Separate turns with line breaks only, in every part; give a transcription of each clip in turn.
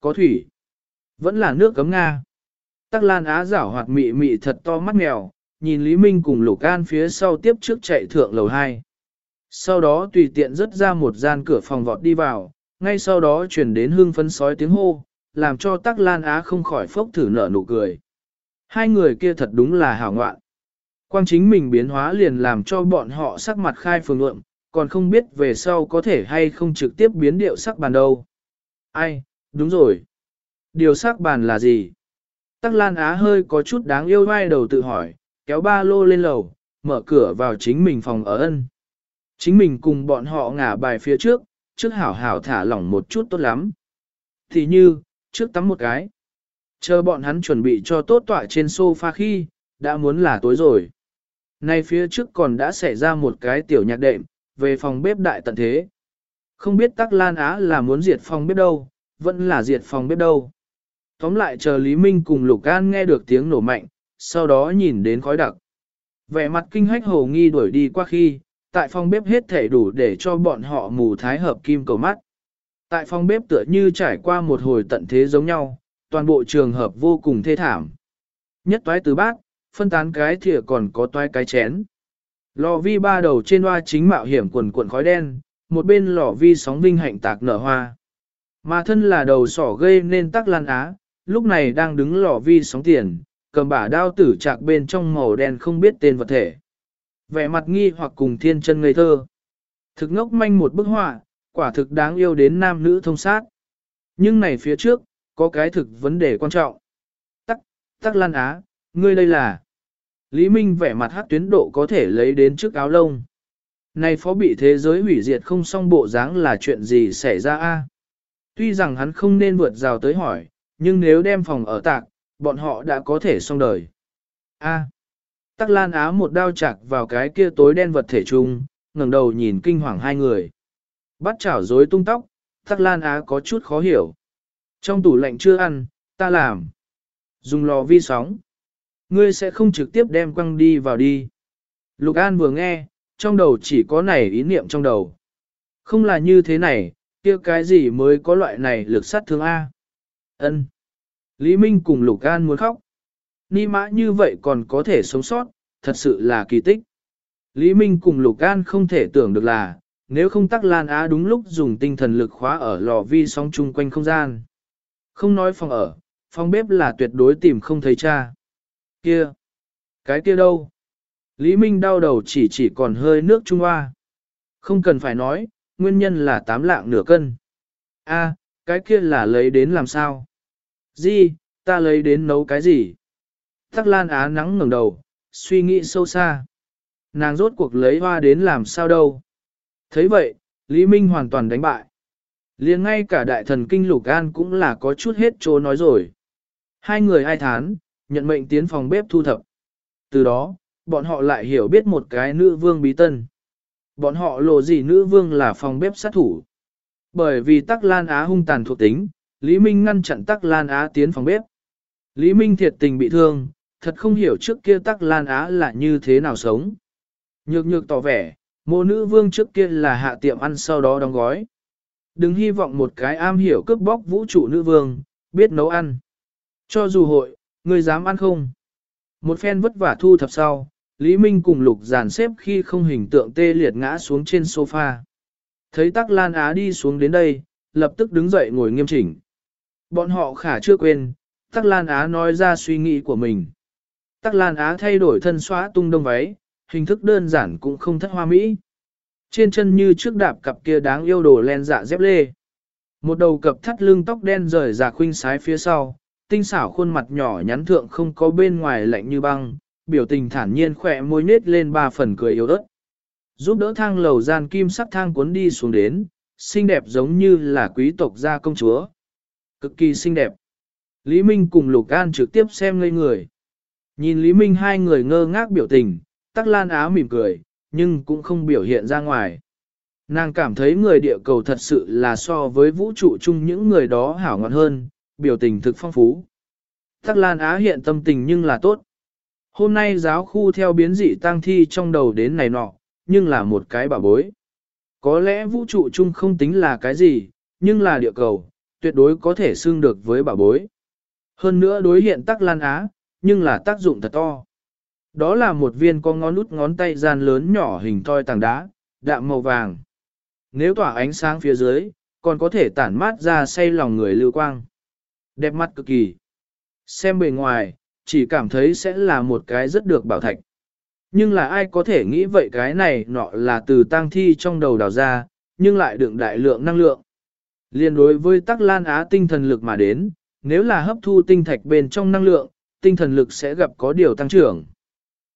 có thủy. Vẫn là nước cấm Nga. Tắc Lan Á giảo hoạt mị mị thật to mắt mèo, nhìn Lý Minh cùng Lục An phía sau tiếp trước chạy thượng lầu 2. Sau đó tùy tiện rớt ra một gian cửa phòng vọt đi vào, ngay sau đó chuyển đến hương phấn sói tiếng hô, làm cho Tắc Lan Á không khỏi phốc thử nở nụ cười. Hai người kia thật đúng là hảo ngoạn. Quang chính mình biến hóa liền làm cho bọn họ sắc mặt khai phường lượng, còn không biết về sau có thể hay không trực tiếp biến điệu sắc bàn đâu. Ai, đúng rồi. Điều sắc bàn là gì? Tắc Lan Á hơi có chút đáng yêu vai đầu tự hỏi, kéo ba lô lên lầu, mở cửa vào chính mình phòng ở ân. Chính mình cùng bọn họ ngả bài phía trước, trước hảo hảo thả lỏng một chút tốt lắm. Thì như, trước tắm một cái. Chờ bọn hắn chuẩn bị cho tốt tọa trên sofa khi, đã muốn là tối rồi. Nay phía trước còn đã xảy ra một cái tiểu nhạc đệm, về phòng bếp đại tận thế. Không biết Tắc Lan Á là muốn diệt phòng bếp đâu, vẫn là diệt phòng bếp đâu. Tóm lại chờ Lý Minh cùng Lục An nghe được tiếng nổ mạnh, sau đó nhìn đến khói đặc. Vẻ mặt kinh hách hồ nghi đuổi đi qua khi, tại phòng bếp hết thể đủ để cho bọn họ mù thái hợp kim cầu mắt. Tại phòng bếp tựa như trải qua một hồi tận thế giống nhau, toàn bộ trường hợp vô cùng thê thảm. Nhất toái từ bát, phân tán cái thìa còn có toái cái chén. Lò vi ba đầu trên hoa chính mạo hiểm quần cuộn khói đen, một bên lò vi sóng vinh hạnh tạc nở hoa. Mà thân là đầu sỏ gây nên tắc lan á, lúc này đang đứng lò vi sóng tiền, cầm bả đao tử chạc bên trong màu đen không biết tên vật thể. Vẻ mặt nghi hoặc cùng thiên chân ngây thơ. Thực ngốc manh một bức họa, quả thực đáng yêu đến nam nữ thông sát. Nhưng này phía trước, có cái thực vấn đề quan trọng. Tắc, tắc lan á, ngươi đây là... Lý Minh vẻ mặt hát tuyến độ có thể lấy đến trước áo lông. Này phó bị thế giới hủy diệt không xong bộ dáng là chuyện gì xảy ra a? Tuy rằng hắn không nên vượt rào tới hỏi, nhưng nếu đem phòng ở tạc, bọn họ đã có thể xong đời. A. Tắc Lan Á một đao chặt vào cái kia tối đen vật thể trung, ngẩng đầu nhìn kinh hoàng hai người. Bắt chảo rối tung tóc, Tắc Lan Á có chút khó hiểu. Trong tủ lạnh chưa ăn, ta làm. Dùng lò vi sóng. Ngươi sẽ không trực tiếp đem quăng đi vào đi. Lục An vừa nghe, trong đầu chỉ có này ý niệm trong đầu. Không là như thế này, kia cái gì mới có loại này lực sát thương A. Ân. Lý Minh cùng Lục An muốn khóc. Ni mã như vậy còn có thể sống sót, thật sự là kỳ tích. Lý Minh cùng Lục An không thể tưởng được là, nếu không tắc Lan Á đúng lúc dùng tinh thần lực khóa ở lò vi sóng chung quanh không gian. Không nói phòng ở, phòng bếp là tuyệt đối tìm không thấy cha. Kia! Cái kia đâu? Lý Minh đau đầu chỉ chỉ còn hơi nước Trung Hoa. Không cần phải nói, nguyên nhân là tám lạng nửa cân. A, cái kia là lấy đến làm sao? Di, ta lấy đến nấu cái gì? Tắc Lan Á nắng ngẩng đầu, suy nghĩ sâu xa. Nàng rốt cuộc lấy hoa đến làm sao đâu? thấy vậy, Lý Minh hoàn toàn đánh bại. liền ngay cả đại thần kinh lục an cũng là có chút hết chỗ nói rồi. Hai người ai thán, nhận mệnh tiến phòng bếp thu thập. Từ đó, bọn họ lại hiểu biết một cái nữ vương bí tân. Bọn họ lộ gì nữ vương là phòng bếp sát thủ. Bởi vì Tắc Lan Á hung tàn thuộc tính, Lý Minh ngăn chặn Tắc Lan Á tiến phòng bếp. Lý Minh thiệt tình bị thương, thật không hiểu trước kia Tắc Lan Á là như thế nào sống. Nhược nhược tỏ vẻ, mô nữ vương trước kia là hạ tiệm ăn sau đó đóng gói. Đừng hy vọng một cái am hiểu cướp bóc vũ trụ nữ vương, biết nấu ăn. Cho dù hội, người dám ăn không? Một phen vất vả thu thập sau, Lý Minh cùng Lục dàn xếp khi không hình tượng tê liệt ngã xuống trên sofa. Thấy Tắc Lan Á đi xuống đến đây, lập tức đứng dậy ngồi nghiêm chỉnh. Bọn họ khả chưa quên, Tắc Lan Á nói ra suy nghĩ của mình. Tắc Lan Á thay đổi thân xóa tung đông váy, hình thức đơn giản cũng không thất hoa mỹ. Trên chân như trước đạp cặp kia đáng yêu đồ len dạ dép lê. Một đầu cặp thắt lưng tóc đen rời ra khuynh sái phía sau, tinh xảo khuôn mặt nhỏ nhắn thượng không có bên ngoài lạnh như băng, biểu tình thản nhiên khỏe môi nết lên ba phần cười yếu ớt. Giúp đỡ thang lầu gian kim sắc thang cuốn đi xuống đến, xinh đẹp giống như là quý tộc gia công chúa. Cực kỳ xinh đẹp. Lý Minh cùng Lục An trực tiếp xem ngây người. Nhìn Lý Minh hai người ngơ ngác biểu tình, Tắc Lan Á mỉm cười, nhưng cũng không biểu hiện ra ngoài. Nàng cảm thấy người địa cầu thật sự là so với vũ trụ chung những người đó hảo ngọt hơn, biểu tình thực phong phú. Tắc Lan Á hiện tâm tình nhưng là tốt. Hôm nay giáo khu theo biến dị tăng thi trong đầu đến này nọ, nhưng là một cái bảo bối. Có lẽ vũ trụ chung không tính là cái gì, nhưng là địa cầu, tuyệt đối có thể xưng được với bảo bối. Hơn nữa đối hiện tắc lan á, nhưng là tác dụng thật to. Đó là một viên có ngón út ngón tay gian lớn nhỏ hình thoi tảng đá, đạm màu vàng. Nếu tỏa ánh sáng phía dưới, còn có thể tản mát ra say lòng người lưu quang. Đẹp mắt cực kỳ. Xem bề ngoài, chỉ cảm thấy sẽ là một cái rất được bảo thạch. Nhưng là ai có thể nghĩ vậy cái này nọ là từ tang thi trong đầu đào ra, nhưng lại đựng đại lượng năng lượng. Liên đối với tắc lan á tinh thần lực mà đến, nếu là hấp thu tinh thạch bên trong năng lượng, tinh thần lực sẽ gặp có điều tăng trưởng.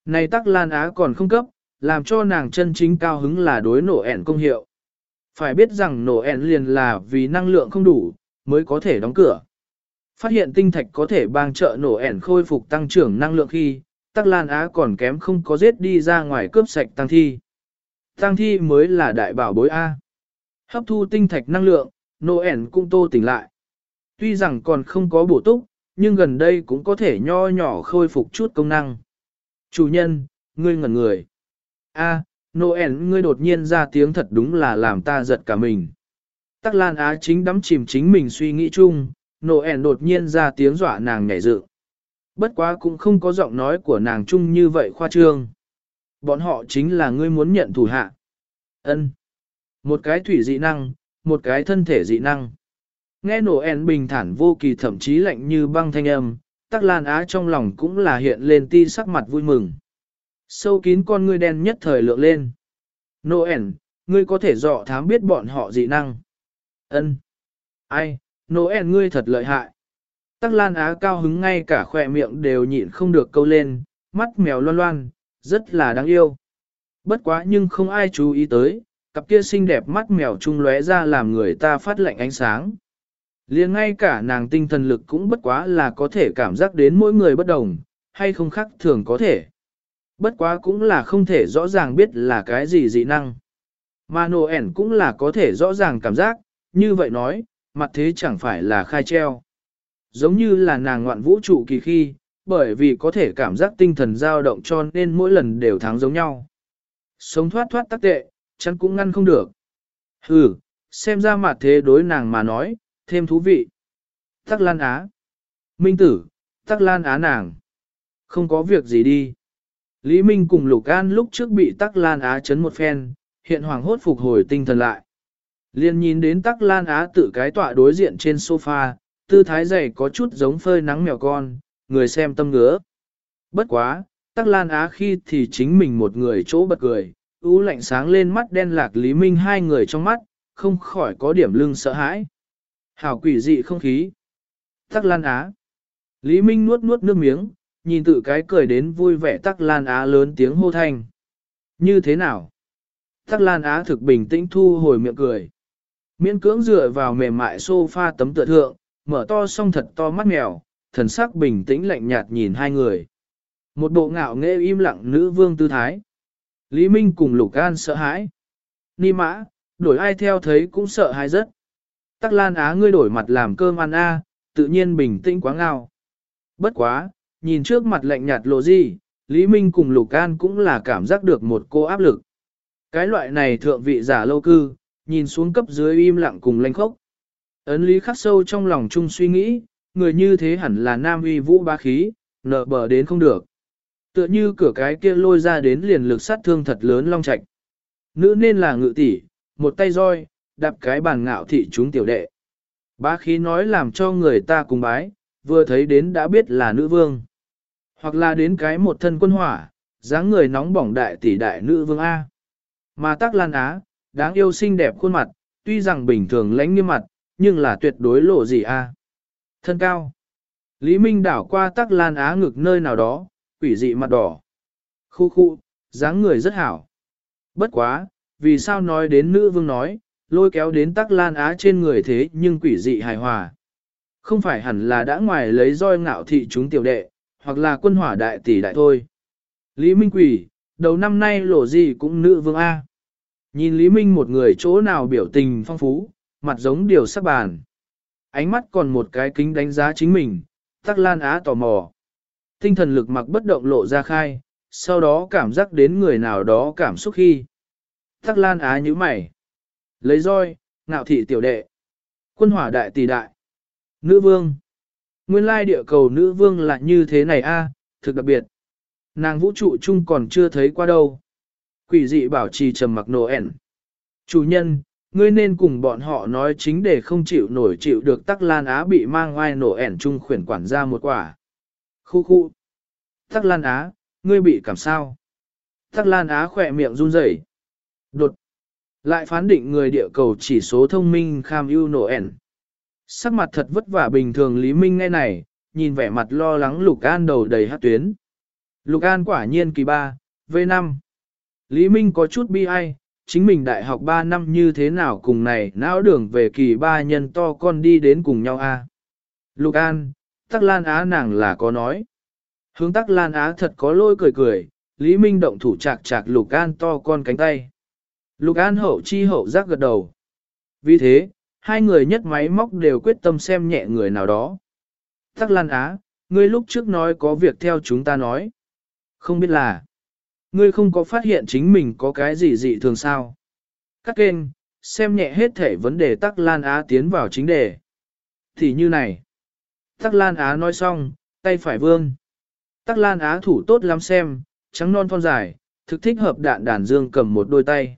Này tắc lan á còn không cấp, làm cho nàng chân chính cao hứng là đối nổ ẻn công hiệu. Phải biết rằng nổ ẻn liền là vì năng lượng không đủ, mới có thể đóng cửa. Phát hiện tinh thạch có thể bang trợ nổ ẻn khôi phục tăng trưởng năng lượng khi, tắc lan á còn kém không có giết đi ra ngoài cướp sạch tăng thi. Tăng thi mới là đại bảo bối A. Hấp thu tinh thạch năng lượng, nổ ẻn cũng tô tỉnh lại. Tuy rằng còn không có bổ túc, nhưng gần đây cũng có thể nho nhỏ khôi phục chút công năng. Chủ nhân, ngươi ngẩn người. A, Noel ngươi đột nhiên ra tiếng thật đúng là làm ta giật cả mình. Tắc Lan Á chính đắm chìm chính mình suy nghĩ chung, Noel đột nhiên ra tiếng dọa nàng nhảy dựng. Bất quá cũng không có giọng nói của nàng chung như vậy khoa trương. Bọn họ chính là ngươi muốn nhận thủ hạ. Ân, Một cái thủy dị năng, một cái thân thể dị năng. Nghe Noel bình thản vô kỳ thậm chí lạnh như băng thanh âm, Tắc Lan Á trong lòng cũng là hiện lên ti sắc mặt vui mừng. Sâu kín con ngươi đen nhất thời lượng lên. Noel, ngươi có thể dọ thám biết bọn họ dị năng. Ân. Ai, Noel ngươi thật lợi hại. Tắc Lan Á cao hứng ngay cả khỏe miệng đều nhịn không được câu lên, mắt mèo loan loan, rất là đáng yêu. Bất quá nhưng không ai chú ý tới, cặp kia xinh đẹp mắt mèo trung lóe ra làm người ta phát lạnh ánh sáng. Liền ngay cả nàng tinh thần lực cũng bất quá là có thể cảm giác đến mỗi người bất đồng, hay không khác thường có thể. Bất quá cũng là không thể rõ ràng biết là cái gì dị năng. Mà Noel cũng là có thể rõ ràng cảm giác, như vậy nói, mặt thế chẳng phải là khai treo. Giống như là nàng ngoạn vũ trụ kỳ khi, bởi vì có thể cảm giác tinh thần dao động cho nên mỗi lần đều thắng giống nhau. Sống thoát thoát tắc tệ, chắn cũng ngăn không được. Hừ, xem ra mặt thế đối nàng mà nói, thêm thú vị. Tắc Lan Á. Minh tử, Tắc Lan Á nàng. Không có việc gì đi. Lý Minh cùng Lục An lúc trước bị Tắc Lan Á chấn một phen, hiện hoàng hốt phục hồi tinh thần lại. Liên nhìn đến Tắc Lan Á tự cái tọa đối diện trên sofa, tư thái dày có chút giống phơi nắng mèo con, người xem tâm ngứa. Bất quá, Tắc Lan Á khi thì chính mình một người chỗ bật cười, ú lạnh sáng lên mắt đen lạc Lý Minh hai người trong mắt, không khỏi có điểm lưng sợ hãi. Hảo quỷ dị không khí. Tắc Lan Á. Lý Minh nuốt nuốt nước miếng, nhìn tự cái cười đến vui vẻ Tắc Lan Á lớn tiếng hô thanh. Như thế nào? Tắc Lan Á thực bình tĩnh thu hồi miệng cười. Miễn cưỡng dựa vào mềm mại sofa tấm tựa thượng, mở to song thật to mắt mèo, thần sắc bình tĩnh lạnh nhạt nhìn hai người. Một bộ ngạo nghệ im lặng nữ vương tư thái. Lý Minh cùng Lục An sợ hãi. Ni mã, đổi ai theo thấy cũng sợ hãi rất. Tắc Lan Á ngươi đổi mặt làm cơm ăn a, tự nhiên bình tĩnh quá ngao. Bất quá, nhìn trước mặt lạnh nhạt lộ gì, Lý Minh cùng Lục An cũng là cảm giác được một cô áp lực. Cái loại này thượng vị giả lâu cư, nhìn xuống cấp dưới im lặng cùng lanh khốc. Ấn lý khắc sâu trong lòng chung suy nghĩ, người như thế hẳn là nam uy vũ ba khí, nợ bờ đến không được. Tựa như cửa cái kia lôi ra đến liền lực sát thương thật lớn long trạch. Nữ nên là ngự tỷ, một tay roi, đạp cái bàn ngạo thị chúng tiểu đệ. Bá khí nói làm cho người ta cùng bái, vừa thấy đến đã biết là nữ vương. Hoặc là đến cái một thân quân hỏa, dáng người nóng bỏng đại tỷ đại nữ vương A. Mà tác lan á, đáng yêu xinh đẹp khuôn mặt, tuy rằng bình thường lãnh nghiêm mặt, nhưng là tuyệt đối lộ gì A. Thân cao. Lý Minh đảo qua tắc lan á ngực nơi nào đó, quỷ dị mặt đỏ. Khu khu, dáng người rất hảo. Bất quá, vì sao nói đến nữ vương nói, lôi kéo đến tắc lan á trên người thế nhưng quỷ dị hài hòa. Không phải hẳn là đã ngoài lấy roi ngạo thị chúng tiểu đệ, hoặc là quân hỏa đại tỷ đại thôi. Lý Minh quỷ, đầu năm nay lộ gì cũng nữ vương A. Nhìn Lý Minh một người chỗ nào biểu tình phong phú, mặt giống điều sắc bàn. Ánh mắt còn một cái kính đánh giá chính mình, tắc lan á tò mò. Tinh thần lực mặc bất động lộ ra khai, sau đó cảm giác đến người nào đó cảm xúc khi. Tắc lan á như mày. Lấy roi, ngạo thị tiểu đệ. Quân hỏa đại tỷ đại. Nữ vương. Nguyên lai địa cầu nữ vương là như thế này a, thực đặc biệt. Nàng vũ trụ chung còn chưa thấy qua đâu. Quỷ dị bảo trì trầm mặc Noel. Chủ nhân, ngươi nên cùng bọn họ nói chính để không chịu nổi chịu được tắc lan á bị mang oai nổ ẻn chung khuyển quản ra một quả. Khu khu. Tắc lan á, ngươi bị cảm sao? Tắc lan á khỏe miệng run rẩy. Đột. Lại phán định người địa cầu chỉ số thông minh kham ưu nổ ẻn. Sắc mặt thật vất vả bình thường Lý Minh ngay này, nhìn vẻ mặt lo lắng Lục An đầu đầy hát tuyến. Lục An quả nhiên kỳ 3, V5. Lý Minh có chút bi ai, chính mình đại học 3 năm như thế nào cùng này não đường về kỳ ba nhân to con đi đến cùng nhau a. Lục An, Tắc Lan Á nàng là có nói. Hướng Tắc Lan Á thật có lôi cười cười, Lý Minh động thủ chạc chạc Lục An to con cánh tay. Lục An hậu chi hậu giác gật đầu. Vì thế, hai người nhất máy móc đều quyết tâm xem nhẹ người nào đó. Tắc Lan Á, ngươi lúc trước nói có việc theo chúng ta nói. Không biết là, ngươi không có phát hiện chính mình có cái gì dị thường sao. Các kênh, xem nhẹ hết thể vấn đề Tắc Lan Á tiến vào chính đề. Thì như này. Tắc Lan Á nói xong, tay phải vương. Tắc Lan Á thủ tốt lắm xem, trắng non thon dài, thực thích hợp đạn đàn dương cầm một đôi tay.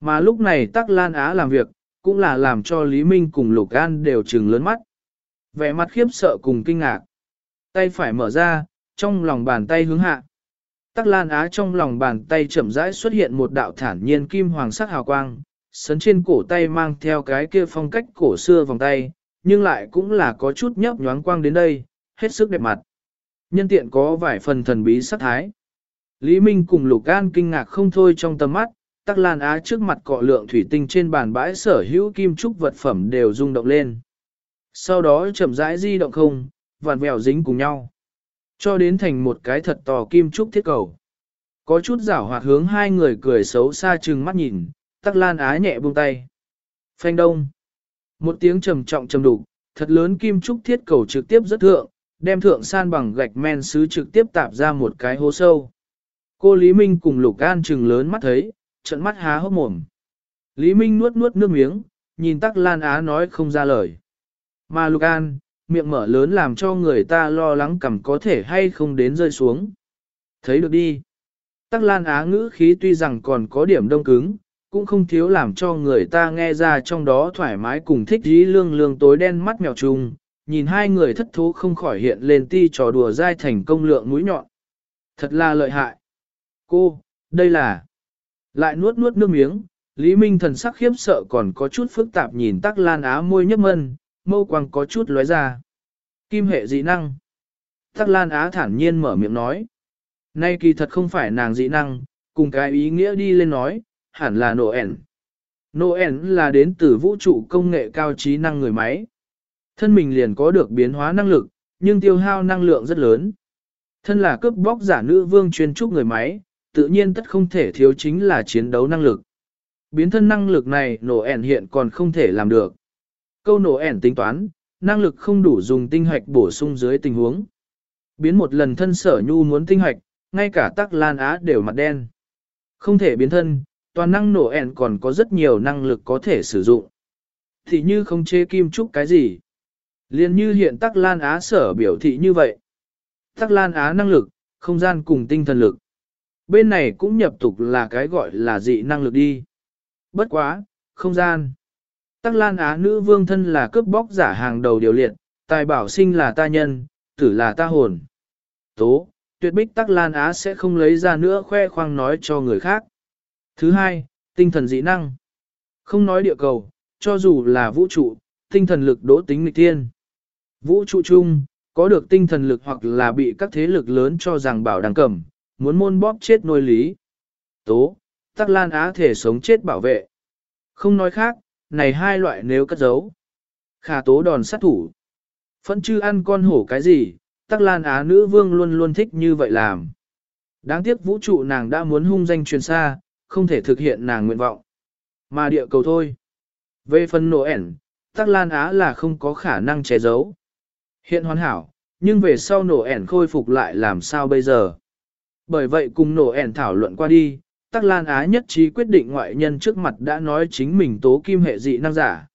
Mà lúc này Tắc Lan Á làm việc, cũng là làm cho Lý Minh cùng Lục An đều trừng lớn mắt. Vẻ mặt khiếp sợ cùng kinh ngạc. Tay phải mở ra, trong lòng bàn tay hướng hạ. Tắc Lan Á trong lòng bàn tay chậm rãi xuất hiện một đạo thản nhiên kim hoàng sắc hào quang, sấn trên cổ tay mang theo cái kia phong cách cổ xưa vòng tay, nhưng lại cũng là có chút nhấp nhoáng quang đến đây, hết sức đẹp mặt. Nhân tiện có vài phần thần bí sắc thái. Lý Minh cùng Lục An kinh ngạc không thôi trong tầm mắt, Tắc Lan Á trước mặt cọ lượng thủy tinh trên bàn bãi sở hữu kim trúc vật phẩm đều rung động lên. Sau đó chậm rãi di động không, vặn vẹo dính cùng nhau. Cho đến thành một cái thật to kim trúc thiết cầu. Có chút rảo hoạt hướng hai người cười xấu xa chừng mắt nhìn, Tắc Lan Á nhẹ buông tay. Phanh đông. Một tiếng trầm trọng trầm đục, thật lớn kim trúc thiết cầu trực tiếp rất thượng, đem thượng san bằng gạch men sứ trực tiếp tạp ra một cái hố sâu. Cô Lý Minh cùng Lục An trừng lớn mắt thấy, trận mắt há hốc mồm. Lý Minh nuốt nuốt nước miếng, nhìn Tắc Lan Á nói không ra lời. Mà Lục An, miệng mở lớn làm cho người ta lo lắng cầm có thể hay không đến rơi xuống. Thấy được đi. Tắc Lan Á ngữ khí tuy rằng còn có điểm đông cứng, cũng không thiếu làm cho người ta nghe ra trong đó thoải mái cùng thích dí lương lương tối đen mắt mèo trùng, nhìn hai người thất thố không khỏi hiện lên ti trò đùa dai thành công lượng mũi nhọn. Thật là lợi hại. Cô, đây là... Lại nuốt nuốt nước miếng, Lý Minh thần sắc khiếp sợ còn có chút phức tạp nhìn tắc lan á môi nhấp mân, mâu quang có chút lóe ra. Kim hệ dị năng. Tắc lan á thản nhiên mở miệng nói. Nay kỳ thật không phải nàng dị năng, cùng cái ý nghĩa đi lên nói, hẳn là Noel. Noel là đến từ vũ trụ công nghệ cao trí năng người máy. Thân mình liền có được biến hóa năng lực, nhưng tiêu hao năng lượng rất lớn. Thân là cướp bóc giả nữ vương chuyên trúc người máy, tự nhiên tất không thể thiếu chính là chiến đấu năng lực. Biến thân năng lực này nổ ẻn hiện còn không thể làm được. Câu nổ ẻn tính toán, năng lực không đủ dùng tinh hoạch bổ sung dưới tình huống. Biến một lần thân sở nhu muốn tinh hoạch, ngay cả tắc lan á đều mặt đen. Không thể biến thân, toàn năng nổ ẻn còn có rất nhiều năng lực có thể sử dụng. Thì như không chê kim trúc cái gì. Liên như hiện tắc lan á sở biểu thị như vậy. Tắc lan á năng lực, không gian cùng tinh thần lực. Bên này cũng nhập tục là cái gọi là dị năng lực đi. Bất quá, không gian. Tắc Lan Á nữ vương thân là cướp bóc giả hàng đầu điều liệt, tài bảo sinh là ta nhân, tử là ta hồn. Tố, tuyệt bích Tắc Lan Á sẽ không lấy ra nữa khoe khoang nói cho người khác. Thứ hai, tinh thần dị năng. Không nói địa cầu, cho dù là vũ trụ, tinh thần lực đỗ tính nghịch thiên. Vũ trụ chung, có được tinh thần lực hoặc là bị các thế lực lớn cho rằng bảo đằng cầm, muốn môn bóp chết nuôi lý. Tố, Tắc Lan Á thể sống chết bảo vệ. Không nói khác, này hai loại nếu cất giấu. Khả tố đòn sát thủ. Phẫn chư ăn con hổ cái gì, Tắc Lan Á nữ vương luôn luôn thích như vậy làm. Đáng tiếc vũ trụ nàng đã muốn hung danh truyền xa, không thể thực hiện nàng nguyện vọng. Mà địa cầu thôi. Về phần nổ ẻn, Tắc Lan Á là không có khả năng che giấu. Hiện hoàn hảo, nhưng về sau nổ ẻn khôi phục lại làm sao bây giờ? Bởi vậy cùng nổ ẻn thảo luận qua đi, Tắc Lan Á nhất trí quyết định ngoại nhân trước mặt đã nói chính mình tố kim hệ dị năng giả.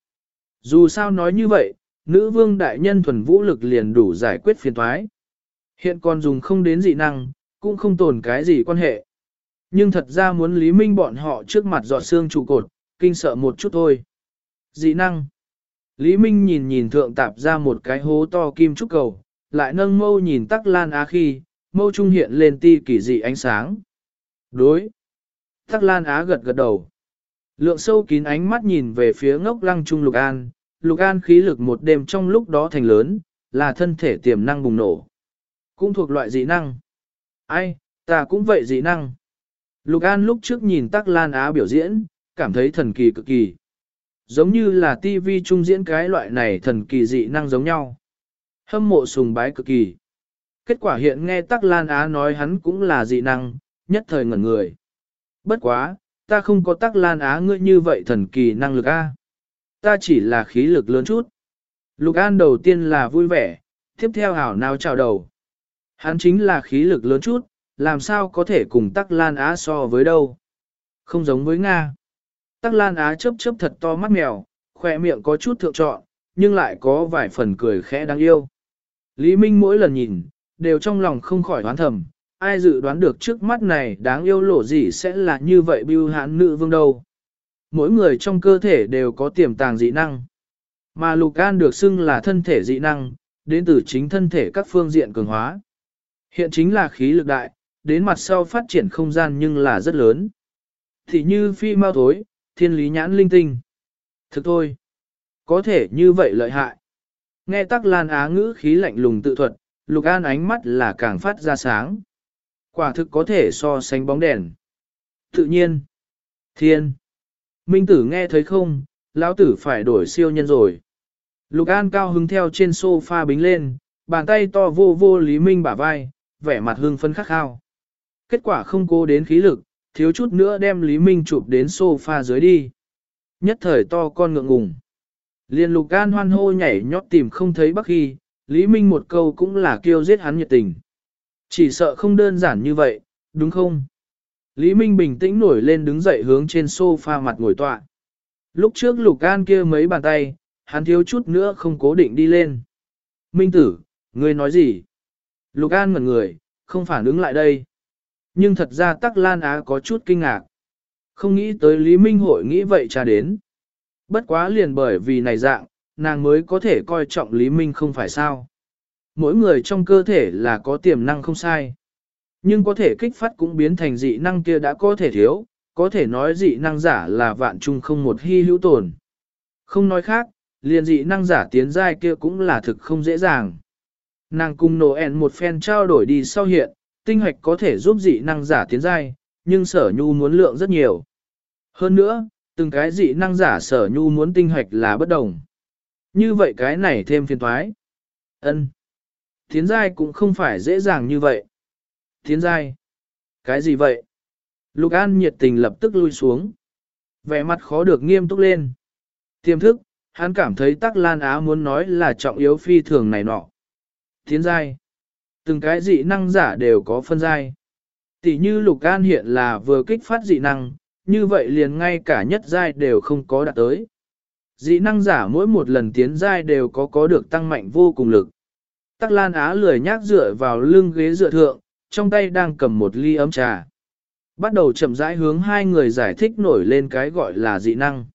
Dù sao nói như vậy, nữ vương đại nhân thuần vũ lực liền đủ giải quyết phiền thoái. Hiện còn dùng không đến dị năng, cũng không tồn cái gì quan hệ. Nhưng thật ra muốn Lý Minh bọn họ trước mặt dọa xương trụ cột, kinh sợ một chút thôi. Dị năng. Lý Minh nhìn nhìn thượng tạp ra một cái hố to kim trúc cầu, lại nâng mâu nhìn tắc lan á khi, mâu trung hiện lên ti kỳ dị ánh sáng. Đối. Tắc lan á gật gật đầu. Lượng sâu kín ánh mắt nhìn về phía ngốc lăng trung lục an, lục an khí lực một đêm trong lúc đó thành lớn, là thân thể tiềm năng bùng nổ. Cũng thuộc loại dị năng. Ai, ta cũng vậy dị năng. Lục An lúc trước nhìn Tắc Lan Á biểu diễn, cảm thấy thần kỳ cực kỳ. Giống như là TV trung diễn cái loại này thần kỳ dị năng giống nhau. Hâm mộ sùng bái cực kỳ. Kết quả hiện nghe Tắc Lan Á nói hắn cũng là dị năng, nhất thời ngẩn người. Bất quá, ta không có Tắc Lan Á ngươi như vậy thần kỳ năng lực A. Ta chỉ là khí lực lớn chút. Lục An đầu tiên là vui vẻ, tiếp theo hảo nào chào đầu. Hắn chính là khí lực lớn chút, làm sao có thể cùng Tắc Lan Á so với đâu. Không giống với Nga. Tắc Lan Á chớp chớp thật to mắt mèo, khỏe miệng có chút thượng trọn, nhưng lại có vài phần cười khẽ đáng yêu. Lý Minh mỗi lần nhìn, đều trong lòng không khỏi đoán thầm, ai dự đoán được trước mắt này đáng yêu lộ gì sẽ là như vậy bưu hãn nữ vương đâu. Mỗi người trong cơ thể đều có tiềm tàng dị năng. Mà Lục An được xưng là thân thể dị năng, đến từ chính thân thể các phương diện cường hóa. Hiện chính là khí lực đại, đến mặt sau phát triển không gian nhưng là rất lớn. Thì như phi mau thối, thiên lý nhãn linh tinh. Thực thôi, có thể như vậy lợi hại. Nghe tắc lan á ngữ khí lạnh lùng tự thuật, lục an ánh mắt là càng phát ra sáng. Quả thực có thể so sánh bóng đèn. Tự nhiên, thiên, minh tử nghe thấy không, lão tử phải đổi siêu nhân rồi. Lục an cao hứng theo trên sofa bính lên, bàn tay to vô vô Lý Minh bả vai, vẻ mặt hưng phấn khắc khao. Kết quả không cố đến khí lực, thiếu chút nữa đem Lý Minh chụp đến sofa dưới đi. Nhất thời to con ngượng ngùng. Liên lục an hoan hô nhảy nhót tìm không thấy bắc khi, Lý Minh một câu cũng là kêu giết hắn nhiệt tình. Chỉ sợ không đơn giản như vậy, đúng không? Lý Minh bình tĩnh nổi lên đứng dậy hướng trên sofa mặt ngồi tọa. Lúc trước lục An kia mấy bàn tay, hắn thiếu chút nữa không cố định đi lên. Minh tử, ngươi nói gì? Lục An ngẩn người, không phản ứng lại đây. Nhưng thật ra Tắc Lan Á có chút kinh ngạc. Không nghĩ tới Lý Minh hội nghĩ vậy trà đến. Bất quá liền bởi vì này dạng, nàng mới có thể coi trọng Lý Minh không phải sao. Mỗi người trong cơ thể là có tiềm năng không sai. Nhưng có thể kích phát cũng biến thành dị năng kia đã có thể thiếu, có thể nói dị năng giả là vạn chung không một hy hữu tồn. Không nói khác, liền dị năng giả tiến giai kia cũng là thực không dễ dàng. Nàng cùng Noel một phen trao đổi đi sau hiện, tinh hoạch có thể giúp dị năng giả tiến giai, nhưng sở nhu muốn lượng rất nhiều. Hơn nữa, từng cái dị năng giả sở nhu muốn tinh hoạch là bất đồng. Như vậy cái này thêm phiền thoái. ân Tiến giai cũng không phải dễ dàng như vậy. Thiến giai. Cái gì vậy? Lục An nhiệt tình lập tức lui xuống. Vẻ mặt khó được nghiêm túc lên. Tiềm thức, hắn cảm thấy Tắc Lan Á muốn nói là trọng yếu phi thường này nọ. Thiến giai. Từng cái dị năng giả đều có phân giai. Tỷ như Lục An hiện là vừa kích phát dị năng, như vậy liền ngay cả nhất giai đều không có đạt tới. Dị năng giả mỗi một lần tiến giai đều có có được tăng mạnh vô cùng lực. Tắc Lan Á lười nhác dựa vào lưng ghế dựa thượng, trong tay đang cầm một ly ấm trà. Bắt đầu chậm rãi hướng hai người giải thích nổi lên cái gọi là dị năng.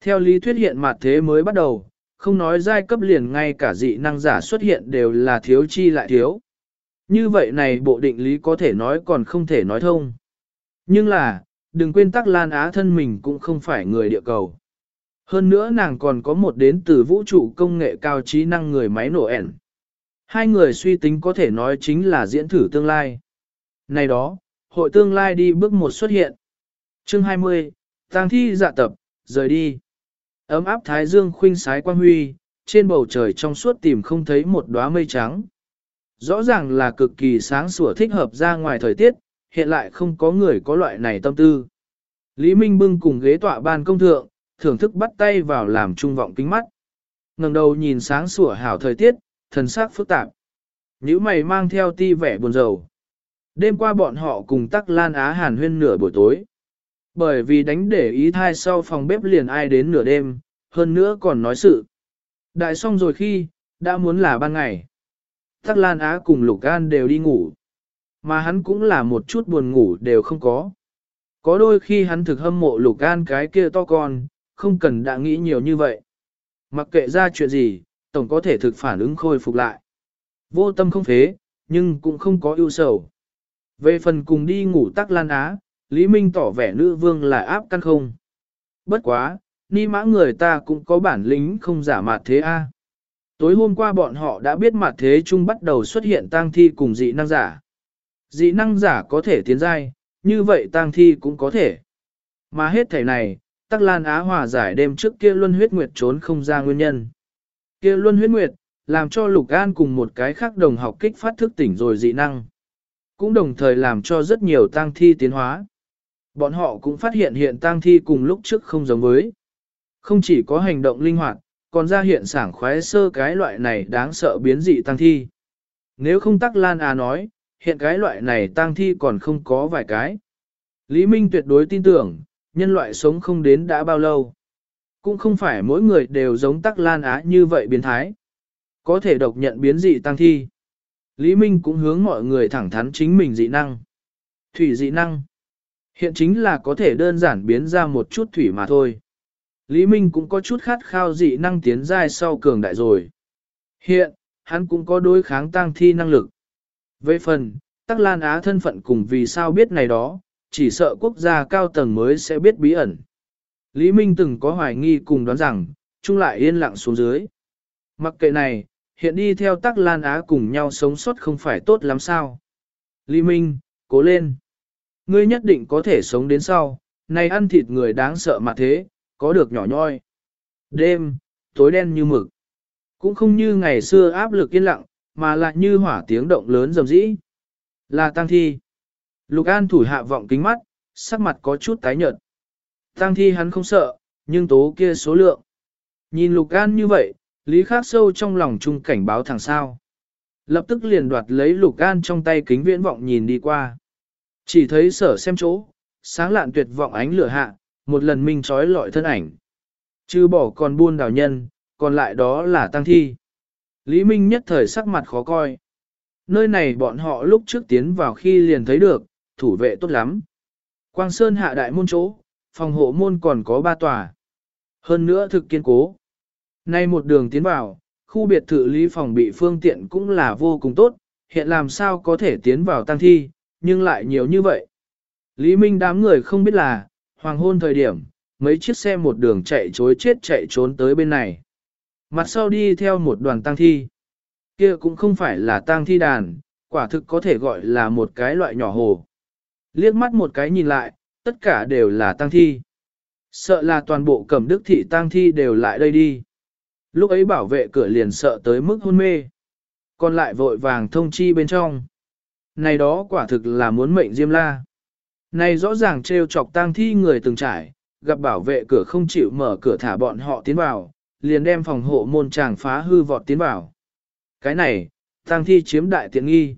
Theo lý thuyết hiện mặt thế mới bắt đầu, không nói giai cấp liền ngay cả dị năng giả xuất hiện đều là thiếu chi lại thiếu. Như vậy này bộ định lý có thể nói còn không thể nói thông. Nhưng là, đừng quên tắc Lan Á thân mình cũng không phải người địa cầu. Hơn nữa nàng còn có một đến từ vũ trụ công nghệ cao trí năng người máy nổ ẻn. Hai người suy tính có thể nói chính là diễn thử tương lai. Này đó, hội tương lai đi bước một xuất hiện. Chương 20, tang thi dạ tập, rời đi. Ấm áp thái dương khuynh sái quang huy, trên bầu trời trong suốt tìm không thấy một đóa mây trắng. Rõ ràng là cực kỳ sáng sủa thích hợp ra ngoài thời tiết, hiện lại không có người có loại này tâm tư. Lý Minh bưng cùng ghế tọa ban công thượng, thưởng thức bắt tay vào làm trung vọng kính mắt. ngẩng đầu nhìn sáng sủa hảo thời tiết, thần sắc phức tạp. Nhữ mày mang theo ti vẻ buồn rầu. Đêm qua bọn họ cùng tắc lan á hàn huyên nửa buổi tối. Bởi vì đánh để ý thai sau phòng bếp liền ai đến nửa đêm, hơn nữa còn nói sự. Đại xong rồi khi, đã muốn là ban ngày. Tắc Lan Á cùng Lục An đều đi ngủ. Mà hắn cũng là một chút buồn ngủ đều không có. Có đôi khi hắn thực hâm mộ Lục An cái kia to con, không cần đã nghĩ nhiều như vậy. Mặc kệ ra chuyện gì, tổng có thể thực phản ứng khôi phục lại. Vô tâm không phế, nhưng cũng không có ưu sầu. Về phần cùng đi ngủ Tắc Lan Á, Lý Minh tỏ vẻ nữ vương là áp căn không. Bất quá, ni mã người ta cũng có bản lĩnh không giả mạt thế a. Tối hôm qua bọn họ đã biết mặt thế chung bắt đầu xuất hiện tang thi cùng dị năng giả. Dị năng giả có thể tiến giai, như vậy tang thi cũng có thể. Mà hết thể này, Tắc Lan Á hòa giải đêm trước kia Luân Huyết Nguyệt trốn không ra nguyên nhân. Kia Luân Huyết Nguyệt, làm cho Lục An cùng một cái khác đồng học kích phát thức tỉnh rồi dị năng. Cũng đồng thời làm cho rất nhiều tang thi tiến hóa. Bọn họ cũng phát hiện hiện tang thi cùng lúc trước không giống với. Không chỉ có hành động linh hoạt, còn ra hiện sảng khoái sơ cái loại này đáng sợ biến dị tang thi. Nếu không tắc Lan À nói, hiện cái loại này tang thi còn không có vài cái. Lý Minh tuyệt đối tin tưởng, nhân loại sống không đến đã bao lâu. Cũng không phải mỗi người đều giống tắc Lan Á như vậy biến thái. Có thể độc nhận biến dị tăng thi. Lý Minh cũng hướng mọi người thẳng thắn chính mình dị năng. Thủy dị năng. Hiện chính là có thể đơn giản biến ra một chút thủy mà thôi. Lý Minh cũng có chút khát khao dị năng tiến giai sau cường đại rồi. Hiện, hắn cũng có đối kháng tăng thi năng lực. Về phần, Tắc Lan Á thân phận cùng vì sao biết này đó, chỉ sợ quốc gia cao tầng mới sẽ biết bí ẩn. Lý Minh từng có hoài nghi cùng đoán rằng, chung lại yên lặng xuống dưới. Mặc kệ này, hiện đi theo Tắc Lan Á cùng nhau sống sót không phải tốt lắm sao. Lý Minh, cố lên. Ngươi nhất định có thể sống đến sau, này ăn thịt người đáng sợ mà thế, có được nhỏ nhoi. Đêm, tối đen như mực. Cũng không như ngày xưa áp lực yên lặng, mà lại như hỏa tiếng động lớn rầm rĩ. Là tăng thi. Lục An thủ hạ vọng kính mắt, sắc mặt có chút tái nhợt. Tăng thi hắn không sợ, nhưng tố kia số lượng. Nhìn Lục An như vậy, Lý Khắc sâu trong lòng chung cảnh báo thằng sao. Lập tức liền đoạt lấy Lục An trong tay kính viễn vọng nhìn đi qua. Chỉ thấy sở xem chỗ, sáng lạn tuyệt vọng ánh lửa hạ, một lần minh trói lọi thân ảnh. Chứ bỏ còn buôn đào nhân, còn lại đó là tăng thi. Lý Minh nhất thời sắc mặt khó coi. Nơi này bọn họ lúc trước tiến vào khi liền thấy được, thủ vệ tốt lắm. Quang Sơn hạ đại môn chỗ, phòng hộ môn còn có ba tòa. Hơn nữa thực kiên cố. Nay một đường tiến vào, khu biệt thự lý phòng bị phương tiện cũng là vô cùng tốt, hiện làm sao có thể tiến vào tăng thi, nhưng lại nhiều như vậy. Lý Minh đám người không biết là, Hoàng hôn thời điểm, mấy chiếc xe một đường chạy chối chết chạy trốn tới bên này. Mặt sau đi theo một đoàn tang thi. Kia cũng không phải là tang thi đàn, quả thực có thể gọi là một cái loại nhỏ hồ. Liếc mắt một cái nhìn lại, tất cả đều là tang thi. Sợ là toàn bộ cẩm đức thị tang thi đều lại đây đi. Lúc ấy bảo vệ cửa liền sợ tới mức hôn mê. Còn lại vội vàng thông chi bên trong. Này đó quả thực là muốn mệnh Diêm La. Này rõ ràng trêu chọc tang thi người từng trải, gặp bảo vệ cửa không chịu mở cửa thả bọn họ tiến vào, liền đem phòng hộ môn tràng phá hư vọt tiến vào. Cái này, tang thi chiếm đại tiện nghi.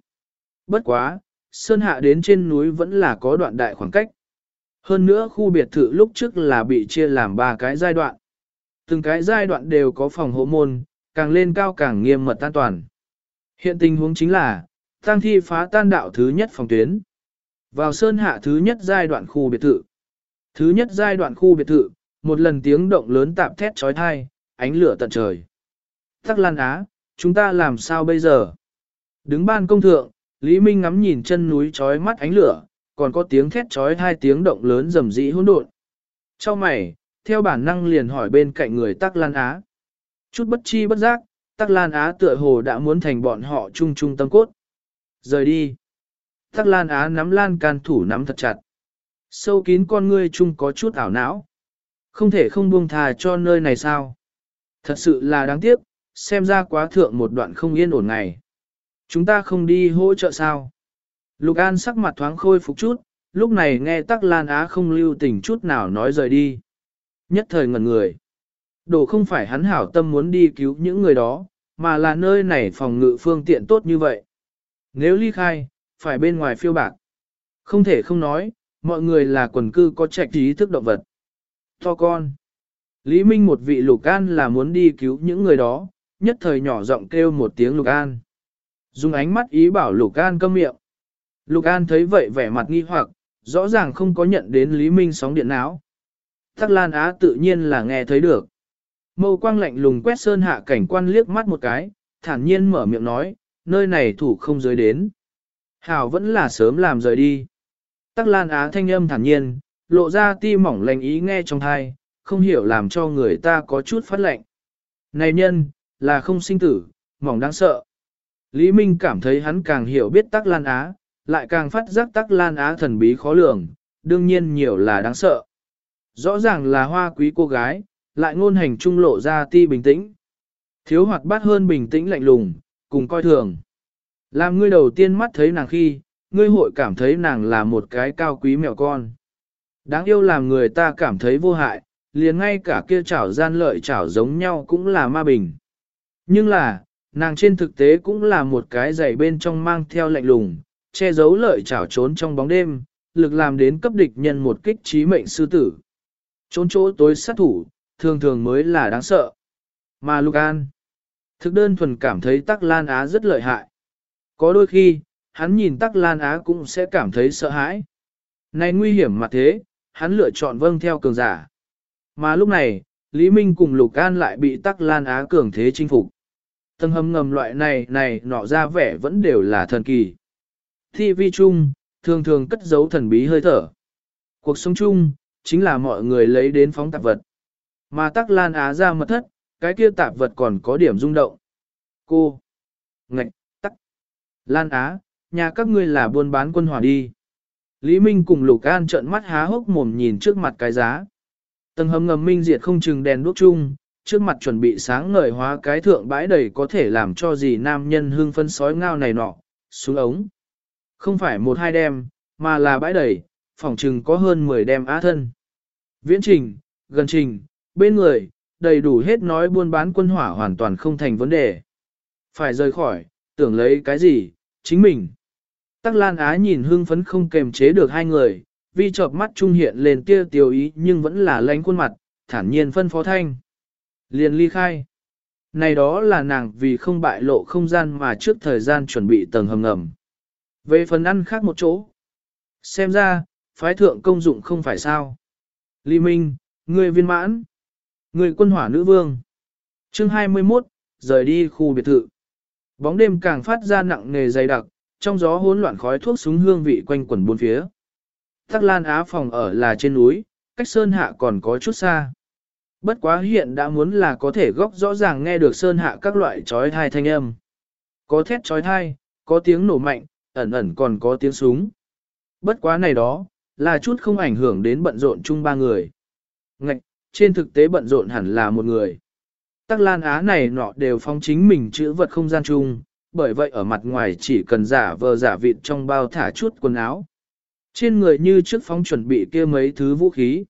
Bất quá, sơn hạ đến trên núi vẫn là có đoạn đại khoảng cách. Hơn nữa khu biệt thự lúc trước là bị chia làm ba cái giai đoạn. Từng cái giai đoạn đều có phòng hộ môn, càng lên cao càng nghiêm mật an toàn. Hiện tình huống chính là, tăng thi phá tan đạo thứ nhất phòng tuyến. Vào sơn hạ thứ nhất giai đoạn khu biệt thự. Thứ nhất giai đoạn khu biệt thự, một lần tiếng động lớn tạm thét trói thai, ánh lửa tận trời. Tắc Lan Á, chúng ta làm sao bây giờ? Đứng ban công thượng, Lý Minh ngắm nhìn chân núi trói mắt ánh lửa, còn có tiếng thét trói hai tiếng động lớn rầm rĩ hỗn độn. Trong mày, theo bản năng liền hỏi bên cạnh người Tắc Lan Á. Chút bất chi bất giác, Tắc Lan Á tựa hồ đã muốn thành bọn họ chung chung tâm cốt. Rời đi. Tắc Lan Á nắm lan can thủ nắm thật chặt. Sâu kín con ngươi chung có chút ảo não. Không thể không buông thà cho nơi này sao. Thật sự là đáng tiếc, xem ra quá thượng một đoạn không yên ổn ngày. Chúng ta không đi hỗ trợ sao. Lục An sắc mặt thoáng khôi phục chút, lúc này nghe Tắc Lan Á không lưu tình chút nào nói rời đi. Nhất thời ngẩn người. Đồ không phải hắn hảo tâm muốn đi cứu những người đó, mà là nơi này phòng ngự phương tiện tốt như vậy. Nếu ly khai, phải bên ngoài phiêu bạc. Không thể không nói, mọi người là quần cư có trạch ý thức động vật. To con. Lý Minh một vị Lục An là muốn đi cứu những người đó, nhất thời nhỏ giọng kêu một tiếng Lục An. Dùng ánh mắt ý bảo Lục An câm miệng. Lục An thấy vậy vẻ mặt nghi hoặc, rõ ràng không có nhận đến Lý Minh sóng điện não. Tắc Lan Á tự nhiên là nghe thấy được. Mâu quang lạnh lùng quét sơn hạ cảnh quan liếc mắt một cái, thản nhiên mở miệng nói, nơi này thủ không giới đến. Hảo vẫn là sớm làm rời đi. Tắc Lan Á thanh âm thản nhiên, lộ ra ti mỏng lành ý nghe trong thai, không hiểu làm cho người ta có chút phát lệnh. Này nhân, là không sinh tử, mỏng đáng sợ. Lý Minh cảm thấy hắn càng hiểu biết Tắc Lan Á, lại càng phát giác Tắc Lan Á thần bí khó lường, đương nhiên nhiều là đáng sợ. Rõ ràng là hoa quý cô gái, lại ngôn hành trung lộ ra ti bình tĩnh. Thiếu hoạt bát hơn bình tĩnh lạnh lùng, cùng coi thường. Làm ngươi đầu tiên mắt thấy nàng khi, ngươi hội cảm thấy nàng là một cái cao quý mèo con. Đáng yêu làm người ta cảm thấy vô hại, liền ngay cả kia chảo gian lợi chảo giống nhau cũng là ma bình. Nhưng là, nàng trên thực tế cũng là một cái giày bên trong mang theo lạnh lùng, che giấu lợi chảo trốn trong bóng đêm, lực làm đến cấp địch nhân một kích trí mệnh sư tử. Trốn chỗ tối sát thủ, thường thường mới là đáng sợ. Mà Lucan, thực đơn thuần cảm thấy Tắc Lan Á rất lợi hại. Có đôi khi, hắn nhìn Tắc Lan Á cũng sẽ cảm thấy sợ hãi. Này nguy hiểm mà thế, hắn lựa chọn vâng theo cường giả. Mà lúc này, Lý Minh cùng Lục An lại bị Tắc Lan Á cường thế chinh phục. Tầng hầm ngầm loại này này nọ ra vẻ vẫn đều là thần kỳ. Thi vi chung, thường thường cất giấu thần bí hơi thở. Cuộc sống chung, chính là mọi người lấy đến phóng tạp vật. Mà Tắc Lan Á ra mật thất, cái kia tạp vật còn có điểm rung động. Cô, ngạch, tắc, Lan Á, nhà các ngươi là buôn bán quân hỏa đi. Lý Minh cùng Lục An trợn mắt há hốc mồm nhìn trước mặt cái giá. Tầng hầm ngầm minh diệt không chừng đèn đuốc chung, trước mặt chuẩn bị sáng ngời hóa cái thượng bãi đầy có thể làm cho gì nam nhân hương phân sói ngao này nọ, xuống ống. Không phải một hai đem, mà là bãi đầy, phòng chừng có hơn 10 đem á thân. Viễn trình, gần trình, bên người, đầy đủ hết nói buôn bán quân hỏa hoàn toàn không thành vấn đề. Phải rời khỏi, tưởng lấy cái gì, chính mình. Tắc Lan Á nhìn hưng phấn không kềm chế được hai người, vi chợp mắt trung hiện lên tia tiểu ý nhưng vẫn là lánh khuôn mặt, thản nhiên phân phó thanh. Liền ly khai. Này đó là nàng vì không bại lộ không gian mà trước thời gian chuẩn bị tầng hầm ngầm. Về phần ăn khác một chỗ. Xem ra, phái thượng công dụng không phải sao. Lý Minh, người viên mãn. Người quân hỏa nữ vương. chương 21, rời đi khu biệt thự. Bóng đêm càng phát ra nặng nề dày đặc, trong gió hỗn loạn khói thuốc súng hương vị quanh quẩn bốn phía. Tắc Lan Á phòng ở là trên núi, cách Sơn Hạ còn có chút xa. Bất quá hiện đã muốn là có thể góc rõ ràng nghe được Sơn Hạ các loại trói thai thanh âm. Có thét trói thai, có tiếng nổ mạnh, ẩn ẩn còn có tiếng súng. Bất quá này đó, là chút không ảnh hưởng đến bận rộn chung ba người. Ngạch, trên thực tế bận rộn hẳn là một người. Tắc Lan Á này nọ đều phong chính mình chữ vật không gian chung, bởi vậy ở mặt ngoài chỉ cần giả vờ giả vịt trong bao thả chút quần áo. Trên người như trước phóng chuẩn bị kia mấy thứ vũ khí.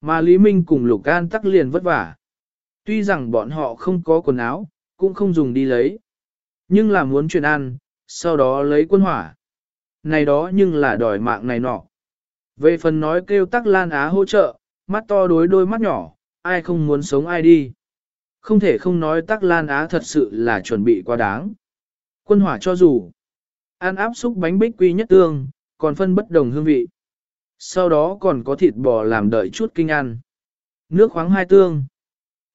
Mà Lý Minh cùng Lục An tắc liền vất vả. Tuy rằng bọn họ không có quần áo, cũng không dùng đi lấy. Nhưng là muốn chuyện ăn, sau đó lấy quân hỏa. Này đó nhưng là đòi mạng này nọ. Về phần nói kêu tắc Lan Á hỗ trợ, mắt to đối đôi mắt nhỏ, ai không muốn sống ai đi. Không thể không nói tắc Lan Á thật sự là chuẩn bị quá đáng. Quân hỏa cho dù ăn áp xúc bánh bích quy nhất tương, còn phân bất đồng hương vị. Sau đó còn có thịt bò làm đợi chút kinh ăn. Nước khoáng hai tương.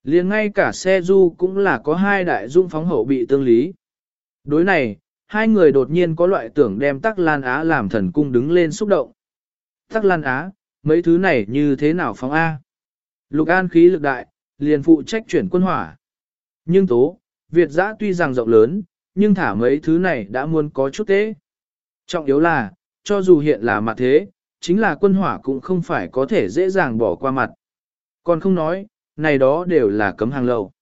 liền ngay cả xe du cũng là có hai đại dung phóng hậu bị tương lý. Đối này, hai người đột nhiên có loại tưởng đem Tắc Lan Á làm thần cung đứng lên xúc động. Tắc Lan Á, mấy thứ này như thế nào phóng A? Lục An khí lực đại, liền phụ trách chuyển quân hỏa. Nhưng tố, Việt giã tuy rằng rộng lớn, nhưng thả mấy thứ này đã muốn có chút tế. Trọng yếu là, cho dù hiện là mặt thế, chính là quân hỏa cũng không phải có thể dễ dàng bỏ qua mặt. Còn không nói, này đó đều là cấm hàng lầu.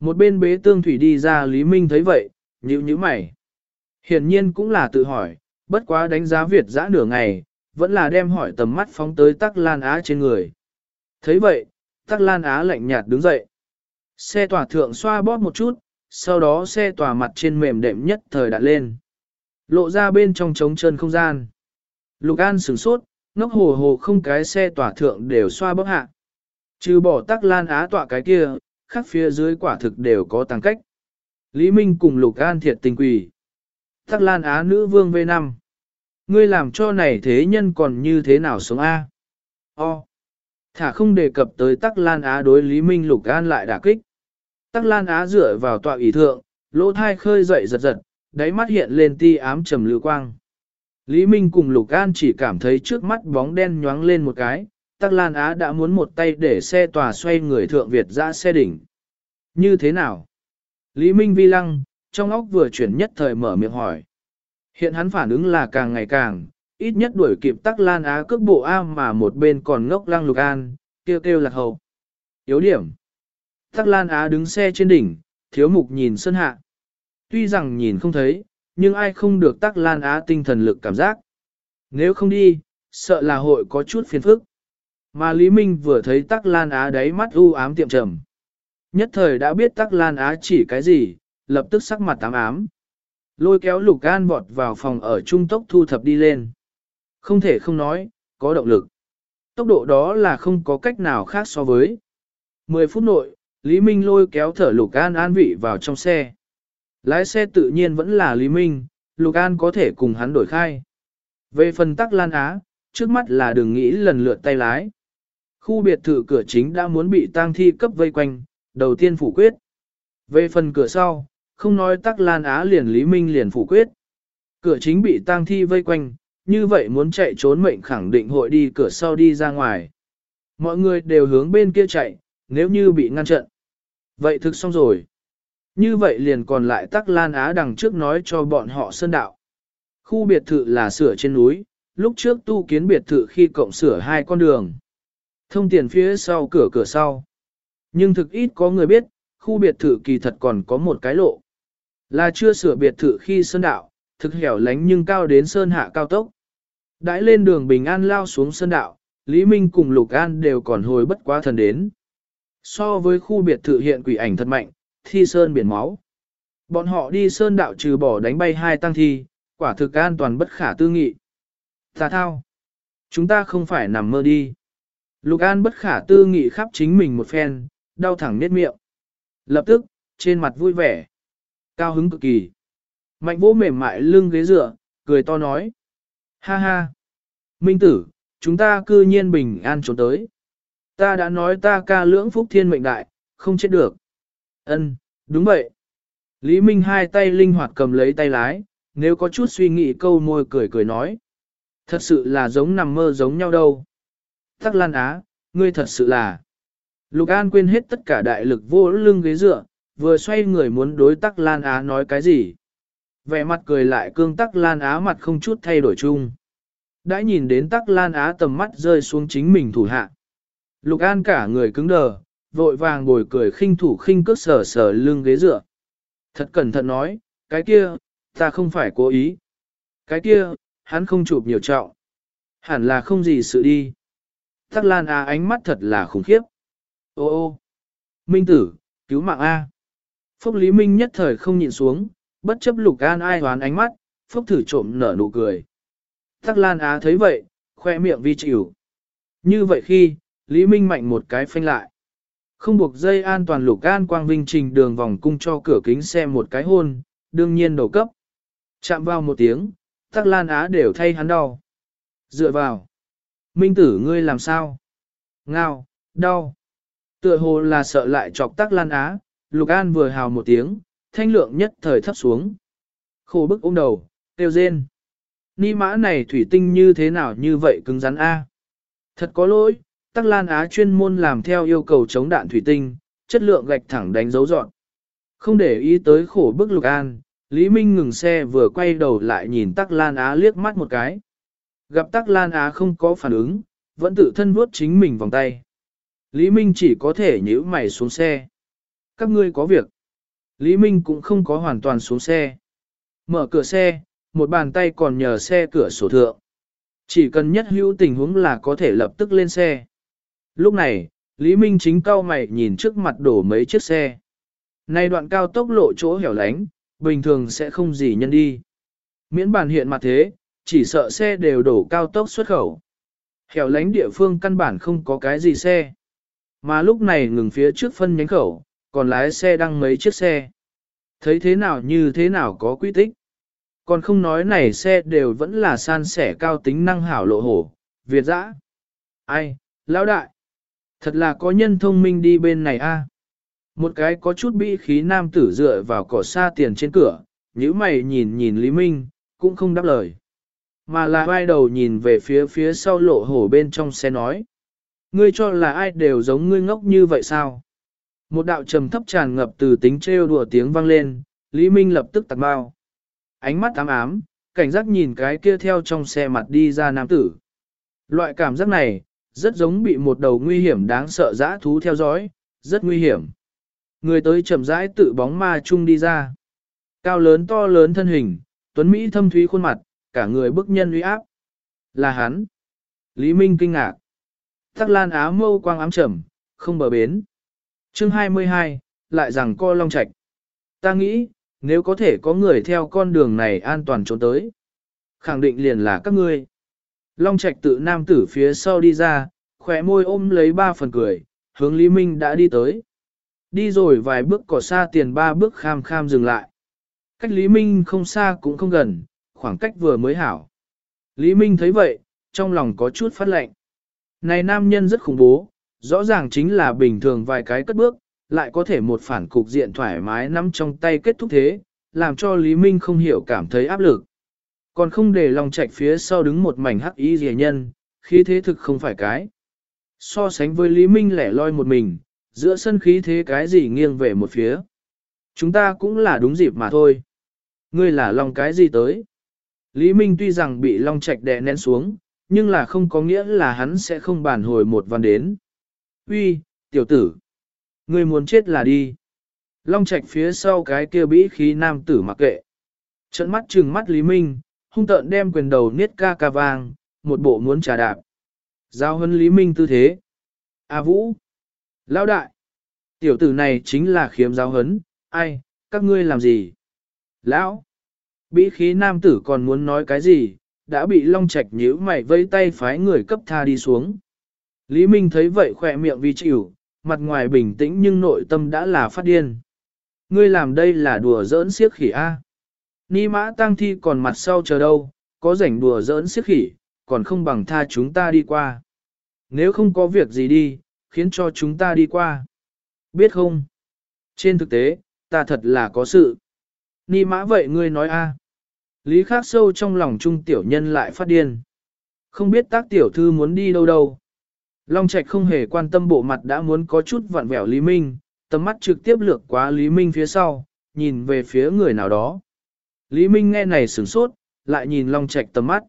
Một bên bế tương thủy đi ra Lý Minh thấy vậy, nhíu nhíu mày. Hiển nhiên cũng là tự hỏi, bất quá đánh giá Việt giã nửa ngày, vẫn là đem hỏi tầm mắt phóng tới Tắc Lan Á trên người. thấy vậy, Tắc Lan Á lạnh nhạt đứng dậy. Xe tỏa thượng xoa bóp một chút, sau đó xe tỏa mặt trên mềm đệm nhất thời đặt lên. Lộ ra bên trong trống chân không gian. Lục An sửng sốt, ngốc hồ hồ không cái xe tỏa thượng đều xoa bóp hạ. Trừ bỏ tắc lan á tỏa cái kia, khắc phía dưới quả thực đều có tăng cách. Lý Minh cùng Lục An thiệt tình quỷ. Tắc lan á nữ vương V5. Ngươi làm cho này thế nhân còn như thế nào sống A? O. Thả không đề cập tới Tắc Lan Á đối Lý Minh Lục An lại đả kích. Tắc Lan Á dựa vào tọa ý thượng, lỗ thai khơi dậy giật giật, đáy mắt hiện lên ti ám trầm lưu quang. Lý Minh cùng Lục An chỉ cảm thấy trước mắt bóng đen nhoáng lên một cái, Tắc Lan Á đã muốn một tay để xe tòa xoay người thượng Việt ra xe đỉnh. Như thế nào? Lý Minh vi lăng, trong óc vừa chuyển nhất thời mở miệng hỏi. Hiện hắn phản ứng là càng ngày càng, ít nhất đuổi kịp Tắc Lan Á cước bộ A mà một bên còn ngốc lăng Lục An, kêu kêu lạc hậu. Yếu điểm. Tắc Lan Á đứng xe trên đỉnh, thiếu mục nhìn sân hạ. Tuy rằng nhìn không thấy, nhưng ai không được Tắc Lan Á tinh thần lực cảm giác. Nếu không đi, sợ là hội có chút phiền phức. Mà Lý Minh vừa thấy Tắc Lan Á đáy mắt u ám tiệm trầm. Nhất thời đã biết Tắc Lan Á chỉ cái gì, lập tức sắc mặt tám ám. Lôi kéo Lục An vọt vào phòng ở trung tốc thu thập đi lên. Không thể không nói, có động lực. Tốc độ đó là không có cách nào khác so với. 10 phút nội, Lý Minh lôi kéo thở Lục An an vị vào trong xe. Lái xe tự nhiên vẫn là Lý Minh, Lục An có thể cùng hắn đổi khai. Về phần tắc Lan Á, trước mắt là đừng nghĩ lần lượt tay lái. Khu biệt thự cửa chính đã muốn bị tang thi cấp vây quanh, đầu tiên phủ quyết. Về phần cửa sau, không nói tắc Lan Á liền Lý Minh liền phủ quyết. Cửa chính bị tang thi vây quanh, như vậy muốn chạy trốn mệnh khẳng định hội đi cửa sau đi ra ngoài. Mọi người đều hướng bên kia chạy, nếu như bị ngăn trận. Vậy thực xong rồi. Như vậy liền còn lại tắc lan á đằng trước nói cho bọn họ sơn đạo. Khu biệt thự là sửa trên núi, lúc trước tu kiến biệt thự khi cộng sửa hai con đường. Thông tiền phía sau cửa cửa sau. Nhưng thực ít có người biết, khu biệt thự kỳ thật còn có một cái lộ. Là chưa sửa biệt thự khi sơn đạo, thực hẻo lánh nhưng cao đến sơn hạ cao tốc. Đãi lên đường bình an lao xuống sơn đạo, Lý Minh cùng Lục An đều còn hồi bất quá thần đến. So với khu biệt thự hiện quỷ ảnh thật mạnh, thi sơn biển máu. Bọn họ đi sơn đạo trừ bỏ đánh bay hai tăng thi, quả thực an toàn bất khả tư nghị. Tà thao. Chúng ta không phải nằm mơ đi. Lục An bất khả tư nghị khắp chính mình một phen, đau thẳng nết miệng. Lập tức, trên mặt vui vẻ. Cao hứng cực kỳ. Mạnh vỗ mềm mại lưng ghế dựa, cười to nói. Ha ha. Minh tử, chúng ta cư nhiên bình an trốn tới. Ta đã nói ta ca lưỡng phúc thiên mệnh đại, không chết được. Ân, đúng vậy. Lý Minh hai tay linh hoạt cầm lấy tay lái, nếu có chút suy nghĩ câu môi cười cười nói. Thật sự là giống nằm mơ giống nhau đâu. Tắc Lan Á, ngươi thật sự là. Lục An quên hết tất cả đại lực vô lưng ghế dựa, vừa xoay người muốn đối Tắc Lan Á nói cái gì. Vẻ mặt cười lại cương Tắc Lan Á mặt không chút thay đổi chung. Đã nhìn đến Tắc Lan Á tầm mắt rơi xuống chính mình thủ hạ. Lục An cả người cứng đờ, vội vàng bồi cười khinh thủ khinh cước sở sở lưng ghế dựa. Thật cẩn thận nói, cái kia, ta không phải cố ý. Cái kia, hắn không chụp nhiều trọng. Hẳn là không gì sự đi. Tắc Lan A ánh mắt thật là khủng khiếp. Ô ô, Minh tử, cứu mạng A. Phúc Lý Minh nhất thời không nhịn xuống, bất chấp lục an ai hoán ánh mắt, Phúc thử trộm nở nụ cười. Tắc Lan Á thấy vậy, khoe miệng vi chịu. Như vậy khi, Lý Minh mạnh một cái phanh lại. Không buộc dây an toàn lục an quang vinh trình đường vòng cung cho cửa kính xe một cái hôn, đương nhiên đầu cấp. Chạm vào một tiếng, tắc lan á đều thay hắn đau. Dựa vào. Minh tử ngươi làm sao? Ngao, đau. Tựa hồ là sợ lại chọc tắc lan á, lục an vừa hào một tiếng, thanh lượng nhất thời thấp xuống. Khổ bức ôm đầu, tiêu rên. Ni mã này thủy tinh như thế nào như vậy cứng rắn a? Thật có lỗi, Tắc Lan Á chuyên môn làm theo yêu cầu chống đạn thủy tinh, chất lượng gạch thẳng đánh dấu dọn. Không để ý tới khổ bức Lục An, Lý Minh ngừng xe vừa quay đầu lại nhìn Tắc Lan Á liếc mắt một cái. Gặp Tắc Lan Á không có phản ứng, vẫn tự thân vuốt chính mình vòng tay. Lý Minh chỉ có thể nhíu mày xuống xe. Các ngươi có việc. Lý Minh cũng không có hoàn toàn xuống xe. Mở cửa xe, một bàn tay còn nhờ xe cửa sổ thượng. Chỉ cần nhất hữu tình huống là có thể lập tức lên xe. Lúc này, Lý Minh chính cao mày nhìn trước mặt đổ mấy chiếc xe. Nay đoạn cao tốc lộ chỗ hẻo lánh, bình thường sẽ không gì nhân đi. Miễn bàn hiện mặt thế, chỉ sợ xe đều đổ cao tốc xuất khẩu. Hẻo lánh địa phương căn bản không có cái gì xe. Mà lúc này ngừng phía trước phân nhánh khẩu, còn lái xe đăng mấy chiếc xe. Thấy thế nào như thế nào có quy tích. Còn không nói này xe đều vẫn là san sẻ cao tính năng hảo lộ hổ, Việt dã. Ai, lão đại. Thật là có nhân thông minh đi bên này a. Một cái có chút bị khí nam tử dựa vào cỏ xa tiền trên cửa, nhíu mày nhìn nhìn Lý Minh, cũng không đáp lời. Mà là vai đầu nhìn về phía phía sau lộ hổ bên trong xe nói. Ngươi cho là ai đều giống ngươi ngốc như vậy sao? Một đạo trầm thấp tràn ngập từ tính trêu đùa tiếng vang lên, Lý Minh lập tức tặc bao. Ánh mắt ám ám, cảnh giác nhìn cái kia theo trong xe mặt đi ra nam tử. Loại cảm giác này, rất giống bị một đầu nguy hiểm đáng sợ dã thú theo dõi, rất nguy hiểm. Người tới chậm rãi tự bóng ma chung đi ra. Cao lớn to lớn thân hình, tuấn Mỹ thâm thúy khuôn mặt, cả người bức nhân uy áp. Là hắn. Lý Minh kinh ngạc. Thác lan á mâu quang ám trầm, không bờ bến chương 22, lại rằng co long Trạch. Ta nghĩ, nếu có thể có người theo con đường này an toàn trốn tới. Khẳng định liền là các ngươi. Long Trạch tự nam tử phía sau đi ra, khỏe môi ôm lấy ba phần cười, hướng Lý Minh đã đi tới. Đi rồi vài bước cỏ xa tiền ba bước kham kham dừng lại. Cách Lý Minh không xa cũng không gần, khoảng cách vừa mới hảo. Lý Minh thấy vậy, trong lòng có chút phát lệnh. Này nam nhân rất khủng bố, rõ ràng chính là bình thường vài cái cất bước, lại có thể một phản cục diện thoải mái nắm trong tay kết thúc thế, làm cho Lý Minh không hiểu cảm thấy áp lực. Còn không để lòng chạch phía sau đứng một mảnh hắc y rẻ nhân, khí thế thực không phải cái. So sánh với Lý Minh lẻ loi một mình, giữa sân khí thế cái gì nghiêng về một phía. Chúng ta cũng là đúng dịp mà thôi. Ngươi là lòng cái gì tới? Lý Minh tuy rằng bị Long Trạch đè nén xuống, nhưng là không có nghĩa là hắn sẽ không bản hồi một văn đến. Uy, tiểu tử! Ngươi muốn chết là đi. Long Trạch phía sau cái kia bĩ khí nam tử mặc kệ. Trận mắt trừng mắt Lý Minh, hung tợn đem quyền đầu niết ca ca vang, một bộ muốn trà đạp. Giao hân Lý Minh tư thế. A Vũ! Lão đại! Tiểu tử này chính là khiếm giáo hấn, ai, các ngươi làm gì? Lão! Bĩ khí nam tử còn muốn nói cái gì, đã bị long Trạch nhíu mày vây tay phái người cấp tha đi xuống. Lý Minh thấy vậy khỏe miệng vì chịu, mặt ngoài bình tĩnh nhưng nội tâm đã là phát điên. Ngươi làm đây là đùa giỡn siếc khỉ A. Ni mã tăng thi còn mặt sau chờ đâu, có rảnh đùa giỡn siếc khỉ, còn không bằng tha chúng ta đi qua. Nếu không có việc gì đi, khiến cho chúng ta đi qua. Biết không? Trên thực tế, ta thật là có sự. Ni mã vậy ngươi nói a? Lý Khác sâu trong lòng trung tiểu nhân lại phát điên. Không biết tác tiểu thư muốn đi đâu đâu. Long Trạch không hề quan tâm bộ mặt đã muốn có chút vặn vẹo Lý Minh, tầm mắt trực tiếp lược qua Lý Minh phía sau, nhìn về phía người nào đó. Lý Minh nghe này sửng sốt, lại nhìn Long Trạch tầm mắt.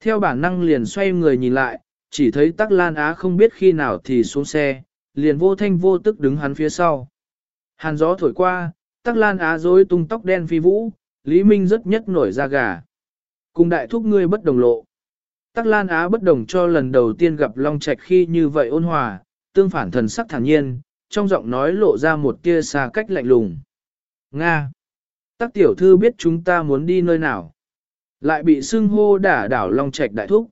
Theo bản năng liền xoay người nhìn lại, chỉ thấy Tắc Lan Á không biết khi nào thì xuống xe, liền vô thanh vô tức đứng hắn phía sau. Hàn gió thổi qua, Tắc Lan Á rối tung tóc đen phi vũ, Lý Minh rất nhất nổi da gà. Cùng đại thúc ngươi bất đồng lộ. Tắc Lan Á bất đồng cho lần đầu tiên gặp Long Trạch khi như vậy ôn hòa, tương phản thần sắc thản nhiên, trong giọng nói lộ ra một tia xa cách lạnh lùng. Nga! Tắc tiểu thư biết chúng ta muốn đi nơi nào. Lại bị xưng hô đả đảo Long Trạch đại thúc.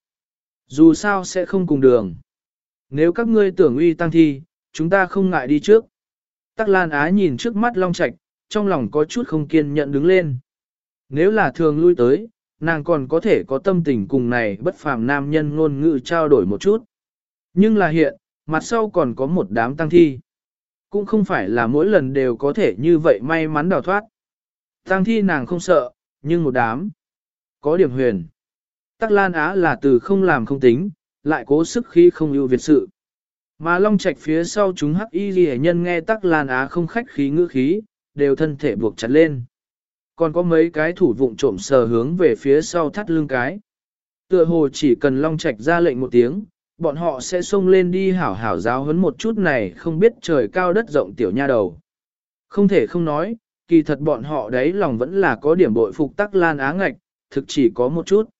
Dù sao sẽ không cùng đường. Nếu các ngươi tưởng uy tăng thi, chúng ta không ngại đi trước. Tắc Lan Á nhìn trước mắt Long Trạch, trong lòng có chút không kiên nhận đứng lên. Nếu là thường lui tới, nàng còn có thể có tâm tình cùng này bất phàm nam nhân ngôn ngữ trao đổi một chút. Nhưng là hiện, mặt sau còn có một đám tăng thi. Cũng không phải là mỗi lần đều có thể như vậy may mắn đào thoát. Tăng thi nàng không sợ, nhưng một đám. Có điểm huyền. Tắc Lan Á là từ không làm không tính, lại cố sức khi không ưu việt sự. Mà Long Trạch phía sau chúng hắc y ghi nhân nghe Tắc Lan Á không khách khí ngữ khí, đều thân thể buộc chặt lên. Còn có mấy cái thủ vụng trộm sờ hướng về phía sau thắt lưng cái. Tựa hồ chỉ cần Long Trạch ra lệnh một tiếng, bọn họ sẽ xông lên đi hảo hảo giáo huấn một chút này không biết trời cao đất rộng tiểu nha đầu. Không thể không nói, kỳ thật bọn họ đấy lòng vẫn là có điểm bội phục tắc lan á ngạch, thực chỉ có một chút.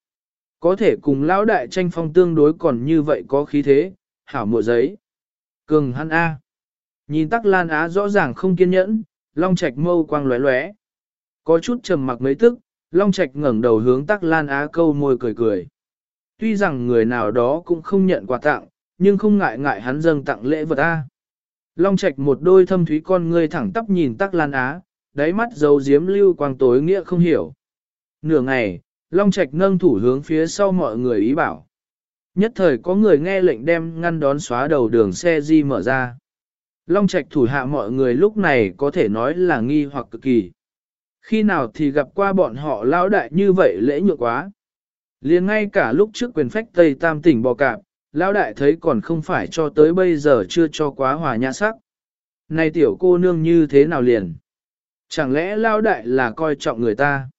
Có thể cùng lão đại tranh phong tương đối còn như vậy có khí thế, hảo mùa giấy. Cường hắn A. Nhìn tắc lan á rõ ràng không kiên nhẫn, long trạch mâu quang lóe lóe. Có chút trầm mặc mấy tức, long trạch ngẩng đầu hướng tắc lan á câu môi cười cười. Tuy rằng người nào đó cũng không nhận quà tặng, nhưng không ngại ngại hắn dâng tặng lễ vật A. Long Trạch một đôi thâm thúy con ngươi thẳng tắp nhìn Tắc Lan Á, đáy mắt dấu diếm lưu quang tối nghĩa không hiểu. Nửa ngày, Long Trạch nâng thủ hướng phía sau mọi người ý bảo. Nhất thời có người nghe lệnh đem ngăn đón xóa đầu đường xe di mở ra. Long Trạch thủ hạ mọi người lúc này có thể nói là nghi hoặc cực kỳ. Khi nào thì gặp qua bọn họ lão đại như vậy lễ nhượng quá. liền ngay cả lúc trước quyền phách Tây Tam tỉnh bò cạp, lão đại thấy còn không phải cho tới bây giờ chưa cho quá hòa nhã sắc. Này tiểu cô nương như thế nào liền? Chẳng lẽ lão đại là coi trọng người ta?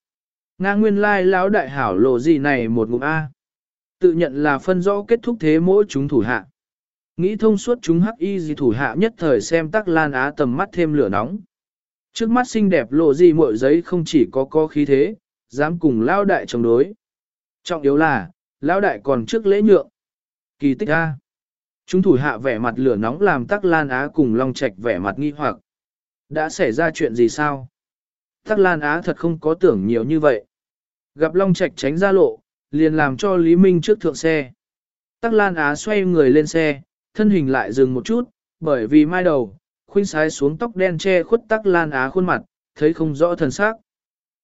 Nga nguyên lai lão đại hảo lộ gì này một ngụm A. Tự nhận là phân rõ kết thúc thế mỗi chúng thủ hạ. Nghĩ thông suốt chúng hắc y gì thủ hạ nhất thời xem tắc lan á tầm mắt thêm lửa nóng. Trước mắt xinh đẹp lộ gì mội giấy không chỉ có có khí thế, dám cùng lao đại chống đối. Trọng yếu là, lao đại còn trước lễ nhượng. Kỳ tích A. Chúng thủ hạ vẻ mặt lửa nóng làm tắc lan á cùng long trạch vẻ mặt nghi hoặc. Đã xảy ra chuyện gì sao? Tắc lan á thật không có tưởng nhiều như vậy. Gặp long trạch tránh ra lộ, liền làm cho Lý Minh trước thượng xe. Tắc lan á xoay người lên xe, thân hình lại dừng một chút, bởi vì mai đầu, khuynh sái xuống tóc đen che khuất tắc lan á khuôn mặt, thấy không rõ thần sắc.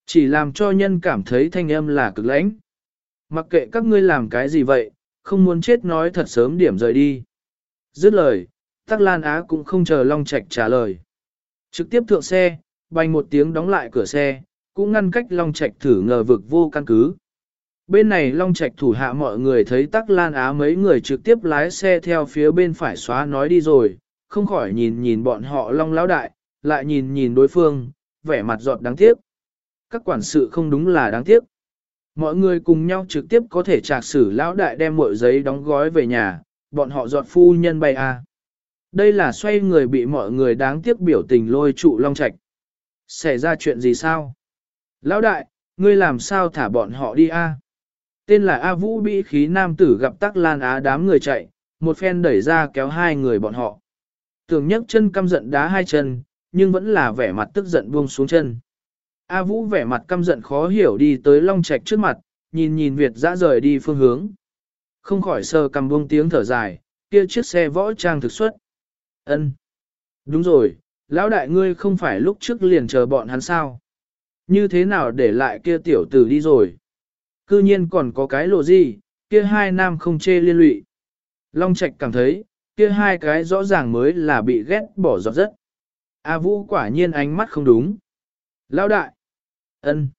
Chỉ làm cho nhân cảm thấy thanh âm là cực lãnh. Mặc kệ các ngươi làm cái gì vậy, không muốn chết nói thật sớm điểm rời đi. Dứt lời, tắc lan á cũng không chờ Long Trạch trả lời. Trực tiếp thượng xe, bành một tiếng đóng lại cửa xe, cũng ngăn cách Long Trạch thử ngờ vực vô căn cứ. Bên này Long Trạch thủ hạ mọi người thấy tắc lan á mấy người trực tiếp lái xe theo phía bên phải xóa nói đi rồi, không khỏi nhìn nhìn bọn họ Long lão đại, lại nhìn nhìn đối phương, vẻ mặt giọt đáng tiếc. Các quản sự không đúng là đáng tiếc. Mọi người cùng nhau trực tiếp có thể trạc xử lão đại đem mọi giấy đóng gói về nhà, bọn họ giọt phu nhân bay à. Đây là xoay người bị mọi người đáng tiếc biểu tình lôi trụ Long Trạch. Xảy ra chuyện gì sao? Lão đại, ngươi làm sao thả bọn họ đi a? Tên là A Vũ bị khí nam tử gặp tắc lan á đám người chạy, một phen đẩy ra kéo hai người bọn họ. Tưởng nhấc chân căm giận đá hai chân, nhưng vẫn là vẻ mặt tức giận buông xuống chân. A Vũ vẻ mặt căm giận khó hiểu đi tới Long Trạch trước mặt, nhìn nhìn Việt dã rời đi phương hướng. Không khỏi sờ cầm buông tiếng thở dài, kia chiếc xe võ trang thực xuất. Ân, Đúng rồi, lão đại ngươi không phải lúc trước liền chờ bọn hắn sao? Như thế nào để lại kia tiểu tử đi rồi? Cư nhiên còn có cái lộ gì, kia hai nam không chê liên lụy. Long Trạch cảm thấy, kia hai cái rõ ràng mới là bị ghét bỏ giọt rất. A Vũ quả nhiên ánh mắt không đúng. Lão đại! ân,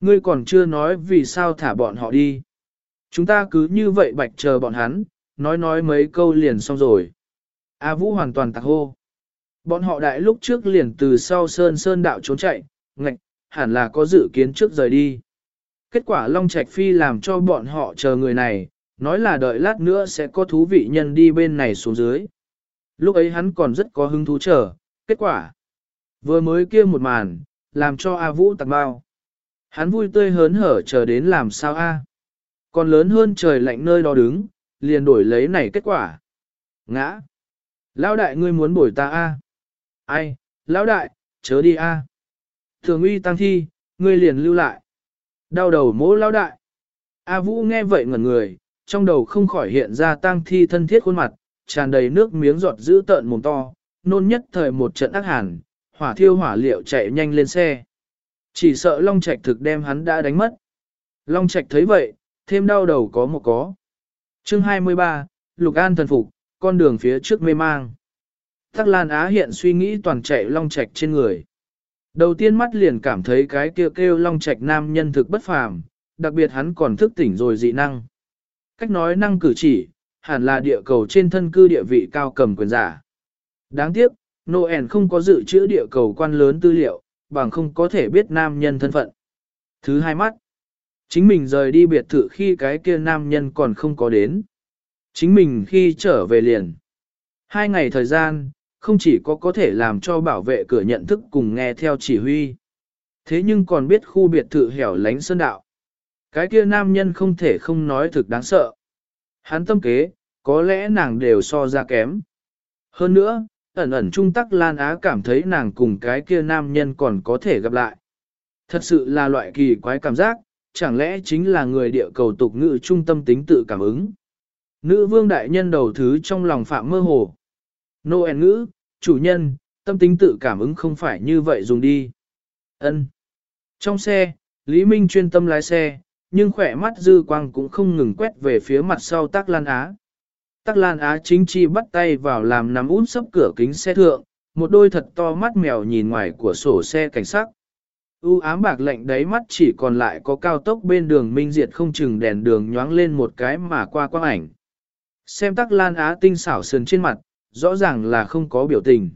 Ngươi còn chưa nói vì sao thả bọn họ đi. Chúng ta cứ như vậy bạch chờ bọn hắn, nói nói mấy câu liền xong rồi. A Vũ hoàn toàn tạc hô. Bọn họ đại lúc trước liền từ sau sơn sơn đạo trốn chạy, ngạch, hẳn là có dự kiến trước rời đi. Kết quả Long Trạch Phi làm cho bọn họ chờ người này, nói là đợi lát nữa sẽ có thú vị nhân đi bên này xuống dưới. Lúc ấy hắn còn rất có hứng thú chờ, kết quả. Vừa mới kia một màn, làm cho A Vũ tặng bao. Hắn vui tươi hớn hở chờ đến làm sao A. Còn lớn hơn trời lạnh nơi đó đứng, liền đổi lấy này kết quả. Ngã. Lão đại ngươi muốn bổi ta A. Ai, lão đại, chớ đi A. Thường uy tăng thi, ngươi liền lưu lại. Đau đầu mỗ lão đại. A Vũ nghe vậy ngẩn người, trong đầu không khỏi hiện ra tang thi thân thiết khuôn mặt, tràn đầy nước miếng giọt giữ tợn mồm to, nôn nhất thời một trận ác hàn, hỏa thiêu hỏa liệu chạy nhanh lên xe. Chỉ sợ Long Trạch thực đem hắn đã đánh mất. Long Trạch thấy vậy, thêm đau đầu có một có. Chương 23, Lục An thần phục, con đường phía trước mê mang. Tắc Lan Á hiện suy nghĩ toàn chạy Long Trạch trên người. Đầu tiên mắt liền cảm thấy cái kêu kêu Long Trạch nam nhân thực bất phàm, đặc biệt hắn còn thức tỉnh rồi dị năng. Cách nói năng cử chỉ, hẳn là địa cầu trên thân cư địa vị cao cầm quyền giả. Đáng tiếc, Noel không có dự trữ địa cầu quan lớn tư liệu, bằng không có thể biết nam nhân thân phận. Thứ hai mắt, chính mình rời đi biệt thự khi cái kia nam nhân còn không có đến. Chính mình khi trở về liền. Hai ngày thời gian, không chỉ có có thể làm cho bảo vệ cửa nhận thức cùng nghe theo chỉ huy. Thế nhưng còn biết khu biệt thự hẻo lánh sơn đạo. Cái kia nam nhân không thể không nói thực đáng sợ. Hắn tâm kế, có lẽ nàng đều so ra kém. Hơn nữa, ẩn ẩn trung tắc Lan Á cảm thấy nàng cùng cái kia nam nhân còn có thể gặp lại. Thật sự là loại kỳ quái cảm giác, chẳng lẽ chính là người địa cầu tục ngữ trung tâm tính tự cảm ứng. Nữ vương đại nhân đầu thứ trong lòng phạm mơ hồ. Noel ngữ, chủ nhân, tâm tính tự cảm ứng không phải như vậy dùng đi. Ân. Trong xe, Lý Minh chuyên tâm lái xe, nhưng khỏe mắt dư quang cũng không ngừng quét về phía mặt sau Tắc Lan Á. Tắc Lan Á chính chi bắt tay vào làm nắm út sấp cửa kính xe thượng, một đôi thật to mắt mèo nhìn ngoài của sổ xe cảnh sát. U ám bạc lạnh đáy mắt chỉ còn lại có cao tốc bên đường minh diệt không chừng đèn đường nhoáng lên một cái mà qua quang ảnh. Xem tắc lan á tinh xảo sườn trên mặt, rõ ràng là không có biểu tình.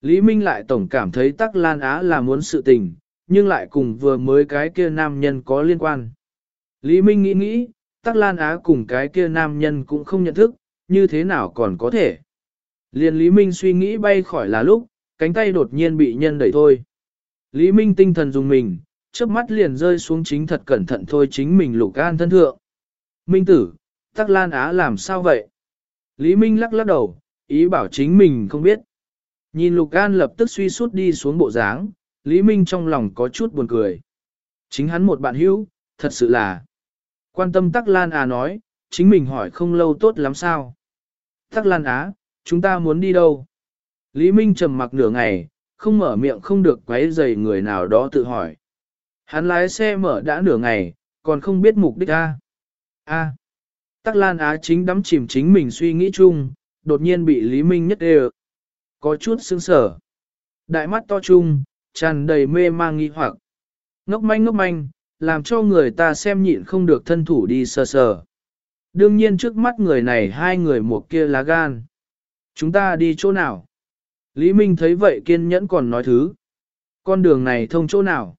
Lý Minh lại tổng cảm thấy tắc lan á là muốn sự tình, nhưng lại cùng vừa mới cái kia nam nhân có liên quan. Lý Minh nghĩ nghĩ, tắc lan á cùng cái kia nam nhân cũng không nhận thức, như thế nào còn có thể. Liên Lý Minh suy nghĩ bay khỏi là lúc, cánh tay đột nhiên bị nhân đẩy thôi. Lý Minh tinh thần dùng mình, chớp mắt liền rơi xuống chính thật cẩn thận thôi chính mình lục an thân thượng. Minh tử, Tắc Lan Á làm sao vậy? Lý Minh lắc lắc đầu, ý bảo chính mình không biết. Nhìn Lục An lập tức suy sút đi xuống bộ dáng, Lý Minh trong lòng có chút buồn cười. Chính hắn một bạn hữu, thật sự là. Quan tâm Tắc Lan Á nói, chính mình hỏi không lâu tốt lắm sao. Tắc Lan Á, chúng ta muốn đi đâu? Lý Minh trầm mặc nửa ngày, không mở miệng không được quấy rầy người nào đó tự hỏi. Hắn lái xe mở đã nửa ngày, còn không biết mục đích A. A. Tắc Lan Á chính đắm chìm chính mình suy nghĩ chung, đột nhiên bị Lý Minh nhất đều. Có chút sững sở. Đại mắt to chung, tràn đầy mê mang nghi hoặc. Ngốc manh ngốc manh, làm cho người ta xem nhịn không được thân thủ đi sờ sờ. Đương nhiên trước mắt người này hai người một kia lá gan. Chúng ta đi chỗ nào? Lý Minh thấy vậy kiên nhẫn còn nói thứ. Con đường này thông chỗ nào?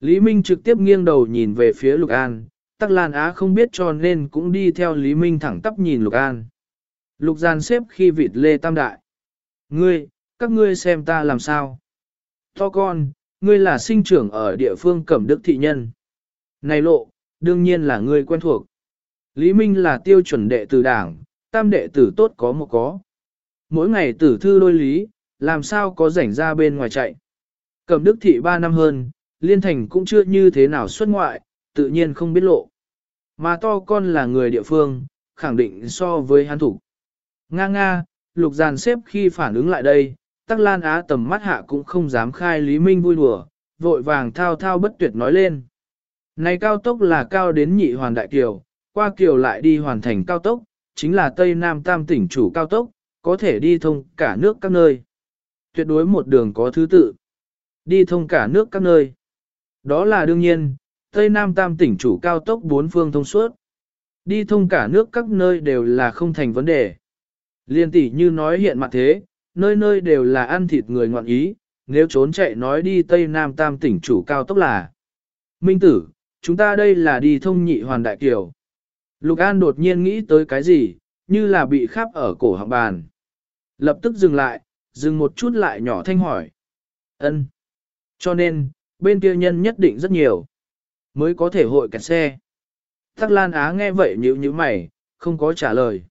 Lý Minh trực tiếp nghiêng đầu nhìn về phía Lục An, Tắc Lan Á không biết cho nên cũng đi theo Lý Minh thẳng tắp nhìn Lục An. Lục Gian xếp khi vịt lê tam đại. Ngươi, các ngươi xem ta làm sao? To con, ngươi là sinh trưởng ở địa phương Cẩm Đức Thị Nhân. Này lộ, đương nhiên là ngươi quen thuộc. Lý Minh là tiêu chuẩn đệ tử đảng, tam đệ tử tốt có một có. Mỗi ngày tử thư đôi lý, làm sao có rảnh ra bên ngoài chạy. Cẩm Đức Thị ba năm hơn, Liên Thành cũng chưa như thế nào xuất ngoại, tự nhiên không biết lộ. Mà to con là người địa phương, khẳng định so với hắn thủ. Nga nga, lục giàn xếp khi phản ứng lại đây, tắc lan á tầm mắt hạ cũng không dám khai Lý Minh vui đùa, vội vàng thao thao bất tuyệt nói lên. Này cao tốc là cao đến nhị hoàn đại kiều, qua kiều lại đi hoàn thành cao tốc, chính là Tây Nam Tam tỉnh chủ cao tốc, có thể đi thông cả nước các nơi. Tuyệt đối một đường có thứ tự. Đi thông cả nước các nơi. Đó là đương nhiên, Tây Nam Tam tỉnh chủ cao tốc bốn phương thông suốt. Đi thông cả nước các nơi đều là không thành vấn đề. Liên tỷ như nói hiện mặt thế, nơi nơi đều là ăn thịt người ngoạn ý, nếu trốn chạy nói đi Tây Nam Tam tỉnh chủ cao tốc là. Minh tử, chúng ta đây là đi thông nhị hoàn đại kiều. Lục An đột nhiên nghĩ tới cái gì, như là bị khắp ở cổ họng bàn. Lập tức dừng lại, dừng một chút lại nhỏ thanh hỏi. ân Cho nên, bên kia nhân nhất định rất nhiều mới có thể hội kẹt xe. Tắc Lan Á nghe vậy nhíu nhíu mày, không có trả lời,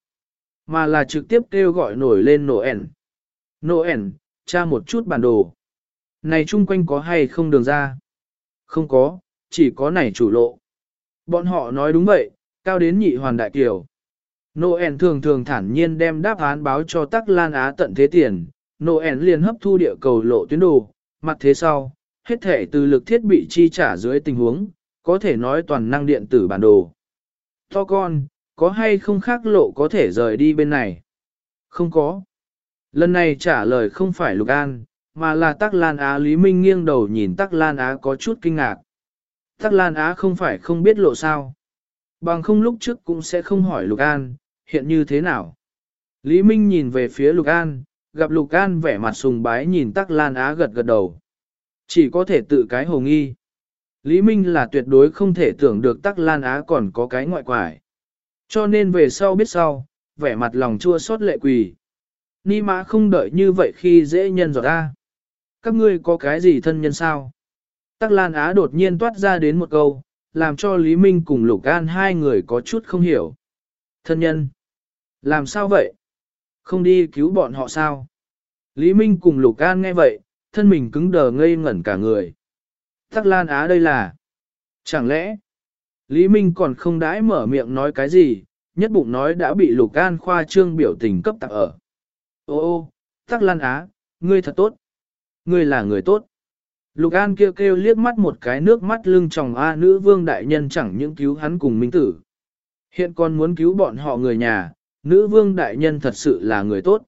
mà là trực tiếp kêu gọi nổi lên Noel. Noel, tra một chút bản đồ. Này chung quanh có hay không đường ra? Không có, chỉ có này chủ lộ. Bọn họ nói đúng vậy, cao đến nhị hoàn đại kiều. Noel thường thường thản nhiên đem đáp án báo cho Tắc Lan Á tận thế tiền. Noel liền hấp thu địa cầu lộ tuyến đồ, mặt thế sau, hết thể từ lực thiết bị chi trả dưới tình huống, có thể nói toàn năng điện tử bản đồ. To con, có hay không khác lộ có thể rời đi bên này? Không có. Lần này trả lời không phải Lục An, mà là Tắc Lan Á Lý Minh nghiêng đầu nhìn Tắc Lan Á có chút kinh ngạc. Tắc Lan Á không phải không biết lộ sao. Bằng không lúc trước cũng sẽ không hỏi Lục An, hiện như thế nào. Lý Minh nhìn về phía Lục An, gặp Lục An vẻ mặt sùng bái nhìn Tắc Lan Á gật gật đầu. Chỉ có thể tự cái hồ nghi. Lý Minh là tuyệt đối không thể tưởng được Tắc Lan Á còn có cái ngoại quải. Cho nên về sau biết sau, vẻ mặt lòng chua xót lệ quỳ. Ni mã không đợi như vậy khi dễ nhân giọt ra. Các ngươi có cái gì thân nhân sao? Tắc Lan Á đột nhiên toát ra đến một câu, làm cho Lý Minh cùng Lục An hai người có chút không hiểu. Thân nhân? Làm sao vậy? Không đi cứu bọn họ sao? Lý Minh cùng Lục An nghe vậy, thân mình cứng đờ ngây ngẩn cả người. Tắc Lan Á đây là... Chẳng lẽ... Lý Minh còn không đãi mở miệng nói cái gì, nhất bụng nói đã bị Lục An khoa trương biểu tình cấp tặng ở. Ô ô, Tắc Lan Á, ngươi thật tốt. Ngươi là người tốt. Lục An kêu kêu liếc mắt một cái nước mắt lưng tròng A nữ vương đại nhân chẳng những cứu hắn cùng minh tử. Hiện còn muốn cứu bọn họ người nhà, nữ vương đại nhân thật sự là người tốt.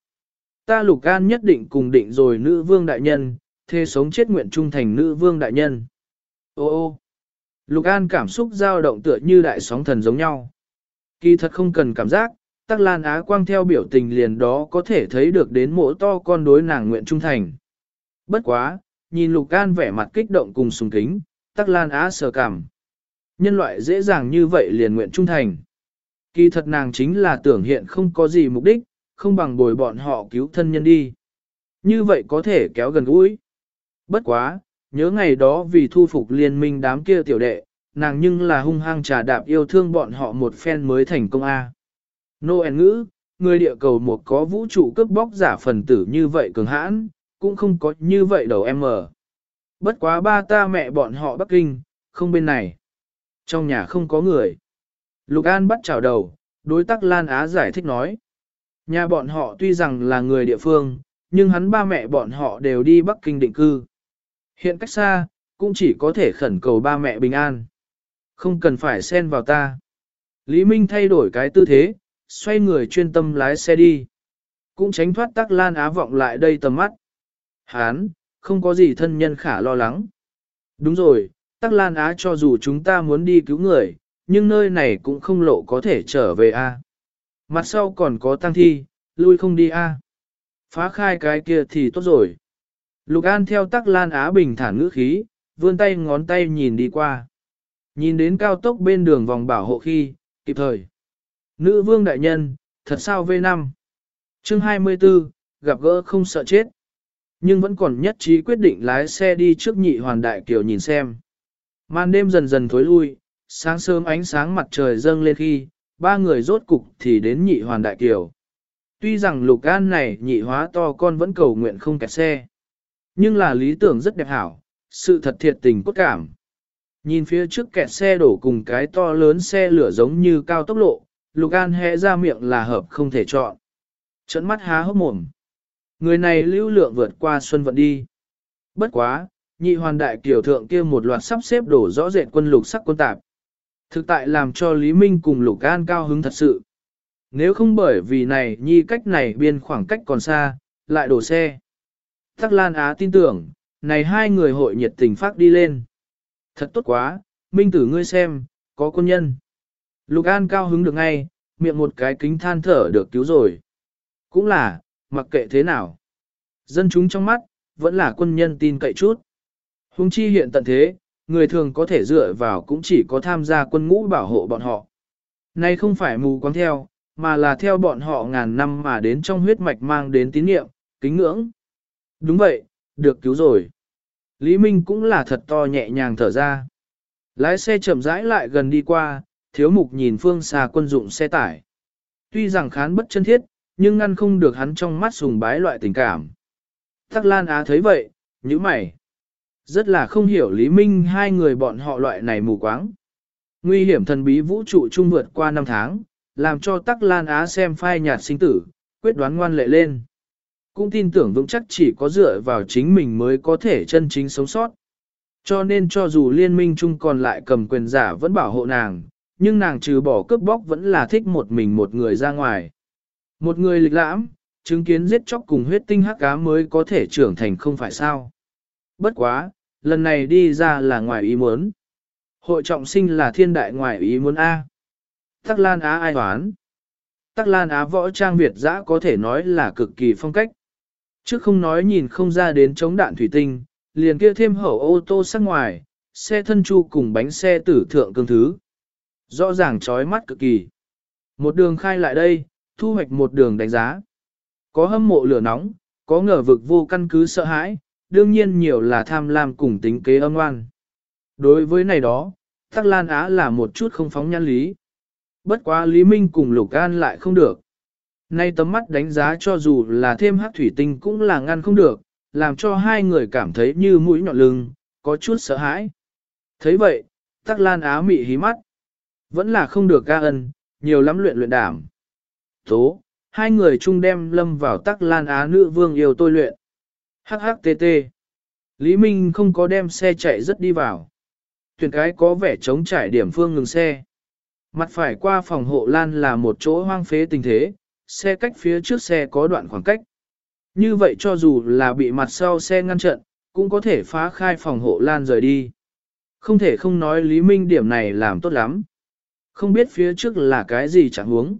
Ta Lục An nhất định cùng định rồi nữ vương đại nhân, thê sống chết nguyện trung thành nữ vương đại nhân. Ô ô, Lục An cảm xúc dao động tựa như đại sóng thần giống nhau. Kỳ thật không cần cảm giác, Tắc Lan Á quang theo biểu tình liền đó có thể thấy được đến mỗ to con đối nàng nguyện trung thành. Bất quá, nhìn Lục An vẻ mặt kích động cùng sùng kính, Tắc Lan Á sờ cảm. Nhân loại dễ dàng như vậy liền nguyện trung thành. Kỳ thật nàng chính là tưởng hiện không có gì mục đích, không bằng bồi bọn họ cứu thân nhân đi. Như vậy có thể kéo gần gũi. Bất quá, nhớ ngày đó vì thu phục liên minh đám kia tiểu đệ, nàng nhưng là hung hăng trà đạp yêu thương bọn họ một phen mới thành công A. Noel ngữ, người địa cầu một có vũ trụ cướp bóc giả phần tử như vậy cường hãn, cũng không có như vậy đầu em mở. Bất quá ba ta mẹ bọn họ Bắc Kinh, không bên này. Trong nhà không có người. Lục An bắt chào đầu, đối tác Lan Á giải thích nói. Nhà bọn họ tuy rằng là người địa phương, nhưng hắn ba mẹ bọn họ đều đi Bắc Kinh định cư. Hiện cách xa, cũng chỉ có thể khẩn cầu ba mẹ bình an. Không cần phải xen vào ta. Lý Minh thay đổi cái tư thế, xoay người chuyên tâm lái xe đi. Cũng tránh thoát tắc lan á vọng lại đây tầm mắt. Hán, không có gì thân nhân khả lo lắng. Đúng rồi, tắc lan á cho dù chúng ta muốn đi cứu người, nhưng nơi này cũng không lộ có thể trở về a. Mặt sau còn có tăng thi, lui không đi a. Phá khai cái kia thì tốt rồi. Lục An theo tắc lan á bình thản ngữ khí, vươn tay ngón tay nhìn đi qua. Nhìn đến cao tốc bên đường vòng bảo hộ khi, kịp thời. Nữ vương đại nhân, thật sao V5? Chương 24, gặp gỡ không sợ chết. Nhưng vẫn còn nhất trí quyết định lái xe đi trước nhị hoàn đại kiều nhìn xem. Màn đêm dần dần thối lui, sáng sớm ánh sáng mặt trời dâng lên khi, ba người rốt cục thì đến nhị hoàn đại kiều. Tuy rằng lục an này nhị hóa to con vẫn cầu nguyện không kẹt xe. Nhưng là lý tưởng rất đẹp hảo, sự thật thiệt tình cốt cảm. Nhìn phía trước kẹt xe đổ cùng cái to lớn xe lửa giống như cao tốc lộ, Lục An hẽ ra miệng là hợp không thể chọn. Trận mắt há hốc mồm. Người này lưu lượng vượt qua xuân vận đi. Bất quá, nhị hoàn đại kiểu thượng kia một loạt sắp xếp đổ rõ rệt quân lục sắc quân tạp. Thực tại làm cho Lý Minh cùng Lục An cao hứng thật sự. Nếu không bởi vì này nhi cách này biên khoảng cách còn xa, lại đổ xe. Tắc Lan Á tin tưởng, này hai người hội nhiệt tình phát đi lên. Thật tốt quá, Minh tử ngươi xem, có quân nhân. Lục An cao hứng được ngay, miệng một cái kính than thở được cứu rồi. Cũng là, mặc kệ thế nào. Dân chúng trong mắt, vẫn là quân nhân tin cậy chút. Hùng chi hiện tận thế, người thường có thể dựa vào cũng chỉ có tham gia quân ngũ bảo hộ bọn họ. Nay không phải mù quáng theo, mà là theo bọn họ ngàn năm mà đến trong huyết mạch mang đến tín niệm, kính ngưỡng. Đúng vậy, được cứu rồi. Lý Minh cũng là thật to nhẹ nhàng thở ra. Lái xe chậm rãi lại gần đi qua, thiếu mục nhìn phương xa quân dụng xe tải. Tuy rằng khán bất chân thiết, nhưng ngăn không được hắn trong mắt sùng bái loại tình cảm. Tắc Lan Á thấy vậy, như mày. Rất là không hiểu Lý Minh hai người bọn họ loại này mù quáng. Nguy hiểm thần bí vũ trụ trung vượt qua năm tháng, làm cho Tắc Lan Á xem phai nhạt sinh tử, quyết đoán ngoan lệ lên. Cũng tin tưởng vững chắc chỉ có dựa vào chính mình mới có thể chân chính sống sót. Cho nên cho dù liên minh chung còn lại cầm quyền giả vẫn bảo hộ nàng, nhưng nàng trừ bỏ cướp bóc vẫn là thích một mình một người ra ngoài. Một người lịch lãm, chứng kiến giết chóc cùng huyết tinh hắc cá mới có thể trưởng thành không phải sao. Bất quá, lần này đi ra là ngoài ý muốn. Hội trọng sinh là thiên đại ngoài ý muốn A. Tắc Lan Á ai hoán? Tắc Lan Á võ trang Việt giã có thể nói là cực kỳ phong cách. Chứ không nói nhìn không ra đến chống đạn thủy tinh, liền kia thêm hậu ô tô sắc ngoài, xe thân chu cùng bánh xe tử thượng cương thứ. Rõ ràng trói mắt cực kỳ. Một đường khai lại đây, thu hoạch một đường đánh giá. Có hâm mộ lửa nóng, có ngờ vực vô căn cứ sợ hãi, đương nhiên nhiều là tham lam cùng tính kế âm oan. Đối với này đó, Tắc Lan Á là một chút không phóng nhan lý. Bất quá Lý Minh cùng Lục An lại không được. Nay tấm mắt đánh giá cho dù là thêm hát thủy tinh cũng là ngăn không được, làm cho hai người cảm thấy như mũi nhọn lưng, có chút sợ hãi. thấy vậy, Tắc Lan Á mị hí mắt. Vẫn là không được ca ân, nhiều lắm luyện luyện đảm. Tố, hai người chung đem lâm vào tắc lan á nữ vương yêu tôi luyện. HHTT. Lý Minh không có đem xe chạy rất đi vào. Tuyển cái có vẻ chống trải điểm phương ngừng xe. Mặt phải qua phòng hộ lan là một chỗ hoang phế tình thế, xe cách phía trước xe có đoạn khoảng cách. Như vậy cho dù là bị mặt sau xe ngăn trận, cũng có thể phá khai phòng hộ lan rời đi. Không thể không nói Lý Minh điểm này làm tốt lắm. Không biết phía trước là cái gì chẳng huống.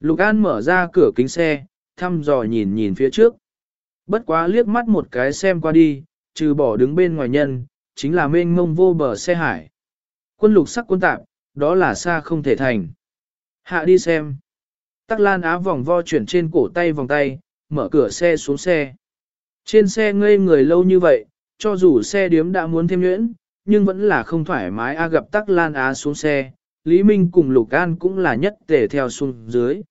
Lục An mở ra cửa kính xe, thăm dò nhìn nhìn phía trước. Bất quá liếc mắt một cái xem qua đi, trừ bỏ đứng bên ngoài nhân, chính là mênh mông vô bờ xe hải. Quân lục sắc quân tạp, đó là xa không thể thành. Hạ đi xem. Tắc Lan Á vòng vo chuyển trên cổ tay vòng tay, mở cửa xe xuống xe. Trên xe ngây người lâu như vậy, cho dù xe điếm đã muốn thêm nhuyễn, nhưng vẫn là không thoải mái a gặp Tắc Lan Á xuống xe, Lý Minh cùng Lục An cũng là nhất tề theo xuống dưới.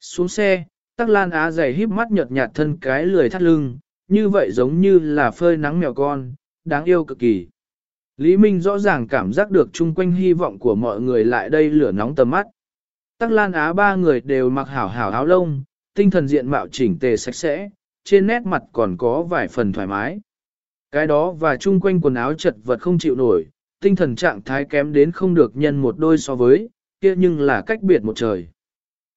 Xuống xe, Tắc Lan Á dày híp mắt nhợt nhạt thân cái lười thắt lưng, như vậy giống như là phơi nắng mèo con, đáng yêu cực kỳ. Lý Minh rõ ràng cảm giác được chung quanh hy vọng của mọi người lại đây lửa nóng tầm mắt. Tắc Lan Á ba người đều mặc hảo hảo áo lông, tinh thần diện mạo chỉnh tề sạch sẽ, trên nét mặt còn có vài phần thoải mái. Cái đó và chung quanh quần áo chật vật không chịu nổi, tinh thần trạng thái kém đến không được nhân một đôi so với, kia nhưng là cách biệt một trời.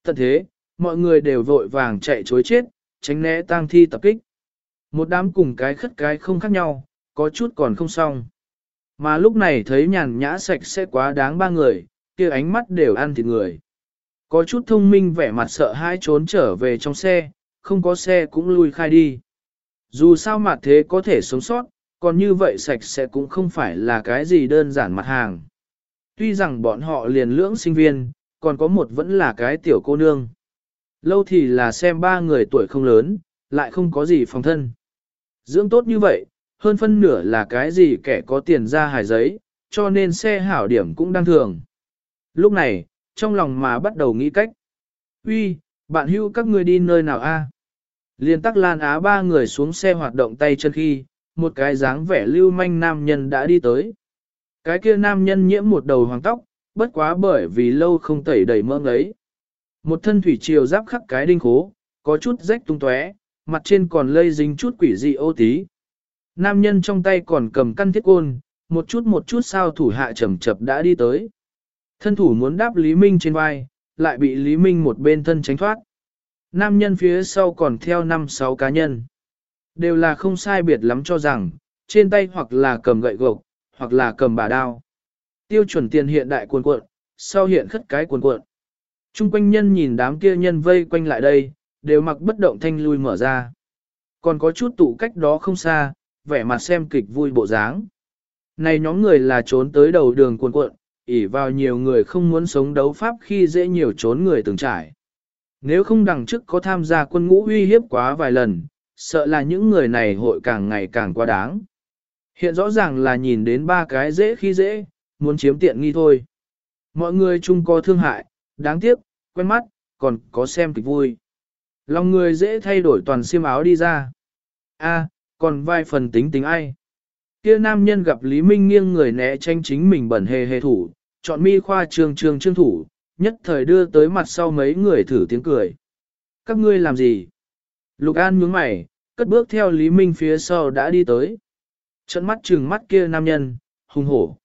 Tận thế, mọi người đều vội vàng chạy chối chết, tránh né tang thi tập kích. Một đám cùng cái khất cái không khác nhau, có chút còn không xong. Mà lúc này thấy nhàn nhã sạch sẽ quá đáng ba người, kia ánh mắt đều ăn thịt người. Có chút thông minh vẻ mặt sợ hãi trốn trở về trong xe, không có xe cũng lui khai đi. Dù sao mặt thế có thể sống sót, còn như vậy sạch sẽ cũng không phải là cái gì đơn giản mặt hàng. Tuy rằng bọn họ liền lưỡng sinh viên, còn có một vẫn là cái tiểu cô nương. Lâu thì là xem ba người tuổi không lớn, lại không có gì phòng thân. Dưỡng tốt như vậy, hơn phân nửa là cái gì kẻ có tiền ra hài giấy, cho nên xe hảo điểm cũng đang thường. Lúc này, trong lòng mà bắt đầu nghĩ cách. Uy, bạn hưu các người đi nơi nào a? Liên tắc lan á ba người xuống xe hoạt động tay chân khi, một cái dáng vẻ lưu manh nam nhân đã đi tới. Cái kia nam nhân nhiễm một đầu hoàng tóc, bất quá bởi vì lâu không tẩy đầy mỡ ấy. Một thân thủy triều giáp khắc cái đinh khố, có chút rách tung tóe, mặt trên còn lây dính chút quỷ dị ô tí. Nam nhân trong tay còn cầm căn thiết côn, một chút một chút sao thủ hạ chậm chập đã đi tới. Thân thủ muốn đáp Lý Minh trên vai, lại bị Lý Minh một bên thân tránh thoát. Nam nhân phía sau còn theo năm sáu cá nhân. Đều là không sai biệt lắm cho rằng, trên tay hoặc là cầm gậy gộc, hoặc là cầm bà đao. Tiêu chuẩn tiền hiện đại cuồn cuộn, sau hiện khất cái cuồn cuộn. Trung quanh nhân nhìn đám kia nhân vây quanh lại đây, đều mặc bất động thanh lui mở ra. Còn có chút tụ cách đó không xa, vẻ mặt xem kịch vui bộ dáng. Này nhóm người là trốn tới đầu đường cuồn cuộn, ỉ vào nhiều người không muốn sống đấu pháp khi dễ nhiều trốn người từng trải. Nếu không đằng trước có tham gia quân ngũ uy hiếp quá vài lần, sợ là những người này hội càng ngày càng quá đáng. Hiện rõ ràng là nhìn đến ba cái dễ khi dễ, muốn chiếm tiện nghi thôi. Mọi người chung có thương hại, đáng tiếc, quen mắt, còn có xem kịch vui. Lòng người dễ thay đổi toàn xiêm áo đi ra. A, còn vài phần tính tính ai. Kia nam nhân gặp Lý Minh nghiêng người né tranh chính mình bẩn hề hề thủ, chọn mi khoa trường trường trương thủ, nhất thời đưa tới mặt sau mấy người thử tiếng cười. Các ngươi làm gì? Lục An nhướng mày, cất bước theo Lý Minh phía sau đã đi tới. Trận mắt trừng mắt kia nam nhân, hung hổ.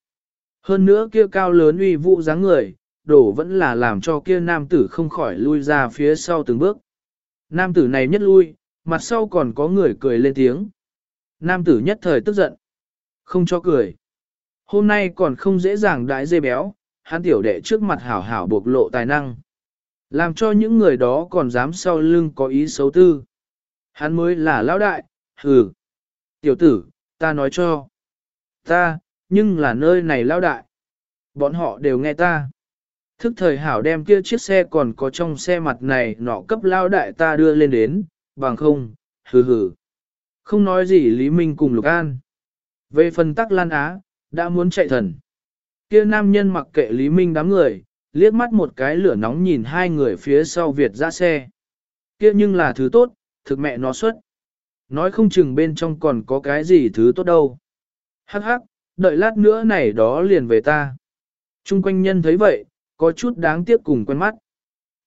Hơn nữa kia cao lớn uy vũ dáng người, đổ vẫn là làm cho kia nam tử không khỏi lui ra phía sau từng bước. Nam tử này nhất lui, mặt sau còn có người cười lên tiếng. Nam tử nhất thời tức giận. Không cho cười. Hôm nay còn không dễ dàng đãi dê béo, hắn tiểu đệ trước mặt hảo hảo bộc lộ tài năng. Làm cho những người đó còn dám sau lưng có ý xấu tư. Hắn mới là lão đại, hừ. Tiểu tử, ta nói cho. Ta, nhưng là nơi này lão đại. Bọn họ đều nghe ta. Thức thời hảo đem kia chiếc xe còn có trong xe mặt này nọ cấp lao đại ta đưa lên đến, bằng không, hừ hừ. Không nói gì Lý Minh cùng Lục An. Về phần tắc lan á, đã muốn chạy thần. Kia nam nhân mặc kệ Lý Minh đám người, liếc mắt một cái lửa nóng nhìn hai người phía sau Việt ra xe. Kia nhưng là thứ tốt, thực mẹ nó xuất. Nói không chừng bên trong còn có cái gì thứ tốt đâu. Hắc hắc, đợi lát nữa này đó liền về ta. Trung quanh nhân thấy vậy, có chút đáng tiếc cùng quen mắt.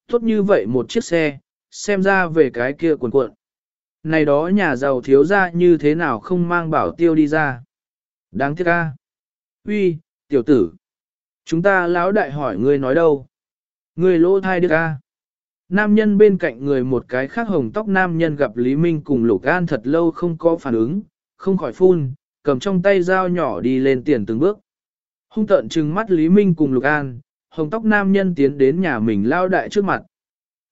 Tốt như vậy một chiếc xe, xem ra về cái kia cuộn cuộn. này đó nhà giàu thiếu ra như thế nào không mang bảo tiêu đi ra. Đáng tiếc ca. Uy, tiểu tử. Chúng ta lão đại hỏi ngươi nói đâu? Ngươi lỗ thai đứa ca. Nam nhân bên cạnh người một cái khác hồng tóc nam nhân gặp Lý Minh cùng Lục An thật lâu không có phản ứng, không khỏi phun, cầm trong tay dao nhỏ đi lên tiền từng bước. Hung tợn trừng mắt Lý Minh cùng Lục An, hồng tóc nam nhân tiến đến nhà mình lao đại trước mặt.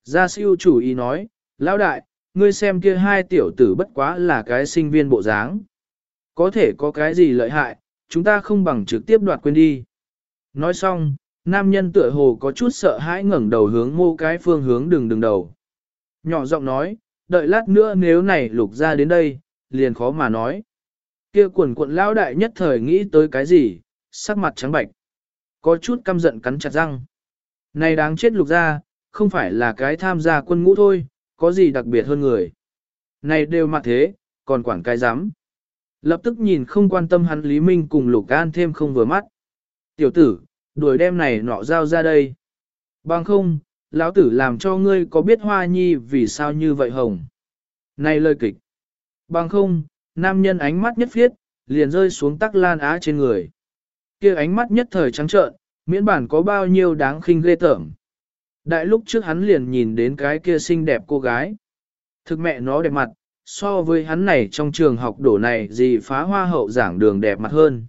Gia siêu chủ ý nói, lao đại, ngươi xem kia hai tiểu tử bất quá là cái sinh viên bộ dáng. Có thể có cái gì lợi hại, chúng ta không bằng trực tiếp đoạt quên đi. Nói xong, nam nhân tựa hồ có chút sợ hãi ngẩng đầu hướng mô cái phương hướng đừng đừng đầu. Nhỏ giọng nói, đợi lát nữa nếu này lục ra đến đây, liền khó mà nói. Kia quần quận lão đại nhất thời nghĩ tới cái gì, sắc mặt trắng bạch. Có chút căm giận cắn chặt răng. Này đáng chết lục ra, không phải là cái tham gia quân ngũ thôi, có gì đặc biệt hơn người. Này đều mặt thế, còn quản cái dám. Lập tức nhìn không quan tâm hắn Lý Minh cùng Lục An thêm không vừa mắt. Tiểu tử, đuổi đem này nọ giao ra đây. Bằng không, lão tử làm cho ngươi có biết hoa nhi vì sao như vậy hồng. Này lời kịch. Bằng không, nam nhân ánh mắt nhất phiết, liền rơi xuống tắc lan á trên người. kia ánh mắt nhất thời trắng trợn, miễn bản có bao nhiêu đáng khinh ghê tởm. Đại lúc trước hắn liền nhìn đến cái kia xinh đẹp cô gái. Thực mẹ nó đẹp mặt, so với hắn này trong trường học đổ này gì phá hoa hậu giảng đường đẹp mặt hơn.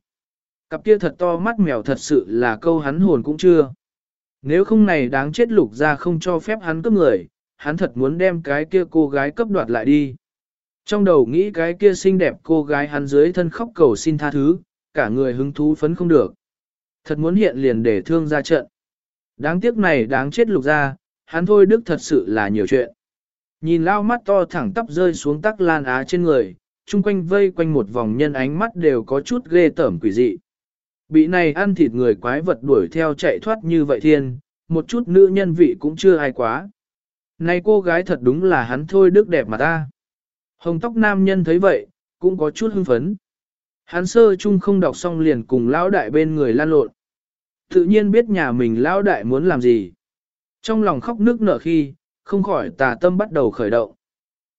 Cặp kia thật to mắt mèo thật sự là câu hắn hồn cũng chưa. Nếu không này đáng chết lục ra không cho phép hắn cướp người, hắn thật muốn đem cái kia cô gái cấp đoạt lại đi. Trong đầu nghĩ cái kia xinh đẹp cô gái hắn dưới thân khóc cầu xin tha thứ, cả người hứng thú phấn không được. Thật muốn hiện liền để thương ra trận. Đáng tiếc này đáng chết lục ra, hắn thôi đức thật sự là nhiều chuyện. Nhìn lao mắt to thẳng tắp rơi xuống tắc lan á trên người, chung quanh vây quanh một vòng nhân ánh mắt đều có chút ghê tởm quỷ dị. Bị này ăn thịt người quái vật đuổi theo chạy thoát như vậy thiên, một chút nữ nhân vị cũng chưa ai quá. Này cô gái thật đúng là hắn thôi đức đẹp mà ta. Hồng tóc nam nhân thấy vậy, cũng có chút hưng phấn. Hắn sơ chung không đọc xong liền cùng lão đại bên người lan lộn. Tự nhiên biết nhà mình lão đại muốn làm gì. Trong lòng khóc nước nở khi, không khỏi tà tâm bắt đầu khởi động.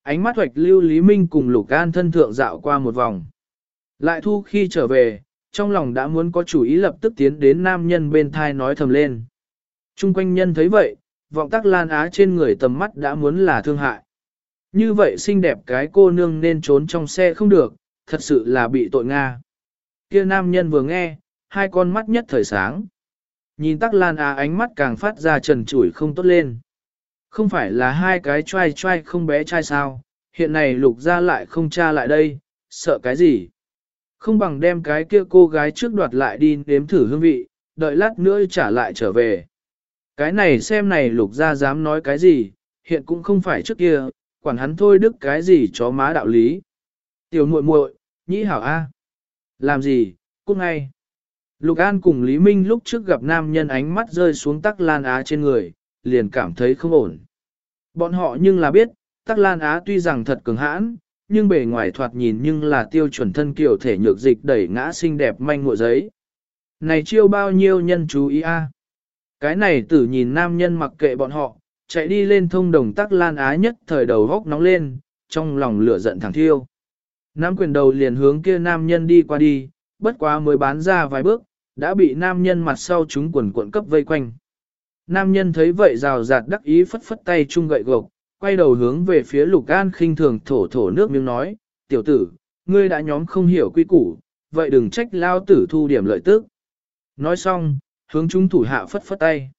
Ánh mắt hoạch lưu Lý Minh cùng Lục An thân thượng dạo qua một vòng. Lại thu khi trở về, trong lòng đã muốn có chủ ý lập tức tiến đến nam nhân bên thai nói thầm lên. Trung quanh nhân thấy vậy, vọng tắc lan á trên người tầm mắt đã muốn là thương hại. Như vậy xinh đẹp cái cô nương nên trốn trong xe không được, thật sự là bị tội Nga. kia nam nhân vừa nghe, hai con mắt nhất thời sáng. Nhìn tắc lan á ánh mắt càng phát ra trần trụi không tốt lên. Không phải là hai cái trai trai không bé trai sao, hiện này lục ra lại không tra lại đây, sợ cái gì. Không bằng đem cái kia cô gái trước đoạt lại đi nếm thử hương vị, đợi lát nữa trả lại trở về. Cái này xem này lục ra dám nói cái gì, hiện cũng không phải trước kia, quản hắn thôi đức cái gì chó má đạo lý. Tiểu muội muội, nhĩ hảo A. Làm gì, cút ngay. Lục An cùng Lý Minh lúc trước gặp nam nhân ánh mắt rơi xuống tắc lan á trên người, liền cảm thấy không ổn. Bọn họ nhưng là biết, tắc lan á tuy rằng thật cường hãn, nhưng bề ngoài thoạt nhìn nhưng là tiêu chuẩn thân kiểu thể nhược dịch đẩy ngã xinh đẹp manh ngộ giấy. Này chiêu bao nhiêu nhân chú ý a? Cái này tử nhìn nam nhân mặc kệ bọn họ, chạy đi lên thông đồng tắc lan á nhất thời đầu góc nóng lên, trong lòng lửa giận thẳng thiêu. Nam quyền đầu liền hướng kia nam nhân đi qua đi, bất quá mới bán ra vài bước, đã bị nam nhân mặt sau chúng quần cuộn cấp vây quanh. Nam nhân thấy vậy rào rạt đắc ý phất phất tay chung gậy gộc, quay đầu hướng về phía lục an khinh thường thổ thổ nước miếng nói, tiểu tử, ngươi đã nhóm không hiểu quy củ, vậy đừng trách lao tử thu điểm lợi tức. Nói xong, hướng chúng thủ hạ phất phất tay.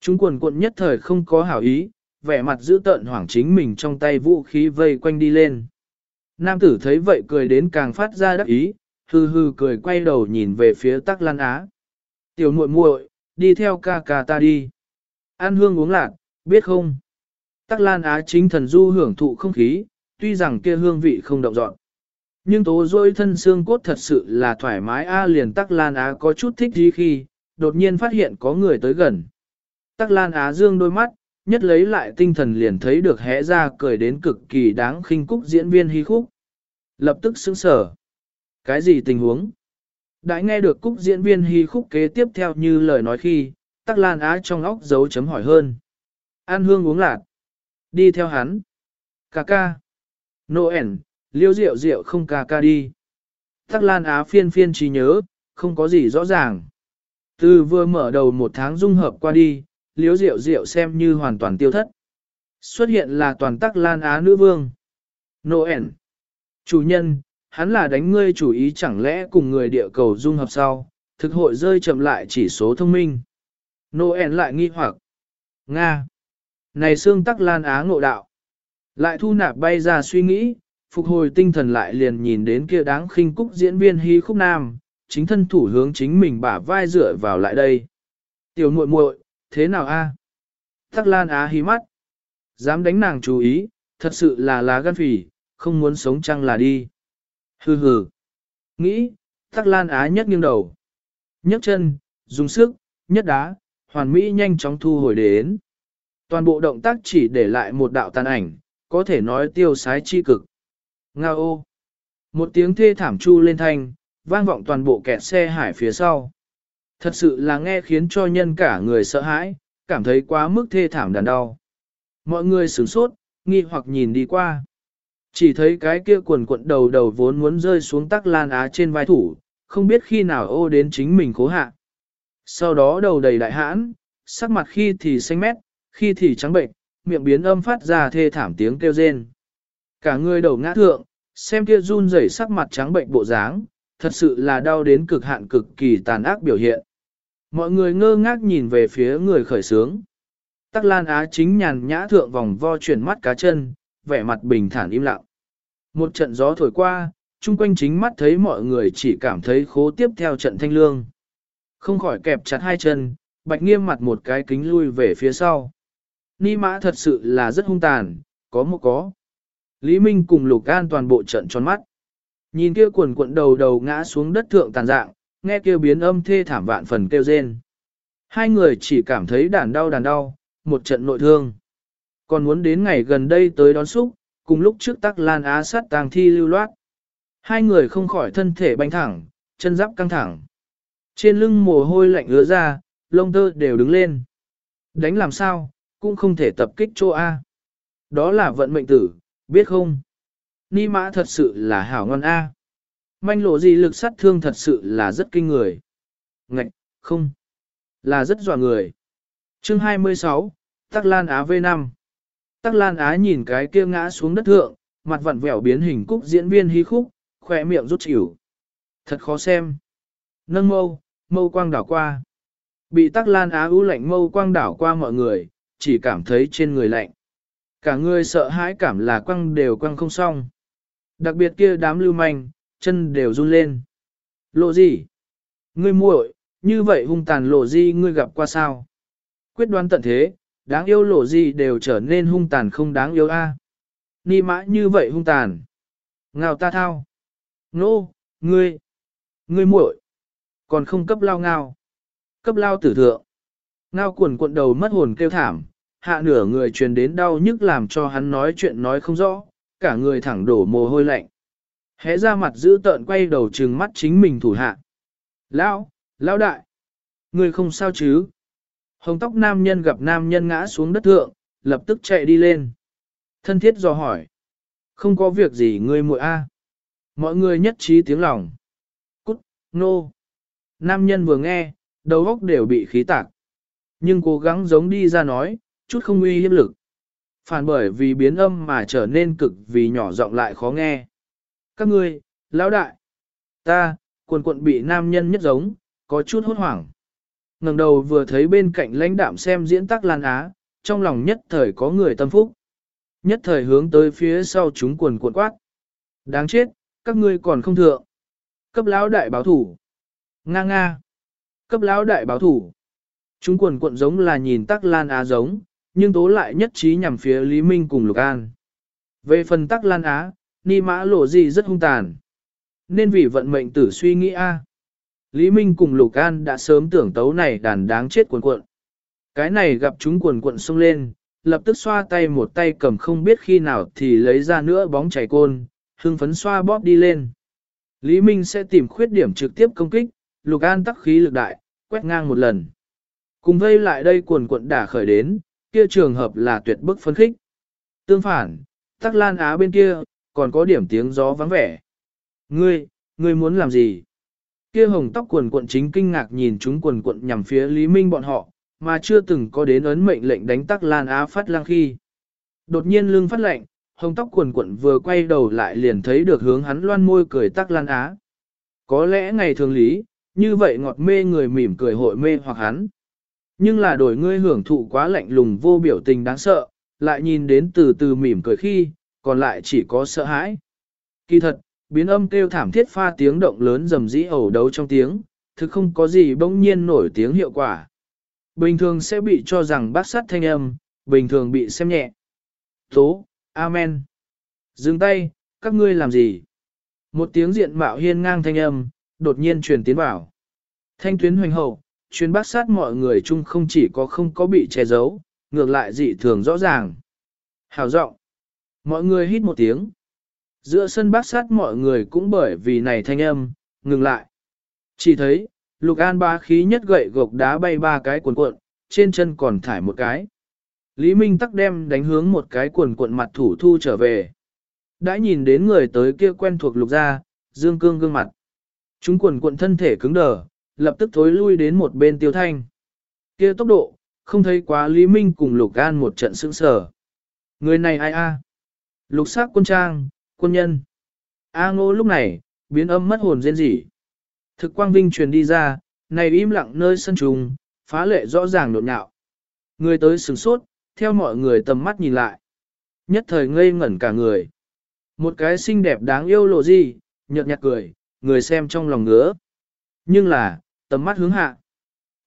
Chúng quần cuộn nhất thời không có hảo ý, vẻ mặt giữ tợn hoảng chính mình trong tay vũ khí vây quanh đi lên. Nam tử thấy vậy cười đến càng phát ra đắc ý, hư hư cười quay đầu nhìn về phía tắc lan á. Tiểu muội muội, đi theo ca ca ta đi. Ăn hương uống lạc, biết không? Tắc Lan Á chính thần du hưởng thụ không khí, tuy rằng kia hương vị không động dọn. Nhưng tố dôi thân xương cốt thật sự là thoải mái A liền Tắc Lan Á có chút thích gì khi, đột nhiên phát hiện có người tới gần. Tắc Lan Á dương đôi mắt, nhất lấy lại tinh thần liền thấy được hẽ ra cười đến cực kỳ đáng khinh cúc diễn viên hí khúc. Lập tức sững sở. Cái gì tình huống? Đã nghe được cúc diễn viên hí khúc kế tiếp theo như lời nói khi, Tắc Lan Á trong óc dấu chấm hỏi hơn. An hương uống lạc. Đi theo hắn. Cà ca. Noel, liêu rượu rượu không ca ca đi. Tắc Lan Á phiên phiên trí nhớ, không có gì rõ ràng. Từ vừa mở đầu một tháng dung hợp qua đi, liêu rượu rượu xem như hoàn toàn tiêu thất. Xuất hiện là toàn tắc Lan Á nữ vương. Noel. Chủ nhân, hắn là đánh ngươi chủ ý chẳng lẽ cùng người địa cầu dung hợp sau, thực hội rơi chậm lại chỉ số thông minh. Noel lại nghi hoặc. Nga. Này xương tắc Lan Á ngộ đạo. Lại thu nạp bay ra suy nghĩ, phục hồi tinh thần lại liền nhìn đến kia đáng khinh cúc diễn viên hy khúc nam, chính thân thủ hướng chính mình bả vai dựa vào lại đây. Tiểu muội muội, thế nào a? Tắc Lan Á hí mắt. Dám đánh nàng chú ý, thật sự là lá gan phỉ, không muốn sống chăng là đi. Hừ hừ. Nghĩ, Tắc Lan Á nhất nghiêng đầu. nhấc chân, dùng sức, nhất đá, hoàn mỹ nhanh chóng thu hồi đến. Toàn bộ động tác chỉ để lại một đạo tàn ảnh, có thể nói tiêu sái chi cực. Nga ô! Một tiếng thê thảm chu lên thanh, vang vọng toàn bộ kẹt xe hải phía sau. Thật sự là nghe khiến cho nhân cả người sợ hãi, cảm thấy quá mức thê thảm đàn đau. Mọi người sửng sốt, nghi hoặc nhìn đi qua. Chỉ thấy cái kia quần cuộn đầu đầu vốn muốn rơi xuống tắc lan á trên vai thủ, không biết khi nào ô đến chính mình cố hạ. Sau đó đầu đầy đại hãn, sắc mặt khi thì xanh mét, khi thì trắng bệnh, miệng biến âm phát ra thê thảm tiếng kêu rên. Cả người đầu ngã thượng, xem kia run rẩy sắc mặt trắng bệnh bộ dáng, thật sự là đau đến cực hạn cực kỳ tàn ác biểu hiện. Mọi người ngơ ngác nhìn về phía người khởi sướng. Tắc Lan Á chính nhàn nhã thượng vòng vo chuyển mắt cá chân, vẻ mặt bình thản im lặng. Một trận gió thổi qua, chung quanh chính mắt thấy mọi người chỉ cảm thấy khố tiếp theo trận thanh lương. Không khỏi kẹp chặt hai chân, bạch nghiêm mặt một cái kính lui về phía sau. Ni mã thật sự là rất hung tàn, có một có. Lý Minh cùng Lục An toàn bộ trận tròn mắt. Nhìn kia quần cuộn đầu đầu ngã xuống đất thượng tàn dạng, nghe kia biến âm thê thảm vạn phần kêu rên. Hai người chỉ cảm thấy đàn đau đàn đau, một trận nội thương. Còn muốn đến ngày gần đây tới đón xúc, cùng lúc trước tắc lan á sát tàng thi lưu loát. Hai người không khỏi thân thể banh thẳng, chân giáp căng thẳng. Trên lưng mồ hôi lạnh ứa ra, lông tơ đều đứng lên. Đánh làm sao, cũng không thể tập kích chỗ A. Đó là vận mệnh tử, biết không? Ni mã thật sự là hảo ngon A. Manh lộ gì lực sát thương thật sự là rất kinh người. Ngạch, không. Là rất dọa người. chương 26, Tắc Lan Á V5. Tắc Lan Á nhìn cái kia ngã xuống đất thượng, mặt vặn vẹo biến hình cúc diễn viên hí khúc, khỏe miệng rút chịu. Thật khó xem. Nâng mâu, mâu quang đảo qua. Bị Tắc Lan Á ưu lạnh mâu quang đảo qua mọi người, chỉ cảm thấy trên người lạnh. Cả người sợ hãi cảm là quăng đều quăng không xong. Đặc biệt kia đám lưu manh, chân đều run lên. Lộ gì? Ngươi muội, như vậy hung tàn lộ gì ngươi gặp qua sao? Quyết đoán tận thế, đáng yêu lộ gì đều trở nên hung tàn không đáng yêu a. Ni mã như vậy hung tàn. Ngào ta thao. Nô, ngươi, ngươi muội, còn không cấp lao ngao. Cấp lao tử thượng. Ngao cuồn cuộn đầu mất hồn kêu thảm, hạ nửa người truyền đến đau nhức làm cho hắn nói chuyện nói không rõ, cả người thẳng đổ mồ hôi lạnh. Hé ra mặt giữ tợn quay đầu trừng mắt chính mình thủ hạ. Lão, lão đại, người không sao chứ? Hồng tóc nam nhân gặp nam nhân ngã xuống đất thượng, lập tức chạy đi lên. Thân thiết dò hỏi. Không có việc gì ngươi muội a. Mọi người nhất trí tiếng lòng. Cút, nô. No. Nam nhân vừa nghe, đầu óc đều bị khí tạc. Nhưng cố gắng giống đi ra nói, chút không uy hiếp lực. Phản bởi vì biến âm mà trở nên cực vì nhỏ giọng lại khó nghe. Các ngươi, lão đại, ta, quần quận bị nam nhân nhất giống, có chút hốt hoảng. ngẩng đầu vừa thấy bên cạnh lãnh đạm xem diễn tác lan á, trong lòng nhất thời có người tâm phúc. Nhất thời hướng tới phía sau chúng quần cuộn quát. Đáng chết, các ngươi còn không thượng. Cấp lão đại báo thủ. Nga nga. Cấp lão đại báo thủ. Chúng quần cuộn giống là nhìn tắc lan á giống, nhưng tố lại nhất trí nhằm phía Lý Minh cùng Lục An. Về phần tắc lan á, ni mã lộ gì rất hung tàn. Nên vì vận mệnh tử suy nghĩ a. Lý Minh cùng Lục An đã sớm tưởng tấu này đàn đáng chết quần cuộn. Cái này gặp chúng quần cuộn xông lên, lập tức xoa tay một tay cầm không biết khi nào thì lấy ra nữa bóng chảy côn, hưng phấn xoa bóp đi lên. Lý Minh sẽ tìm khuyết điểm trực tiếp công kích, Lục An tắc khí lực đại, quét ngang một lần. Cùng vây lại đây cuồn cuộn đả khởi đến, kia trường hợp là tuyệt bức phấn khích. Tương phản, Tắc Lan Á bên kia, còn có điểm tiếng gió vắng vẻ. Ngươi, ngươi muốn làm gì? Kia hồng tóc quần cuộn chính kinh ngạc nhìn chúng quần cuộn nhằm phía Lý Minh bọn họ, mà chưa từng có đến ấn mệnh lệnh đánh tắc Lan Á phát lang khi. Đột nhiên lưng phát lệnh, hồng tóc quần cuộn vừa quay đầu lại liền thấy được hướng hắn loan môi cười tắc Lan Á. Có lẽ ngày thường lý, như vậy ngọt mê người mỉm cười hội mê hoặc hắn. Nhưng là đổi ngươi hưởng thụ quá lạnh lùng vô biểu tình đáng sợ, lại nhìn đến từ từ mỉm cười khi, còn lại chỉ có sợ hãi. Kỳ thật, biến âm kêu thảm thiết pha tiếng động lớn rầm rĩ ẩu đấu trong tiếng, thực không có gì bỗng nhiên nổi tiếng hiệu quả. Bình thường sẽ bị cho rằng bác sát thanh âm, bình thường bị xem nhẹ. Tố, Amen. Dừng tay, các ngươi làm gì? Một tiếng diện mạo hiên ngang thanh âm, đột nhiên truyền tiến vào. Thanh tuyến hoành hậu, Chuyên bác sát mọi người chung không chỉ có không có bị che giấu, ngược lại dị thường rõ ràng. Hào giọng Mọi người hít một tiếng. Giữa sân bác sát mọi người cũng bởi vì này thanh âm, ngừng lại. Chỉ thấy, Lục An ba khí nhất gậy gộc đá bay ba cái cuộn cuộn, trên chân còn thải một cái. Lý Minh tắc đem đánh hướng một cái cuộn cuộn mặt thủ thu trở về. Đã nhìn đến người tới kia quen thuộc lục ra, dương cương gương mặt. Chúng cuộn cuộn thân thể cứng đờ, lập tức thối lui đến một bên tiêu thanh. Kia tốc độ, không thấy quá Lý Minh cùng Lục An một trận sững sờ. Người này ai a? Lục sắc quân trang, quân nhân. A ngô lúc này, biến âm mất hồn rên rỉ. Thực quang vinh truyền đi ra, này im lặng nơi sân trùng, phá lệ rõ ràng nộn nhạo. Người tới sừng sốt, theo mọi người tầm mắt nhìn lại. Nhất thời ngây ngẩn cả người. Một cái xinh đẹp đáng yêu lộ gì, nhợt nhạt cười, người xem trong lòng ngứa. Nhưng là, tầm mắt hướng hạ.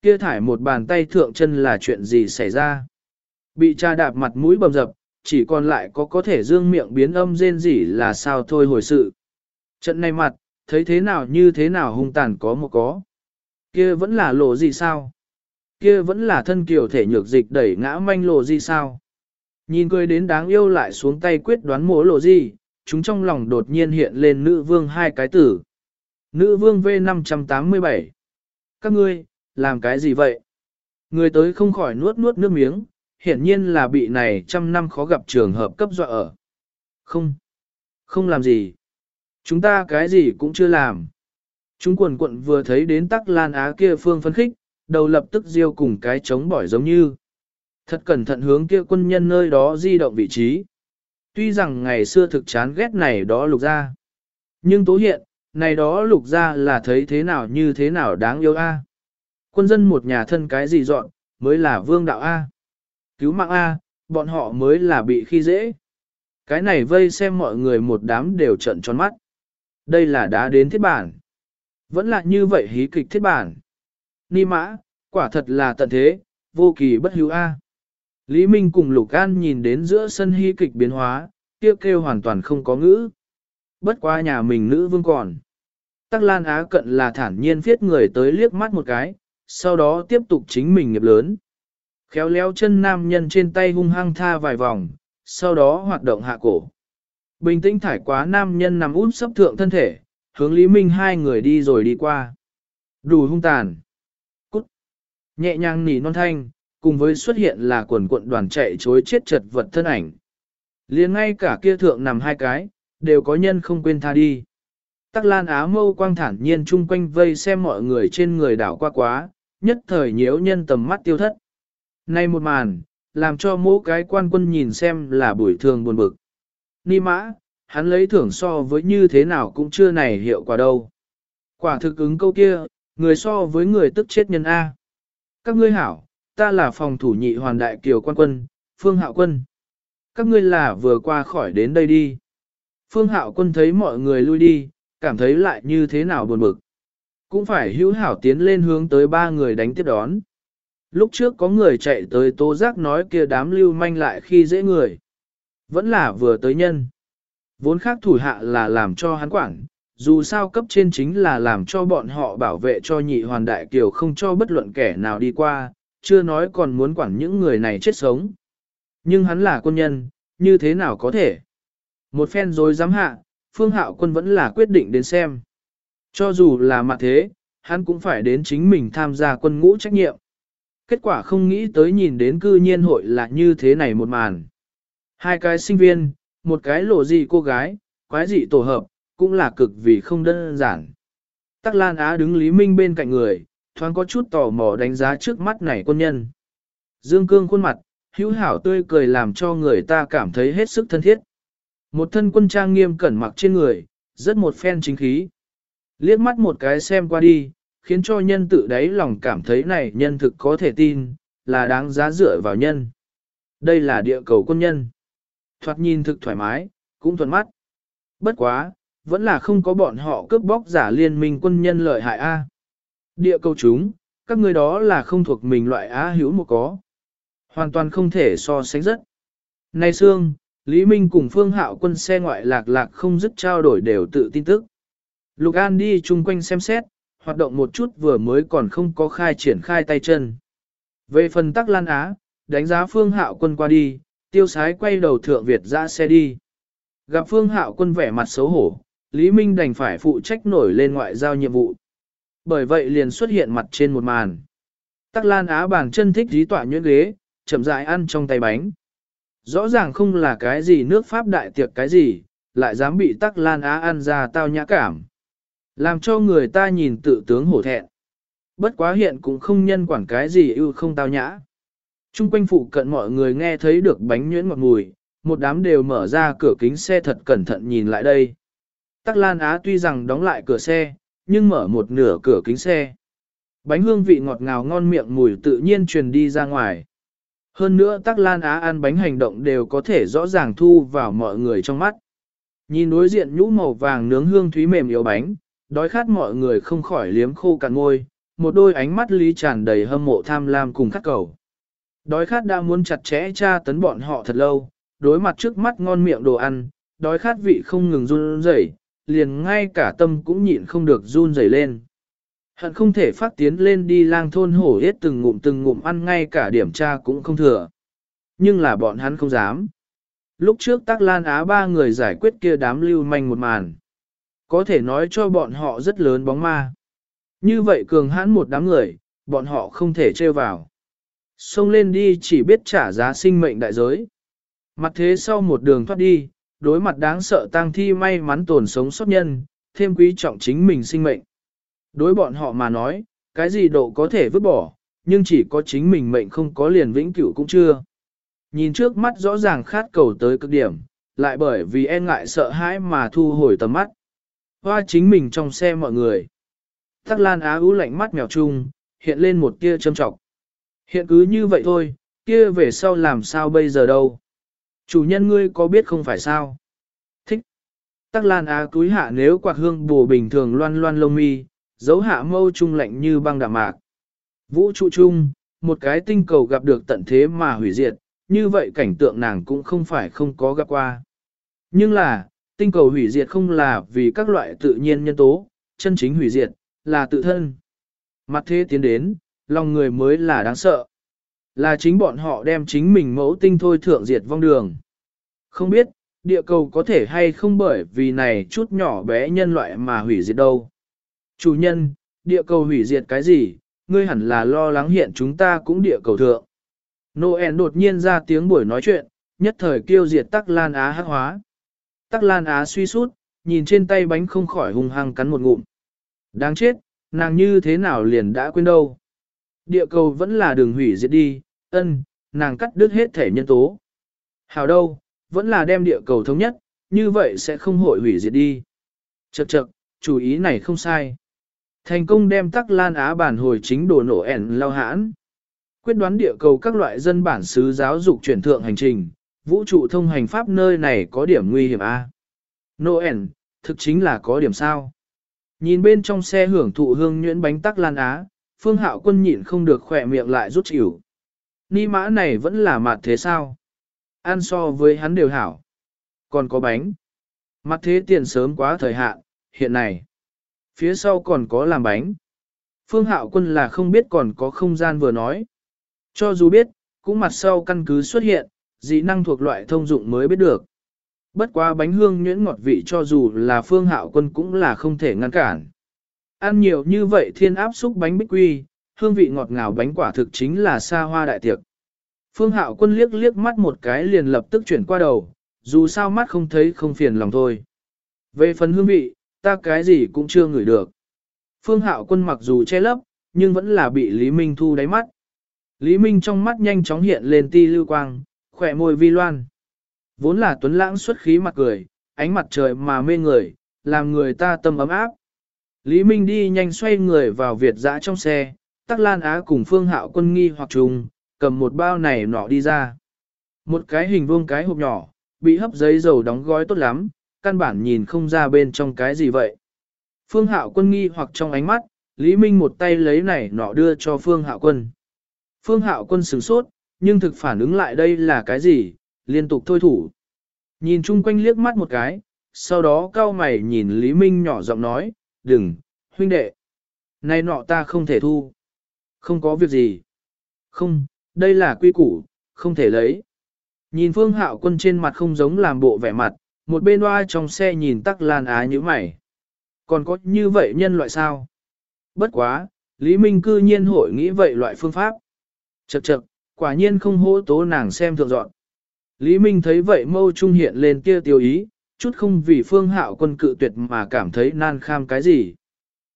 Kia thải một bàn tay thượng chân là chuyện gì xảy ra. Bị cha đạp mặt mũi bầm dập, chỉ còn lại có có thể dương miệng biến âm rên rỉ là sao thôi hồi sự. Trận này mặt, thấy thế nào như thế nào hung tàn có một có. Kia vẫn là lộ gì sao? Kia vẫn là thân kiều thể nhược dịch đẩy ngã manh lộ gì sao? Nhìn cười đến đáng yêu lại xuống tay quyết đoán mố lộ gì, chúng trong lòng đột nhiên hiện lên nữ vương hai cái tử. Nữ vương V587 các ngươi, làm cái gì vậy? Người tới không khỏi nuốt nuốt nước miếng, hiển nhiên là bị này trăm năm khó gặp trường hợp cấp dọa ở. Không, không làm gì. Chúng ta cái gì cũng chưa làm. Chúng quần quận vừa thấy đến tắc lan á kia phương phấn khích, đầu lập tức diêu cùng cái chống bỏi giống như. Thật cẩn thận hướng kia quân nhân nơi đó di động vị trí. Tuy rằng ngày xưa thực chán ghét này đó lục ra. Nhưng tố hiện, này đó lục ra là thấy thế nào như thế nào đáng yêu a. Quân dân một nhà thân cái gì dọn, mới là vương đạo a. Cứu mạng a, bọn họ mới là bị khi dễ. Cái này vây xem mọi người một đám đều trận tròn mắt. Đây là đã đến thiết bản. Vẫn là như vậy hí kịch thiết bản. Ni mã, quả thật là tận thế, vô kỳ bất hữu a. Lý Minh cùng Lục An nhìn đến giữa sân hí kịch biến hóa, kêu kêu hoàn toàn không có ngữ. Bất quá nhà mình nữ vương còn. Tắc Lan Á cận là thản nhiên viết người tới liếc mắt một cái, sau đó tiếp tục chính mình nghiệp lớn. Khéo léo chân nam nhân trên tay hung hăng tha vài vòng, sau đó hoạt động hạ cổ. Bình tĩnh thải quá nam nhân nằm út sấp thượng thân thể, hướng Lý Minh hai người đi rồi đi qua. Đủ hung tàn. Cút. Nhẹ nhàng nỉ non thanh, cùng với xuất hiện là quần cuộn đoàn chạy chối chết chật vật thân ảnh. liền ngay cả kia thượng nằm hai cái, đều có nhân không quên tha đi. Tắc lan á mâu quang thản nhiên chung quanh vây xem mọi người trên người đảo qua quá, nhất thời nhiễu nhân tầm mắt tiêu thất. Nay một màn, làm cho mỗi cái quan quân nhìn xem là buổi thường buồn bực. Ni mã, hắn lấy thưởng so với như thế nào cũng chưa này hiệu quả đâu. Quả thực ứng câu kia, người so với người tức chết nhân A. Các ngươi hảo, ta là phòng thủ nhị hoàn đại kiều quan quân, phương hạo quân. Các ngươi là vừa qua khỏi đến đây đi. Phương hạo quân thấy mọi người lui đi, cảm thấy lại như thế nào buồn bực. Cũng phải hữu hảo tiến lên hướng tới ba người đánh tiếp đón. Lúc trước có người chạy tới tố giác nói kia đám lưu manh lại khi dễ người. Vẫn là vừa tới nhân. Vốn khác thủ hạ là làm cho hắn quản, dù sao cấp trên chính là làm cho bọn họ bảo vệ cho nhị hoàn đại kiều không cho bất luận kẻ nào đi qua, chưa nói còn muốn quản những người này chết sống. Nhưng hắn là quân nhân, như thế nào có thể? Một phen rồi dám hạ, phương hạo quân vẫn là quyết định đến xem. Cho dù là mặt thế, hắn cũng phải đến chính mình tham gia quân ngũ trách nhiệm. Kết quả không nghĩ tới nhìn đến cư nhiên hội là như thế này một màn. Hai cái sinh viên, một cái lộ dị cô gái, quái dị tổ hợp, cũng là cực vì không đơn giản. Tắc Lan Á đứng Lý Minh bên cạnh người, thoáng có chút tò mò đánh giá trước mắt này quân nhân. Dương Cương khuôn mặt, hữu hảo tươi cười làm cho người ta cảm thấy hết sức thân thiết. Một thân quân trang nghiêm cẩn mặc trên người, rất một phen chính khí. Liếc mắt một cái xem qua đi, khiến cho nhân tự đáy lòng cảm thấy này nhân thực có thể tin, là đáng giá dựa vào nhân. Đây là địa cầu quân nhân. Thoạt nhìn thực thoải mái, cũng thuần mắt. Bất quá, vẫn là không có bọn họ cướp bóc giả liên minh quân nhân lợi hại A. Địa cầu chúng, các người đó là không thuộc mình loại á hữu một có. Hoàn toàn không thể so sánh rất. Này Sương, Lý Minh cùng Phương Hạo quân xe ngoại lạc lạc không dứt trao đổi đều tự tin tức. Lục An đi chung quanh xem xét, hoạt động một chút vừa mới còn không có khai triển khai tay chân. Về phần tắc Lan Á, đánh giá Phương Hạo quân qua đi, tiêu sái quay đầu thượng Việt ra xe đi. Gặp Phương Hạo quân vẻ mặt xấu hổ, Lý Minh đành phải phụ trách nổi lên ngoại giao nhiệm vụ. Bởi vậy liền xuất hiện mặt trên một màn. Tắc Lan Á bàn chân thích dí tỏa nhuyễn ghế, chậm rãi ăn trong tay bánh. Rõ ràng không là cái gì nước Pháp đại tiệc cái gì, lại dám bị Tắc Lan Á ăn ra tao nhã cảm. Làm cho người ta nhìn tự tướng hổ thẹn. Bất quá hiện cũng không nhân quản cái gì ưu không tao nhã. Trung quanh phụ cận mọi người nghe thấy được bánh nhuyễn ngọt mùi, một đám đều mở ra cửa kính xe thật cẩn thận nhìn lại đây. Tắc Lan Á tuy rằng đóng lại cửa xe, nhưng mở một nửa cửa kính xe. Bánh hương vị ngọt ngào ngon miệng mùi tự nhiên truyền đi ra ngoài. Hơn nữa Tắc Lan Á ăn bánh hành động đều có thể rõ ràng thu vào mọi người trong mắt. Nhìn đối diện nhũ màu vàng nướng hương thúy mềm yếu bánh, đói khát mọi người không khỏi liếm khô cạn ngôi, một đôi ánh mắt lý tràn đầy hâm mộ tham lam cùng khát cầu. Đói khát đã muốn chặt chẽ tra tấn bọn họ thật lâu, đối mặt trước mắt ngon miệng đồ ăn, đói khát vị không ngừng run rẩy, liền ngay cả tâm cũng nhịn không được run rẩy lên. Hận không thể phát tiến lên đi lang thôn hổ hết từng ngụm từng ngụm ăn ngay cả điểm tra cũng không thừa. Nhưng là bọn hắn không dám. Lúc trước Tắc Lan Á ba người giải quyết kia đám lưu manh một màn. Có thể nói cho bọn họ rất lớn bóng ma. Như vậy cường hãn một đám người, bọn họ không thể trêu vào. Xông lên đi chỉ biết trả giá sinh mệnh đại giới. Mặt thế sau một đường thoát đi, đối mặt đáng sợ tang thi may mắn tồn sống sót nhân, thêm quý trọng chính mình sinh mệnh. Đối bọn họ mà nói, cái gì độ có thể vứt bỏ, nhưng chỉ có chính mình mệnh không có liền vĩnh cửu cũng chưa. Nhìn trước mắt rõ ràng khát cầu tới cực điểm, lại bởi vì e ngại sợ hãi mà thu hồi tầm mắt. Hoa chính mình trong xe mọi người. Tắc Lan Á ú lạnh mắt mèo chung, hiện lên một tia châm trọng. Hiện cứ như vậy thôi, kia về sau làm sao bây giờ đâu. Chủ nhân ngươi có biết không phải sao? Thích. Tắc Lan Á cúi hạ nếu quạt hương bù bình thường loan loan lông mi, dấu hạ mâu trung lạnh như băng đạm mạc. Vũ trụ trung một cái tinh cầu gặp được tận thế mà hủy diệt, như vậy cảnh tượng nàng cũng không phải không có gặp qua. Nhưng là, tinh cầu hủy diệt không là vì các loại tự nhiên nhân tố, chân chính hủy diệt, là tự thân. Mặt thế tiến đến, lòng người mới là đáng sợ. Là chính bọn họ đem chính mình mẫu tinh thôi thượng diệt vong đường. Không biết, địa cầu có thể hay không bởi vì này chút nhỏ bé nhân loại mà hủy diệt đâu. Chủ nhân, địa cầu hủy diệt cái gì, ngươi hẳn là lo lắng hiện chúng ta cũng địa cầu thượng. Noel đột nhiên ra tiếng buổi nói chuyện, nhất thời kêu diệt tắc lan á hắc hóa. Tắc lan á suy sút, nhìn trên tay bánh không khỏi hung hăng cắn một ngụm. Đáng chết, nàng như thế nào liền đã quên đâu. Địa cầu vẫn là đường hủy diệt đi, ân, nàng cắt đứt hết thể nhân tố. Hào đâu, vẫn là đem địa cầu thống nhất, như vậy sẽ không hội hủy diệt đi. Chậc chậc, chủ ý này không sai. Thành công đem tắc lan á bản hồi chính đồ nổ ẻn lao hãn. Quyết đoán địa cầu các loại dân bản xứ giáo dục chuyển thượng hành trình, vũ trụ thông hành pháp nơi này có điểm nguy hiểm à? A. Noel, thực chính là có điểm sao. Nhìn bên trong xe hưởng thụ hương nhuyễn bánh tắc lan á, phương hạo quân nhịn không được khỏe miệng lại rút chịu. Ni mã này vẫn là mặt thế sao? Ăn so với hắn đều hảo. Còn có bánh. Mặt thế tiền sớm quá thời hạn, hiện này. Phía sau còn có làm bánh. Phương hạo quân là không biết còn có không gian vừa nói. Cho dù biết, cũng mặt sau căn cứ xuất hiện, dị năng thuộc loại thông dụng mới biết được. Bất quá bánh hương nhuyễn ngọt vị cho dù là phương hạo quân cũng là không thể ngăn cản. Ăn nhiều như vậy thiên áp xúc bánh bích quy, hương vị ngọt ngào bánh quả thực chính là xa hoa đại tiệc. Phương hạo quân liếc liếc mắt một cái liền lập tức chuyển qua đầu, dù sao mắt không thấy không phiền lòng thôi. Về phần hương vị, ta cái gì cũng chưa ngửi được. Phương Hạo Quân mặc dù che lấp, nhưng vẫn là bị Lý Minh thu đáy mắt. Lý Minh trong mắt nhanh chóng hiện lên ti lưu quang, khỏe môi vi loan. Vốn là tuấn lãng xuất khí mặt cười, ánh mặt trời mà mê người, làm người ta tâm ấm áp. Lý Minh đi nhanh xoay người vào Việt dã trong xe, Tắc Lan Á cùng Phương Hạo quân nghi hoặc trùng, cầm một bao này nọ đi ra. Một cái hình vuông cái hộp nhỏ, bị hấp giấy dầu đóng gói tốt lắm, căn bản nhìn không ra bên trong cái gì vậy. Phương Hạo quân nghi hoặc trong ánh mắt, Lý Minh một tay lấy này nọ đưa cho Phương Hạo quân. Phương Hạo quân sửng sốt, nhưng thực phản ứng lại đây là cái gì, liên tục thôi thủ. Nhìn chung quanh liếc mắt một cái, sau đó cao mày nhìn Lý Minh nhỏ giọng nói, đừng, huynh đệ. Này nọ ta không thể thu. Không có việc gì. Không, đây là quy củ, không thể lấy. Nhìn phương hạo quân trên mặt không giống làm bộ vẻ mặt, một bên hoa trong xe nhìn tắc lan á như mày. Còn có như vậy nhân loại sao? Bất quá, Lý Minh cư nhiên hội nghĩ vậy loại phương pháp. Chật chật, quả nhiên không hỗ tố nàng xem thượng dọn. Lý Minh thấy vậy mâu trung hiện lên kia tiêu ý, chút không vì phương hạo quân cự tuyệt mà cảm thấy nan kham cái gì.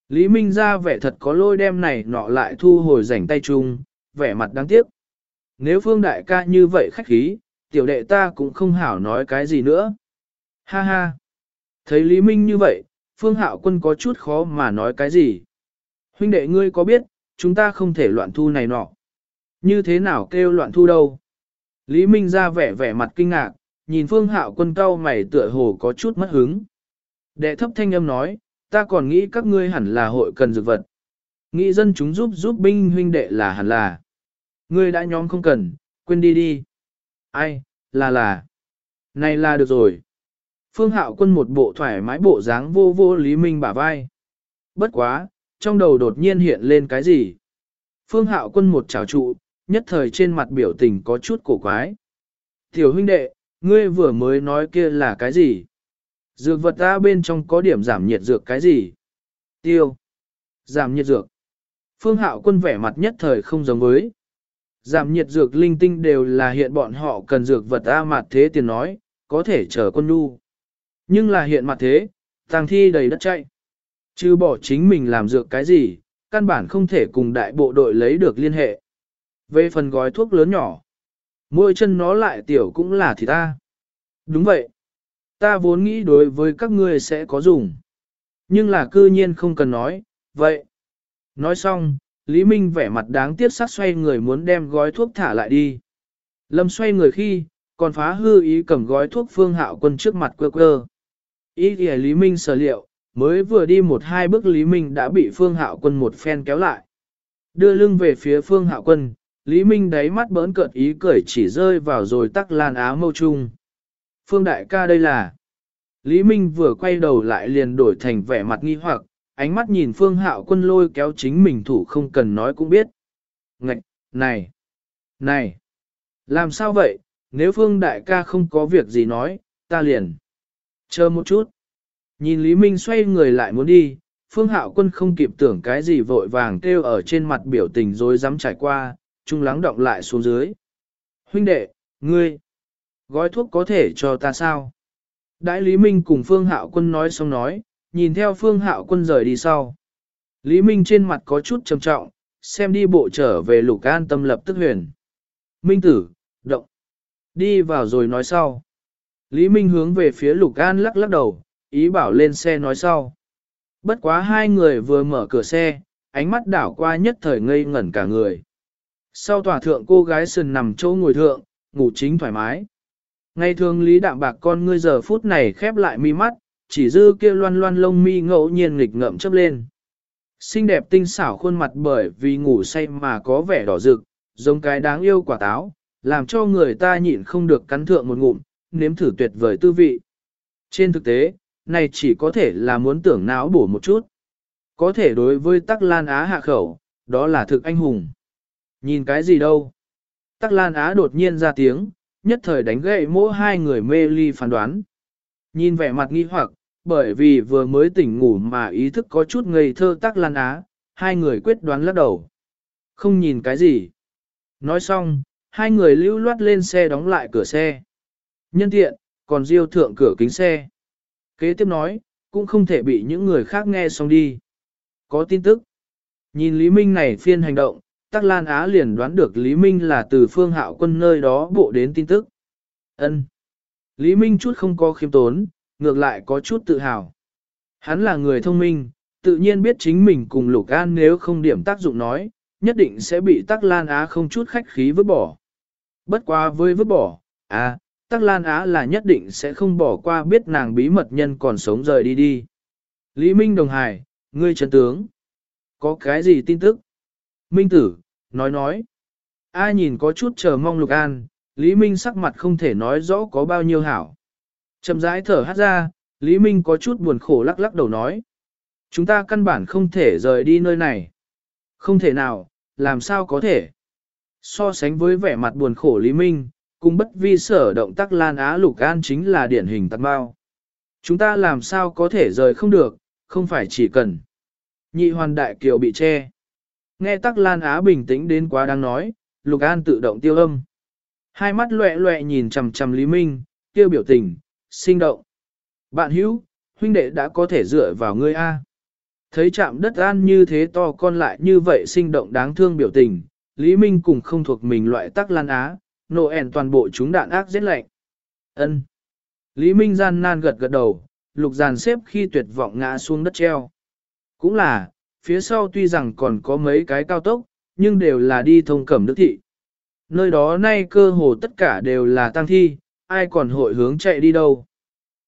Lý Minh ra vẻ thật có lôi đem này nọ lại thu hồi rảnh tay chung, vẻ mặt đáng tiếc. Nếu phương đại ca như vậy khách khí, tiểu đệ ta cũng không hảo nói cái gì nữa. Ha ha! Thấy Lý Minh như vậy, phương hạo quân có chút khó mà nói cái gì. Huynh đệ ngươi có biết, chúng ta không thể loạn thu này nọ. Như thế nào kêu loạn thu đâu? Lý Minh ra vẻ vẻ mặt kinh ngạc, nhìn phương hạo quân cau mày tựa hồ có chút mất hứng. Đệ thấp thanh âm nói, ta còn nghĩ các ngươi hẳn là hội cần dược vật. Nghĩ dân chúng giúp giúp binh huynh đệ là hẳn là. Ngươi đã nhóm không cần, quên đi đi. Ai, là là. Này là được rồi. Phương hạo quân một bộ thoải mái bộ dáng vô vô Lý Minh bả vai. Bất quá, trong đầu đột nhiên hiện lên cái gì. Phương hạo quân một trào trụ, nhất thời trên mặt biểu tình có chút cổ quái. Tiểu huynh đệ, ngươi vừa mới nói kia là cái gì? Dược vật ta bên trong có điểm giảm nhiệt dược cái gì? Tiêu. Giảm nhiệt dược. Phương hạo quân vẻ mặt nhất thời không giống với. Giảm nhiệt dược linh tinh đều là hiện bọn họ cần dược vật A mặt thế tiền nói, có thể chờ quân nu. Nhưng là hiện mặt thế, tàng thi đầy đất chạy. Chứ bỏ chính mình làm dược cái gì, căn bản không thể cùng đại bộ đội lấy được liên hệ. Về phần gói thuốc lớn nhỏ, mỗi chân nó lại tiểu cũng là thì ta. Đúng vậy. Ta vốn nghĩ đối với các ngươi sẽ có dùng. Nhưng là cư nhiên không cần nói, vậy. Nói xong, Lý Minh vẻ mặt đáng tiếc sắc xoay người muốn đem gói thuốc thả lại đi. Lâm xoay người khi, còn phá hư ý cầm gói thuốc phương hạo quân trước mặt quơ quơ. Ý kìa Lý Minh sở liệu, mới vừa đi một hai bước Lý Minh đã bị phương hạo quân một phen kéo lại. Đưa lưng về phía phương hạo quân, Lý Minh đáy mắt bỡn cợt ý cười chỉ rơi vào rồi tắc lan áo mâu trung. Phương đại ca đây là... Lý Minh vừa quay đầu lại liền đổi thành vẻ mặt nghi hoặc, ánh mắt nhìn phương hạo quân lôi kéo chính mình thủ không cần nói cũng biết. Ngạch, này, này, làm sao vậy, nếu phương đại ca không có việc gì nói, ta liền. Chờ một chút. Nhìn Lý Minh xoay người lại muốn đi, phương hạo quân không kịp tưởng cái gì vội vàng kêu ở trên mặt biểu tình rồi dám trải qua, trung lắng động lại xuống dưới. Huynh đệ, ngươi, gói thuốc có thể cho ta sao? Đại Lý Minh cùng Phương Hạo Quân nói xong nói, nhìn theo Phương Hạo Quân rời đi sau. Lý Minh trên mặt có chút trầm trọng, xem đi bộ trở về lục an tâm lập tức huyền. Minh tử, động. Đi vào rồi nói sau. Lý Minh hướng về phía lục an lắc lắc đầu, ý bảo lên xe nói sau. Bất quá hai người vừa mở cửa xe, ánh mắt đảo qua nhất thời ngây ngẩn cả người. Sau tòa thượng cô gái sườn nằm chỗ ngồi thượng, ngủ chính thoải mái. Ngày thường lý đạm bạc con ngươi giờ phút này khép lại mi mắt, chỉ dư kia loan loan lông mi ngẫu nhiên nghịch ngậm chấp lên. Xinh đẹp tinh xảo khuôn mặt bởi vì ngủ say mà có vẻ đỏ rực, giống cái đáng yêu quả táo, làm cho người ta nhịn không được cắn thượng một ngụm, nếm thử tuyệt vời tư vị. Trên thực tế, này chỉ có thể là muốn tưởng não bổ một chút. Có thể đối với tắc lan á hạ khẩu, đó là thực anh hùng. Nhìn cái gì đâu? Tắc lan á đột nhiên ra tiếng, nhất thời đánh gậy mỗi hai người mê ly phán đoán. Nhìn vẻ mặt nghi hoặc, bởi vì vừa mới tỉnh ngủ mà ý thức có chút ngây thơ tắc lan á, hai người quyết đoán lắc đầu. Không nhìn cái gì. Nói xong, hai người lưu loát lên xe đóng lại cửa xe. Nhân tiện, còn riêu thượng cửa kính xe. Kế tiếp nói, cũng không thể bị những người khác nghe xong đi. Có tin tức. Nhìn Lý Minh này phiên hành động, Tắc Lan Á liền đoán được Lý Minh là từ phương hạo quân nơi đó bộ đến tin tức. ân Lý Minh chút không có khiêm tốn, ngược lại có chút tự hào. Hắn là người thông minh, tự nhiên biết chính mình cùng Lục An nếu không điểm tác dụng nói, nhất định sẽ bị Tắc Lan Á không chút khách khí vứt bỏ. Bất quá với vứt bỏ, à, Tắc Lan Á là nhất định sẽ không bỏ qua biết nàng bí mật nhân còn sống rời đi đi. Lý Minh Đồng Hải, ngươi trấn tướng. Có cái gì tin tức? Minh Tử, nói nói. Ai nhìn có chút chờ mong Lục An, Lý Minh sắc mặt không thể nói rõ có bao nhiêu hảo. Chậm rãi thở hát ra, Lý Minh có chút buồn khổ lắc lắc đầu nói. Chúng ta căn bản không thể rời đi nơi này. Không thể nào, làm sao có thể. So sánh với vẻ mặt buồn khổ Lý Minh, cùng bất vi sở động tác Lan Á Lục An chính là điển hình tạc bao. Chúng ta làm sao có thể rời không được, không phải chỉ cần. Nhị hoàn đại kiều bị che. Nghe tắc Lan Á bình tĩnh đến quá đáng nói, Lục An tự động tiêu âm. Hai mắt loẹ loẹ nhìn chằm chằm Lý Minh, tiêu biểu tình, sinh động. Bạn hữu, huynh đệ đã có thể dựa vào ngươi A. Thấy chạm đất an như thế to con lại như vậy sinh động đáng thương biểu tình, Lý Minh cùng không thuộc mình loại tắc lan á, nổ ẻn toàn bộ chúng đạn ác giết lạnh. ân Lý Minh gian nan gật gật đầu, lục giàn xếp khi tuyệt vọng ngã xuống đất treo. Cũng là, phía sau tuy rằng còn có mấy cái cao tốc, nhưng đều là đi thông cẩm đức thị. Nơi đó nay cơ hồ tất cả đều là tăng thi, ai còn hội hướng chạy đi đâu.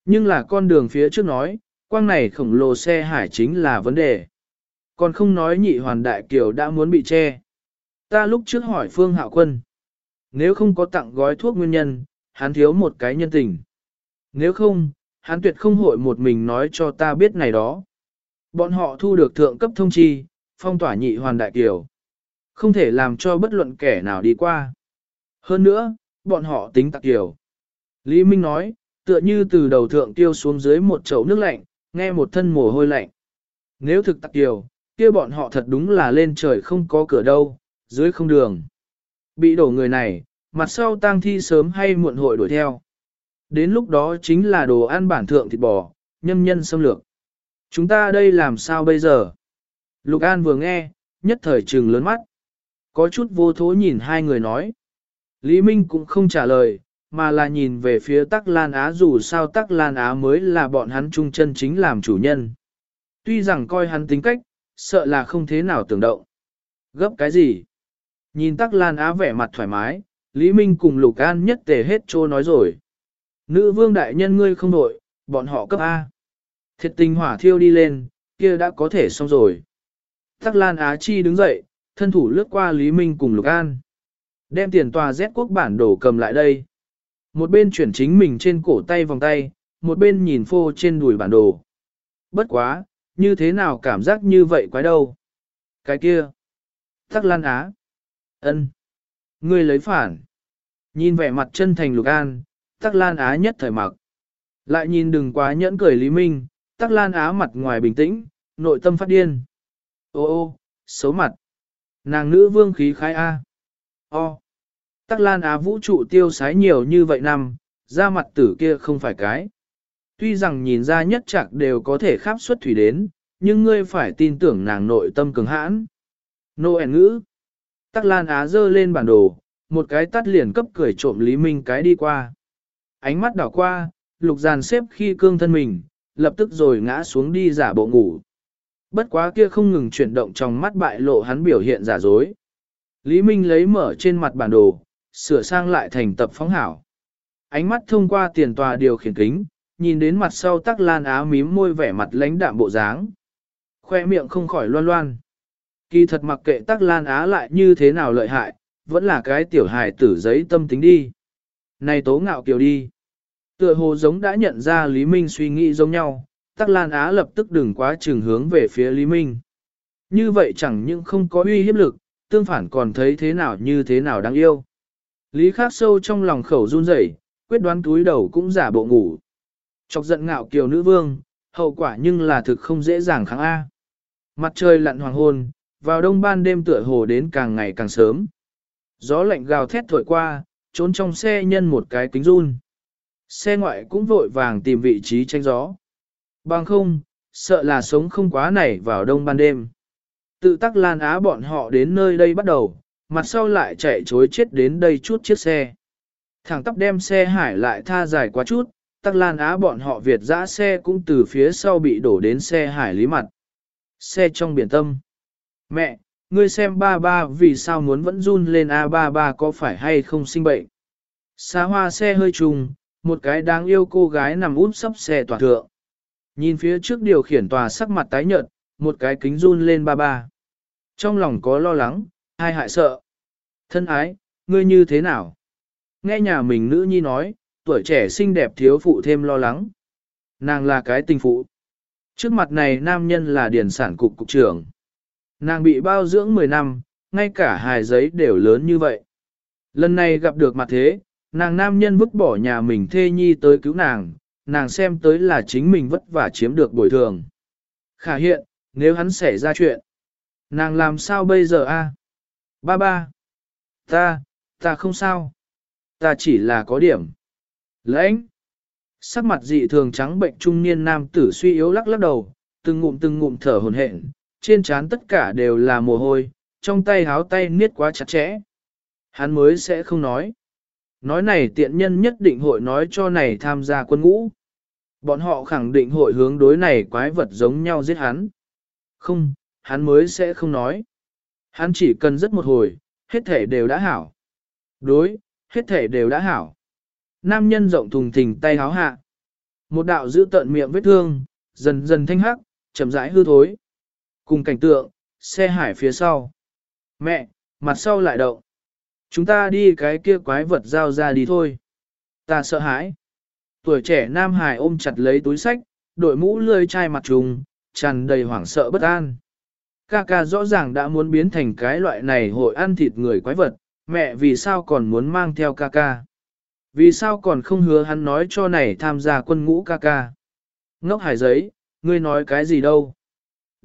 Nhưng là con đường phía trước nói, quang này khổng lồ xe hải chính là vấn đề. Còn không nói nhị hoàn đại kiều đã muốn bị che. Ta lúc trước hỏi Phương Hạo Quân. Nếu không có tặng gói thuốc nguyên nhân, hắn thiếu một cái nhân tình. Nếu không, hắn tuyệt không hội một mình nói cho ta biết này đó. Bọn họ thu được thượng cấp thông chi, phong tỏa nhị hoàn đại kiều. Không thể làm cho bất luận kẻ nào đi qua. Hơn nữa, bọn họ tính tạc kiều. Lý Minh nói, tựa như từ đầu thượng tiêu xuống dưới một chậu nước lạnh, nghe một thân mồ hôi lạnh. Nếu thực tạc kiều, kia bọn họ thật đúng là lên trời không có cửa đâu, dưới không đường. Bị đổ người này, mặt sau tang thi sớm hay muộn hội đuổi theo. Đến lúc đó chính là đồ ăn bản thượng thịt bò, nhâm nhân xâm lược. Chúng ta đây làm sao bây giờ? Lục An vừa nghe, nhất thời trừng lớn mắt. Có chút vô thố nhìn hai người nói. Lý Minh cũng không trả lời, mà là nhìn về phía Tắc Lan Á dù sao Tắc Lan Á mới là bọn hắn trung chân chính làm chủ nhân. Tuy rằng coi hắn tính cách, sợ là không thế nào tưởng động. Gấp cái gì? Nhìn Tắc Lan Á vẻ mặt thoải mái, Lý Minh cùng Lục An nhất tề hết trô nói rồi. Nữ vương đại nhân ngươi không đội, bọn họ cấp A. Thiệt tình hỏa thiêu đi lên, kia đã có thể xong rồi. Tắc Lan Á Chi đứng dậy, thân thủ lướt qua Lý Minh cùng Lục An. Đem tiền tòa Z quốc bản đồ cầm lại đây. Một bên chuyển chính mình trên cổ tay vòng tay, một bên nhìn phô trên đùi bản đồ. Bất quá, như thế nào cảm giác như vậy quái đâu. Cái kia. Tắc Lan Á ân, Ngươi lấy phản. Nhìn vẻ mặt chân thành Lục An, Tắc Lan Á nhất thời mặc. Lại nhìn đừng quá nhẫn cười Lý Minh, Tắc Lan Á mặt ngoài bình tĩnh, nội tâm phát điên. Ô ô, xấu mặt. Nàng nữ vương khí khái A. O. Tắc Lan Á vũ trụ tiêu sái nhiều như vậy năm, ra mặt tử kia không phải cái. Tuy rằng nhìn ra nhất chạc đều có thể khắp xuất thủy đến, nhưng ngươi phải tin tưởng nàng nội tâm cứng hãn. Nô ẻn ngữ. Tắc Lan Á dơ lên bản đồ, một cái tắt liền cấp cười trộm Lý Minh cái đi qua. Ánh mắt đảo qua, lục giàn xếp khi cương thân mình, lập tức rồi ngã xuống đi giả bộ ngủ. Bất quá kia không ngừng chuyển động trong mắt bại lộ hắn biểu hiện giả dối. Lý Minh lấy mở trên mặt bản đồ, sửa sang lại thành tập phóng hảo. Ánh mắt thông qua tiền tòa điều khiển kính, nhìn đến mặt sau tắc lan á mím môi vẻ mặt lãnh đạm bộ dáng. Khoe miệng không khỏi loan loan. Kỳ thật mặc kệ tắc lan á lại như thế nào lợi hại, vẫn là cái tiểu hài tử giấy tâm tính đi. Này tố ngạo kiều đi. Tựa hồ giống đã nhận ra Lý Minh suy nghĩ giống nhau, tắc lan á lập tức đừng quá trường hướng về phía Lý Minh. Như vậy chẳng những không có uy hiếp lực, tương phản còn thấy thế nào như thế nào đáng yêu. Lý khắc sâu trong lòng khẩu run rẩy, quyết đoán túi đầu cũng giả bộ ngủ. Chọc giận ngạo kiều nữ vương, hậu quả nhưng là thực không dễ dàng kháng A. Mặt trời lặn hoàng hôn, vào đông ban đêm tựa hồ đến càng ngày càng sớm. Gió lạnh gào thét thổi qua, trốn trong xe nhân một cái kính run. Xe ngoại cũng vội vàng tìm vị trí tranh gió. Bằng không, sợ là sống không quá này vào đông ban đêm. Tự tắc lan á bọn họ đến nơi đây bắt đầu, mặt sau lại chạy chối chết đến đây chút chiếc xe. Thẳng tắp đem xe hải lại tha dài quá chút, tắc lan á bọn họ Việt dã xe cũng từ phía sau bị đổ đến xe hải lý mặt. Xe trong biển tâm. Mẹ, ngươi xem ba ba vì sao muốn vẫn run lên a ba ba có phải hay không sinh bệnh. Xa hoa xe hơi trùng, một cái đáng yêu cô gái nằm úp sắp xe tòa thượng. Nhìn phía trước điều khiển tòa sắc mặt tái nhợt, một cái kính run lên ba ba. Trong lòng có lo lắng, hai hại sợ. Thân ái, ngươi như thế nào? Nghe nhà mình nữ nhi nói, tuổi trẻ xinh đẹp thiếu phụ thêm lo lắng. Nàng là cái tình phụ. Trước mặt này nam nhân là điển sản cục cục trưởng. Nàng bị bao dưỡng 10 năm, ngay cả hài giấy đều lớn như vậy. Lần này gặp được mặt thế, nàng nam nhân vứt bỏ nhà mình thê nhi tới cứu nàng, nàng xem tới là chính mình vất vả chiếm được bồi thường. Khả hiện, nếu hắn xảy ra chuyện, nàng làm sao bây giờ a? Ba ba. Ta, ta không sao. Ta chỉ là có điểm. Lãnh. Sắc mặt dị thường trắng bệnh trung niên nam tử suy yếu lắc lắc đầu, từng ngụm từng ngụm thở hồn hển, trên trán tất cả đều là mồ hôi, trong tay háo tay niết quá chặt chẽ. Hắn mới sẽ không nói. Nói này tiện nhân nhất định hội nói cho này tham gia quân ngũ. Bọn họ khẳng định hội hướng đối này quái vật giống nhau giết hắn. Không, hắn mới sẽ không nói. Hắn chỉ cần rất một hồi, hết thể đều đã hảo. Đối, hết thể đều đã hảo. Nam nhân rộng thùng thình tay háo hạ. Một đạo giữ tận miệng vết thương, dần dần thanh hắc, chậm rãi hư thối. Cùng cảnh tượng, xe hải phía sau. Mẹ, mặt sau lại động. Chúng ta đi cái kia quái vật giao ra đi thôi. Ta sợ hãi. Tuổi trẻ Nam Hải ôm chặt lấy túi sách, đội mũ lươi chai mặt trùng, tràn đầy hoảng sợ bất an. Ca ca rõ ràng đã muốn biến thành cái loại này hội ăn thịt người quái vật, mẹ vì sao còn muốn mang theo ca ca? Vì sao còn không hứa hắn nói cho này tham gia quân ngũ ca ca? Ngốc hải giấy, ngươi nói cái gì đâu?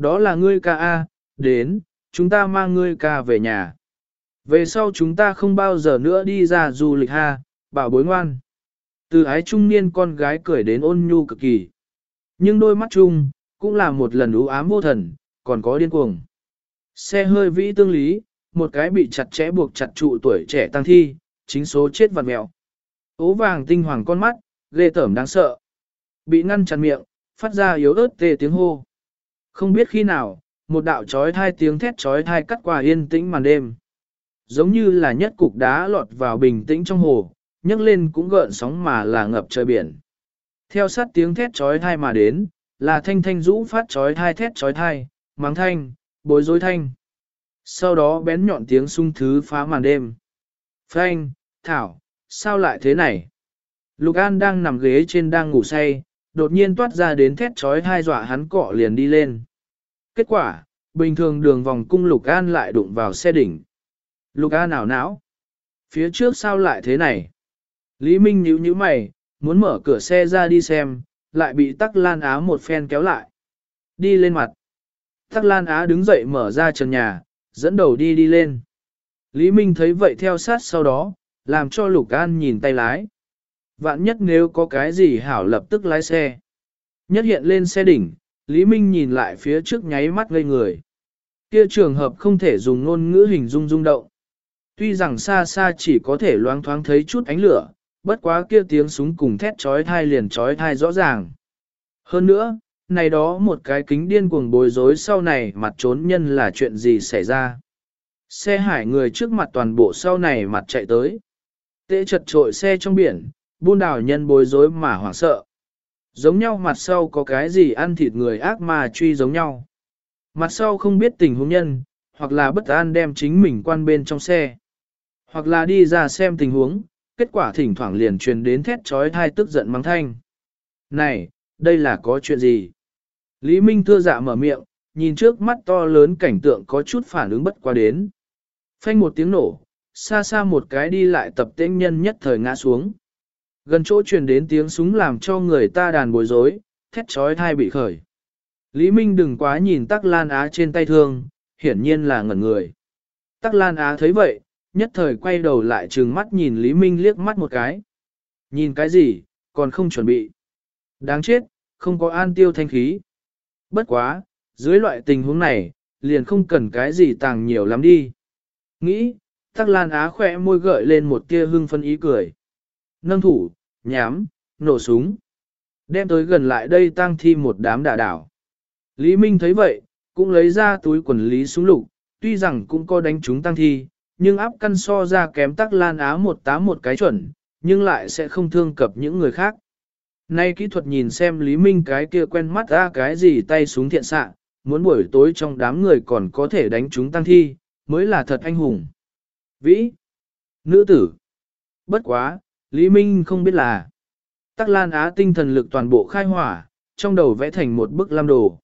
Đó là ngươi ca A, đến, chúng ta mang ngươi ca về nhà. Về sau chúng ta không bao giờ nữa đi ra du lịch ha, bảo bối ngoan. Từ ái trung niên con gái cười đến ôn nhu cực kỳ. Nhưng đôi mắt chung, cũng là một lần ú ám vô thần, còn có điên cuồng. Xe hơi vĩ tương lý, một cái bị chặt chẽ buộc chặt trụ tuổi trẻ tăng thi, chính số chết vặt mèo. Ố vàng tinh hoàng con mắt, ghê tởm đáng sợ. Bị ngăn chặn miệng, phát ra yếu ớt tê tiếng hô. Không biết khi nào, một đạo trói thai tiếng thét trói thai cắt qua yên tĩnh màn đêm. Giống như là nhất cục đá lọt vào bình tĩnh trong hồ, nhấc lên cũng gợn sóng mà là ngập trời biển. Theo sát tiếng thét trói thai mà đến, là thanh thanh rũ phát trói thai thét trói thai, mắng thanh, bối rối thanh. Sau đó bén nhọn tiếng sung thứ phá màn đêm. Phanh, Thảo, sao lại thế này? Lục An đang nằm ghế trên đang ngủ say, đột nhiên toát ra đến thét trói hai dọa hắn cọ liền đi lên. Kết quả, bình thường đường vòng cung Lục An lại đụng vào xe đỉnh. Lục An nào não? Phía trước sao lại thế này? Lý Minh nhíu nhíu mày, muốn mở cửa xe ra đi xem, lại bị Tắc Lan Á một phen kéo lại. Đi lên mặt. Tắc Lan Á đứng dậy mở ra trần nhà, dẫn đầu đi đi lên. Lý Minh thấy vậy theo sát sau đó, làm cho Lục An nhìn tay lái. Vạn nhất nếu có cái gì hảo lập tức lái xe. Nhất hiện lên xe đỉnh, Lý Minh nhìn lại phía trước nháy mắt ngây người. Kia trường hợp không thể dùng ngôn ngữ hình dung rung động. Tuy rằng xa xa chỉ có thể loáng thoáng thấy chút ánh lửa, bất quá kia tiếng súng cùng thét trói thai liền trói thai rõ ràng. Hơn nữa, này đó một cái kính điên cuồng bối rối sau này mặt trốn nhân là chuyện gì xảy ra. Xe hải người trước mặt toàn bộ sau này mặt chạy tới. Tệ chật trội xe trong biển, buôn đảo nhân bối rối mà hoảng sợ. Giống nhau mặt sau có cái gì ăn thịt người ác mà truy giống nhau. Mặt sau không biết tình huống nhân, hoặc là bất an đem chính mình quan bên trong xe. Hoặc là đi ra xem tình huống, kết quả thỉnh thoảng liền truyền đến thét trói thai tức giận mắng thanh. Này, đây là có chuyện gì? Lý Minh thưa dạ mở miệng, nhìn trước mắt to lớn cảnh tượng có chút phản ứng bất qua đến. Phanh một tiếng nổ, xa xa một cái đi lại tập tên nhân nhất thời ngã xuống. Gần chỗ truyền đến tiếng súng làm cho người ta đàn bối rối, thét trói thai bị khởi. Lý Minh đừng quá nhìn Tắc Lan Á trên tay thương, hiển nhiên là ngẩn người. Tắc Lan Á thấy vậy, nhất thời quay đầu lại trừng mắt nhìn Lý Minh liếc mắt một cái. Nhìn cái gì, còn không chuẩn bị. Đáng chết, không có an tiêu thanh khí. Bất quá, dưới loại tình huống này, liền không cần cái gì tàng nhiều lắm đi. Nghĩ, Tắc Lan Á khỏe môi gợi lên một tia hưng phân ý cười. Nâng thủ, nhám, nổ súng. Đem tới gần lại đây tăng thi một đám đả đảo. Lý Minh thấy vậy, cũng lấy ra túi quần lý súng lục, tuy rằng cũng có đánh chúng tăng thi, nhưng áp căn so ra kém Tắc Lan Á một tám một cái chuẩn, nhưng lại sẽ không thương cập những người khác. Nay kỹ thuật nhìn xem Lý Minh cái kia quen mắt ra cái gì tay súng thiện xạ, muốn buổi tối trong đám người còn có thể đánh chúng tăng thi, mới là thật anh hùng. Vĩ, nữ tử, bất quá, Lý Minh không biết là, Tắc Lan Á tinh thần lực toàn bộ khai hỏa, trong đầu vẽ thành một bức lam đồ.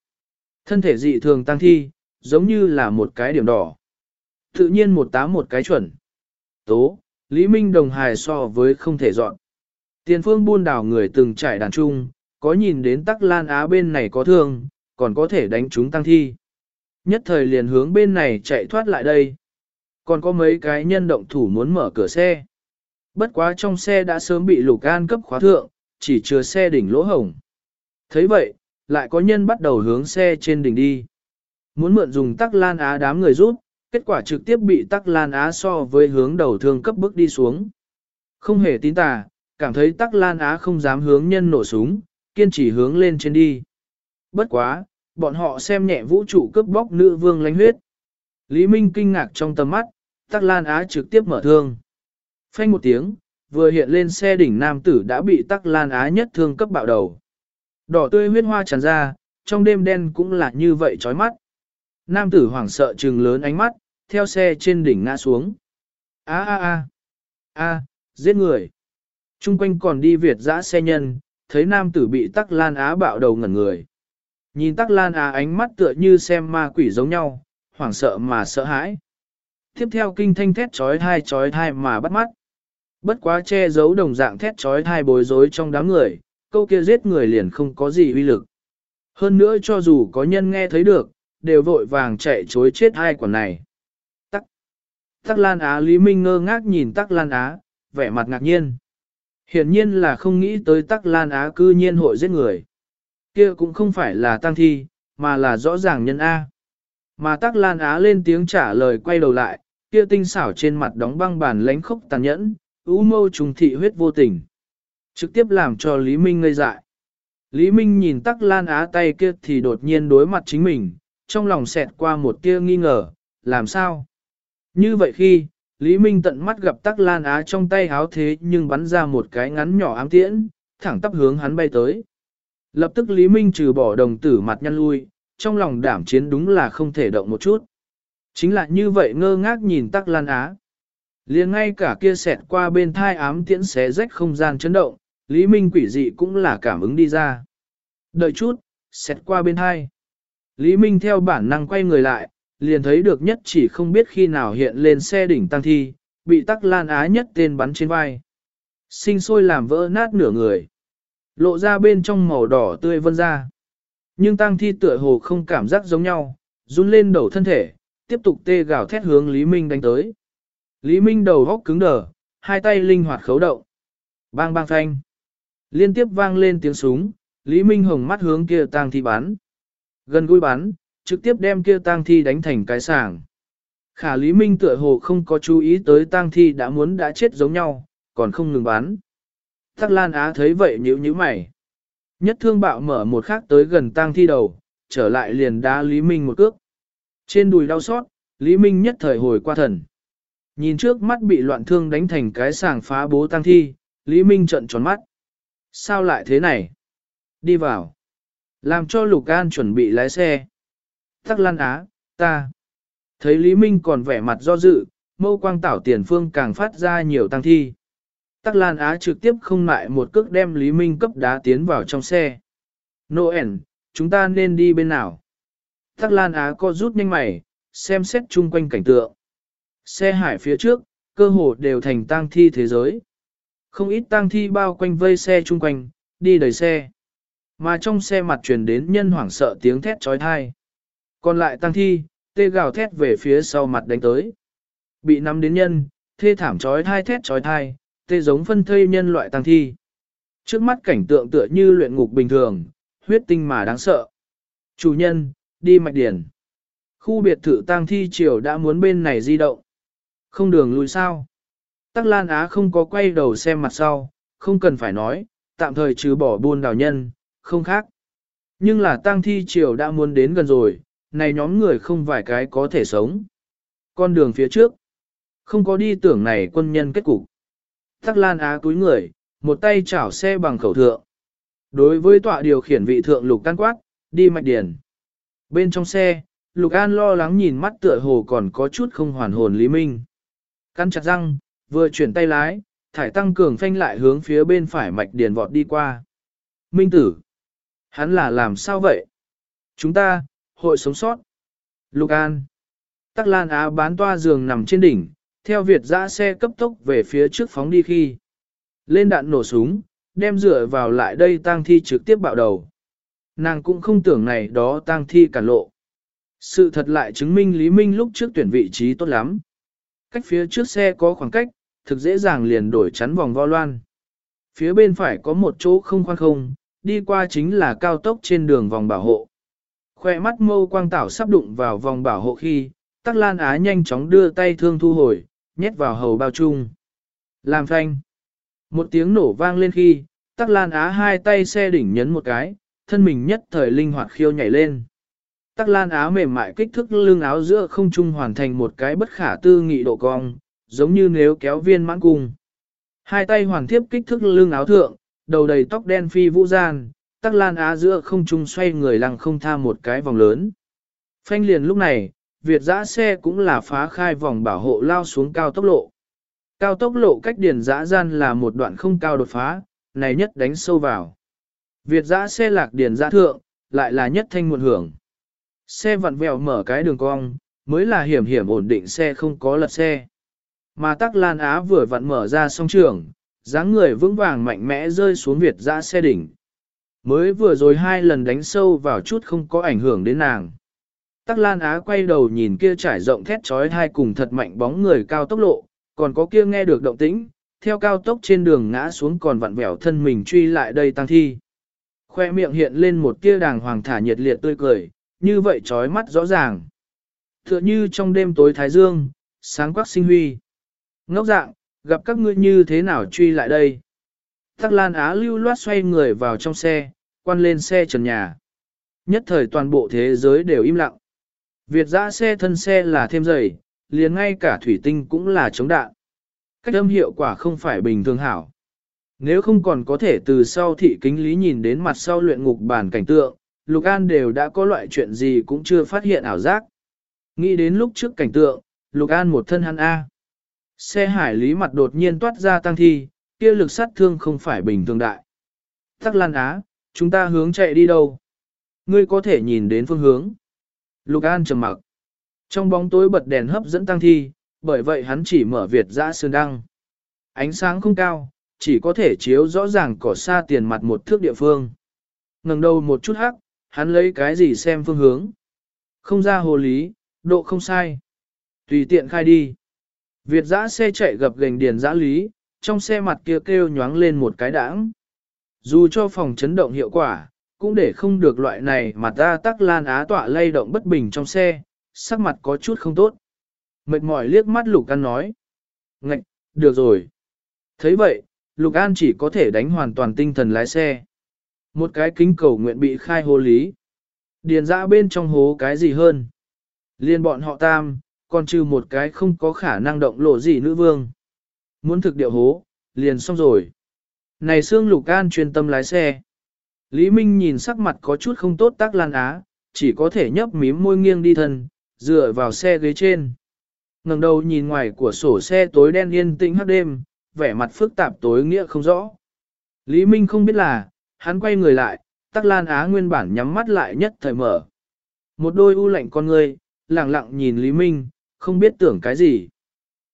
Thân thể dị thường tăng thi, giống như là một cái điểm đỏ. Tự nhiên một tám một cái chuẩn. Tố, Lý Minh đồng hài so với không thể dọn. Tiền phương buôn đảo người từng trải đàn trung, có nhìn đến tắc lan á bên này có thương, còn có thể đánh chúng tăng thi. Nhất thời liền hướng bên này chạy thoát lại đây. Còn có mấy cái nhân động thủ muốn mở cửa xe. Bất quá trong xe đã sớm bị lục an cấp khóa thượng, chỉ chừa xe đỉnh lỗ hổng. thấy vậy, lại có nhân bắt đầu hướng xe trên đỉnh đi. Muốn mượn dùng tắc lan á đám người rút, kết quả trực tiếp bị tắc lan á so với hướng đầu thương cấp bước đi xuống. Không hề tín tà, cảm thấy tắc lan á không dám hướng nhân nổ súng, kiên trì hướng lên trên đi. Bất quá, bọn họ xem nhẹ vũ trụ cướp bóc nữ vương lánh huyết. Lý Minh kinh ngạc trong tầm mắt, tắc lan á trực tiếp mở thương. Phanh một tiếng, vừa hiện lên xe đỉnh nam tử đã bị tắc lan á nhất thương cấp bạo đầu. Đỏ tươi huyết hoa tràn ra, trong đêm đen cũng là như vậy chói mắt. Nam tử hoảng sợ trừng lớn ánh mắt, theo xe trên đỉnh ngã xuống. A a a, a, giết người. Trung quanh còn đi Việt dã xe nhân, thấy nam tử bị tắc lan á bạo đầu ngẩn người. Nhìn tắc lan á ánh mắt tựa như xem ma quỷ giống nhau, hoảng sợ mà sợ hãi. Tiếp theo kinh thanh thét trói thai trói thai mà bắt mắt. Bất quá che giấu đồng dạng thét trói thai bối rối trong đám người, câu kia giết người liền không có gì uy lực. Hơn nữa cho dù có nhân nghe thấy được, đều vội vàng chạy chối chết hai quả này. Tắc. Tắc Lan Á Lý Minh ngơ ngác nhìn Tắc Lan Á, vẻ mặt ngạc nhiên. Hiển nhiên là không nghĩ tới Tắc Lan Á cư nhiên hội giết người. Kia cũng không phải là tăng thi, mà là rõ ràng nhân A. Mà Tắc Lan Á lên tiếng trả lời quay đầu lại, kia tinh xảo trên mặt đóng băng bàn lánh khốc tàn nhẫn, ưu mâu trùng thị huyết vô tình. Trực tiếp làm cho Lý Minh ngây dại. Lý Minh nhìn Tắc Lan Á tay kia thì đột nhiên đối mặt chính mình, trong lòng xẹt qua một tia nghi ngờ, làm sao? Như vậy khi, Lý Minh tận mắt gặp Tắc Lan Á trong tay háo thế nhưng bắn ra một cái ngắn nhỏ ám tiễn, thẳng tắp hướng hắn bay tới. Lập tức Lý Minh trừ bỏ đồng tử mặt nhăn lui, trong lòng đảm chiến đúng là không thể động một chút. Chính là như vậy ngơ ngác nhìn Tắc Lan Á liền ngay cả kia xẹt qua bên thai ám tiễn xé rách không gian chấn động, Lý Minh quỷ dị cũng là cảm ứng đi ra. Đợi chút, xẹt qua bên thai. Lý Minh theo bản năng quay người lại, liền thấy được nhất chỉ không biết khi nào hiện lên xe đỉnh tăng thi, bị tắc lan á nhất tên bắn trên vai. Sinh sôi làm vỡ nát nửa người. Lộ ra bên trong màu đỏ tươi vân ra. Nhưng tăng thi tựa hồ không cảm giác giống nhau, run lên đầu thân thể, tiếp tục tê gào thét hướng Lý Minh đánh tới. Lý Minh đầu góc cứng đờ, hai tay linh hoạt khấu động. Bang bang phanh. Liên tiếp vang lên tiếng súng, Lý Minh hồng mắt hướng kia tang thi bắn. Gần gũi bắn, trực tiếp đem kia tang thi đánh thành cái sàng. Khả Lý Minh tựa hồ không có chú ý tới tang thi đã muốn đã chết giống nhau, còn không ngừng bắn. Tắc Lan Á thấy vậy nhíu nhíu mày. Nhất thương bạo mở một khắc tới gần tang thi đầu, trở lại liền đá Lý Minh một cước. Trên đùi đau xót, Lý Minh nhất thời hồi qua thần. Nhìn trước mắt bị loạn thương đánh thành cái sàng phá bố tăng thi, Lý Minh trận tròn mắt. Sao lại thế này? Đi vào. Làm cho Lục An chuẩn bị lái xe. Tắc Lan Á, ta. Thấy Lý Minh còn vẻ mặt do dự, mâu quang tảo tiền phương càng phát ra nhiều tăng thi. Tắc Lan Á trực tiếp không lại một cước đem Lý Minh cấp đá tiến vào trong xe. Noel, chúng ta nên đi bên nào? Tắc Lan Á co rút nhanh mày, xem xét chung quanh cảnh tượng. Xe hải phía trước, cơ hồ đều thành tang thi thế giới. Không ít tang thi bao quanh vây xe chung quanh, đi đầy xe. Mà trong xe mặt truyền đến nhân hoảng sợ tiếng thét trói thai. Còn lại tang thi, tê gào thét về phía sau mặt đánh tới. Bị nắm đến nhân, thê thảm trói thai thét trói thai, tê giống phân thây nhân loại tang thi. Trước mắt cảnh tượng tựa như luyện ngục bình thường, huyết tinh mà đáng sợ. Chủ nhân, đi mạch điển. Khu biệt thự tang thi triều đã muốn bên này di động. Không đường lui sao. Tắc Lan Á không có quay đầu xem mặt sau, không cần phải nói, tạm thời trừ bỏ buôn đào nhân, không khác. Nhưng là tang thi triều đã muốn đến gần rồi, này nhóm người không vài cái có thể sống. Con đường phía trước, không có đi tưởng này quân nhân kết cục. Tắc Lan Á cúi người, một tay chảo xe bằng khẩu thượng. Đối với tọa điều khiển vị thượng lục can quát, đi mạch điển. Bên trong xe, Lục An lo lắng nhìn mắt tựa hồ còn có chút không hoàn hồn Lý Minh. Căn chặt răng, vừa chuyển tay lái, thải tăng cường phanh lại hướng phía bên phải mạch điền vọt đi qua. Minh tử. Hắn là làm sao vậy? Chúng ta, hội sống sót. Lục An. Tắc Lan Á bán toa giường nằm trên đỉnh, theo Việt dã xe cấp tốc về phía trước phóng đi khi. Lên đạn nổ súng, đem dựa vào lại đây tang thi trực tiếp bạo đầu. Nàng cũng không tưởng này đó tang thi cản lộ. Sự thật lại chứng minh Lý Minh lúc trước tuyển vị trí tốt lắm. Cách phía trước xe có khoảng cách, thực dễ dàng liền đổi chắn vòng vo loan. Phía bên phải có một chỗ không khoan không, đi qua chính là cao tốc trên đường vòng bảo hộ. Khoe mắt mâu quang tảo sắp đụng vào vòng bảo hộ khi, tắc lan á nhanh chóng đưa tay thương thu hồi, nhét vào hầu bao chung. Làm phanh. Một tiếng nổ vang lên khi, tắc lan á hai tay xe đỉnh nhấn một cái, thân mình nhất thời linh hoạt khiêu nhảy lên. Tắc lan áo mềm mại kích thước lưng áo giữa không trung hoàn thành một cái bất khả tư nghị độ cong, giống như nếu kéo viên mãn cung. Hai tay hoàn thiếp kích thước lưng áo thượng, đầu đầy tóc đen phi vũ gian, tắc lan á giữa không trung xoay người lăng không tha một cái vòng lớn. Phanh liền lúc này, Việt giã xe cũng là phá khai vòng bảo hộ lao xuống cao tốc lộ. Cao tốc lộ cách điền giã gian là một đoạn không cao đột phá, này nhất đánh sâu vào. Việt giã xe lạc điền giã thượng, lại là nhất thanh muộn hưởng. Xe vặn vẹo mở cái đường cong, mới là hiểm hiểm ổn định xe không có lật xe. Mà tắc Lan Á vừa vặn mở ra song trường, dáng người vững vàng mạnh mẽ rơi xuống Việt ra xe đỉnh. Mới vừa rồi hai lần đánh sâu vào chút không có ảnh hưởng đến nàng. Tắc Lan Á quay đầu nhìn kia trải rộng thét trói hai cùng thật mạnh bóng người cao tốc lộ, còn có kia nghe được động tĩnh, theo cao tốc trên đường ngã xuống còn vặn vẹo thân mình truy lại đây tăng thi. Khoe miệng hiện lên một tia đàng hoàng thả nhiệt liệt tươi cười, như vậy trói mắt rõ ràng. Tựa như trong đêm tối thái dương, sáng quắc sinh huy. Ngốc dạng, gặp các ngươi như thế nào truy lại đây. Tắc Lan Á lưu loát xoay người vào trong xe, quan lên xe trần nhà. Nhất thời toàn bộ thế giới đều im lặng. Việt giã xe thân xe là thêm dày, liền ngay cả thủy tinh cũng là chống đạn. Cách âm hiệu quả không phải bình thường hảo. Nếu không còn có thể từ sau thị kính lý nhìn đến mặt sau luyện ngục bản cảnh tượng, Lục An đều đã có loại chuyện gì cũng chưa phát hiện ảo giác. Nghĩ đến lúc trước cảnh tượng, Lục An một thân hắn A. Xe hải lý mặt đột nhiên toát ra tăng thi, kia lực sát thương không phải bình thường đại. Tắc Lan Á, chúng ta hướng chạy đi đâu? Ngươi có thể nhìn đến phương hướng. Lục An trầm mặc. Trong bóng tối bật đèn hấp dẫn tăng thi, bởi vậy hắn chỉ mở Việt ra sơn đăng. Ánh sáng không cao, chỉ có thể chiếu rõ ràng cỏ xa tiền mặt một thước địa phương. ngẩng đầu một chút hắc, hắn lấy cái gì xem phương hướng. Không ra hồ lý, độ không sai. Tùy tiện khai đi. Việt giã xe chạy gặp gành điền giã lý, trong xe mặt kia kêu nhoáng lên một cái đãng. Dù cho phòng chấn động hiệu quả, cũng để không được loại này mà ta tắc lan á tọa lay động bất bình trong xe, sắc mặt có chút không tốt. Mệt mỏi liếc mắt Lục An nói. Ngạch, được rồi. thấy vậy, Lục An chỉ có thể đánh hoàn toàn tinh thần lái xe. Một cái kính cầu nguyện bị khai hô lý. Điền dã bên trong hố cái gì hơn. Liên bọn họ tam, còn trừ một cái không có khả năng động lộ gì nữ vương. Muốn thực điệu hố, liền xong rồi. Này xương Lục An chuyên tâm lái xe. Lý Minh nhìn sắc mặt có chút không tốt tác lan á, chỉ có thể nhấp mím môi nghiêng đi thân, dựa vào xe ghế trên. ngẩng đầu nhìn ngoài của sổ xe tối đen yên tĩnh hắc đêm, vẻ mặt phức tạp tối nghĩa không rõ. Lý Minh không biết là, hắn quay người lại, tắc lan á nguyên bản nhắm mắt lại nhất thời mở. Một đôi u lạnh con ngươi lặng lặng nhìn Lý Minh, không biết tưởng cái gì.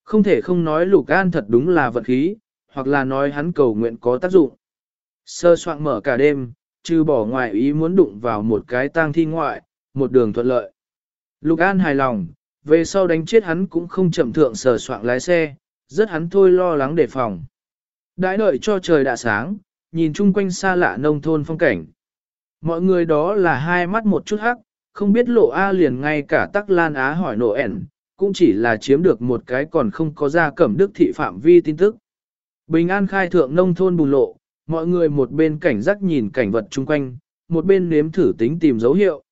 Không thể không nói lục an thật đúng là vật khí, hoặc là nói hắn cầu nguyện có tác dụng. Sơ soạn mở cả đêm, trừ bỏ ngoài ý muốn đụng vào một cái tang thi ngoại, một đường thuận lợi. Lục An hài lòng, về sau đánh chết hắn cũng không chậm thượng sờ soạn lái xe, rất hắn thôi lo lắng đề phòng. Đãi đợi cho trời đã sáng, nhìn chung quanh xa lạ nông thôn phong cảnh. Mọi người đó là hai mắt một chút hắc, không biết lộ A liền ngay cả tắc lan á hỏi nổ ẻn, cũng chỉ là chiếm được một cái còn không có ra cẩm đức thị phạm vi tin tức. Bình an khai thượng nông thôn bùng lộ, mọi người một bên cảnh giác nhìn cảnh vật chung quanh, một bên nếm thử tính tìm dấu hiệu.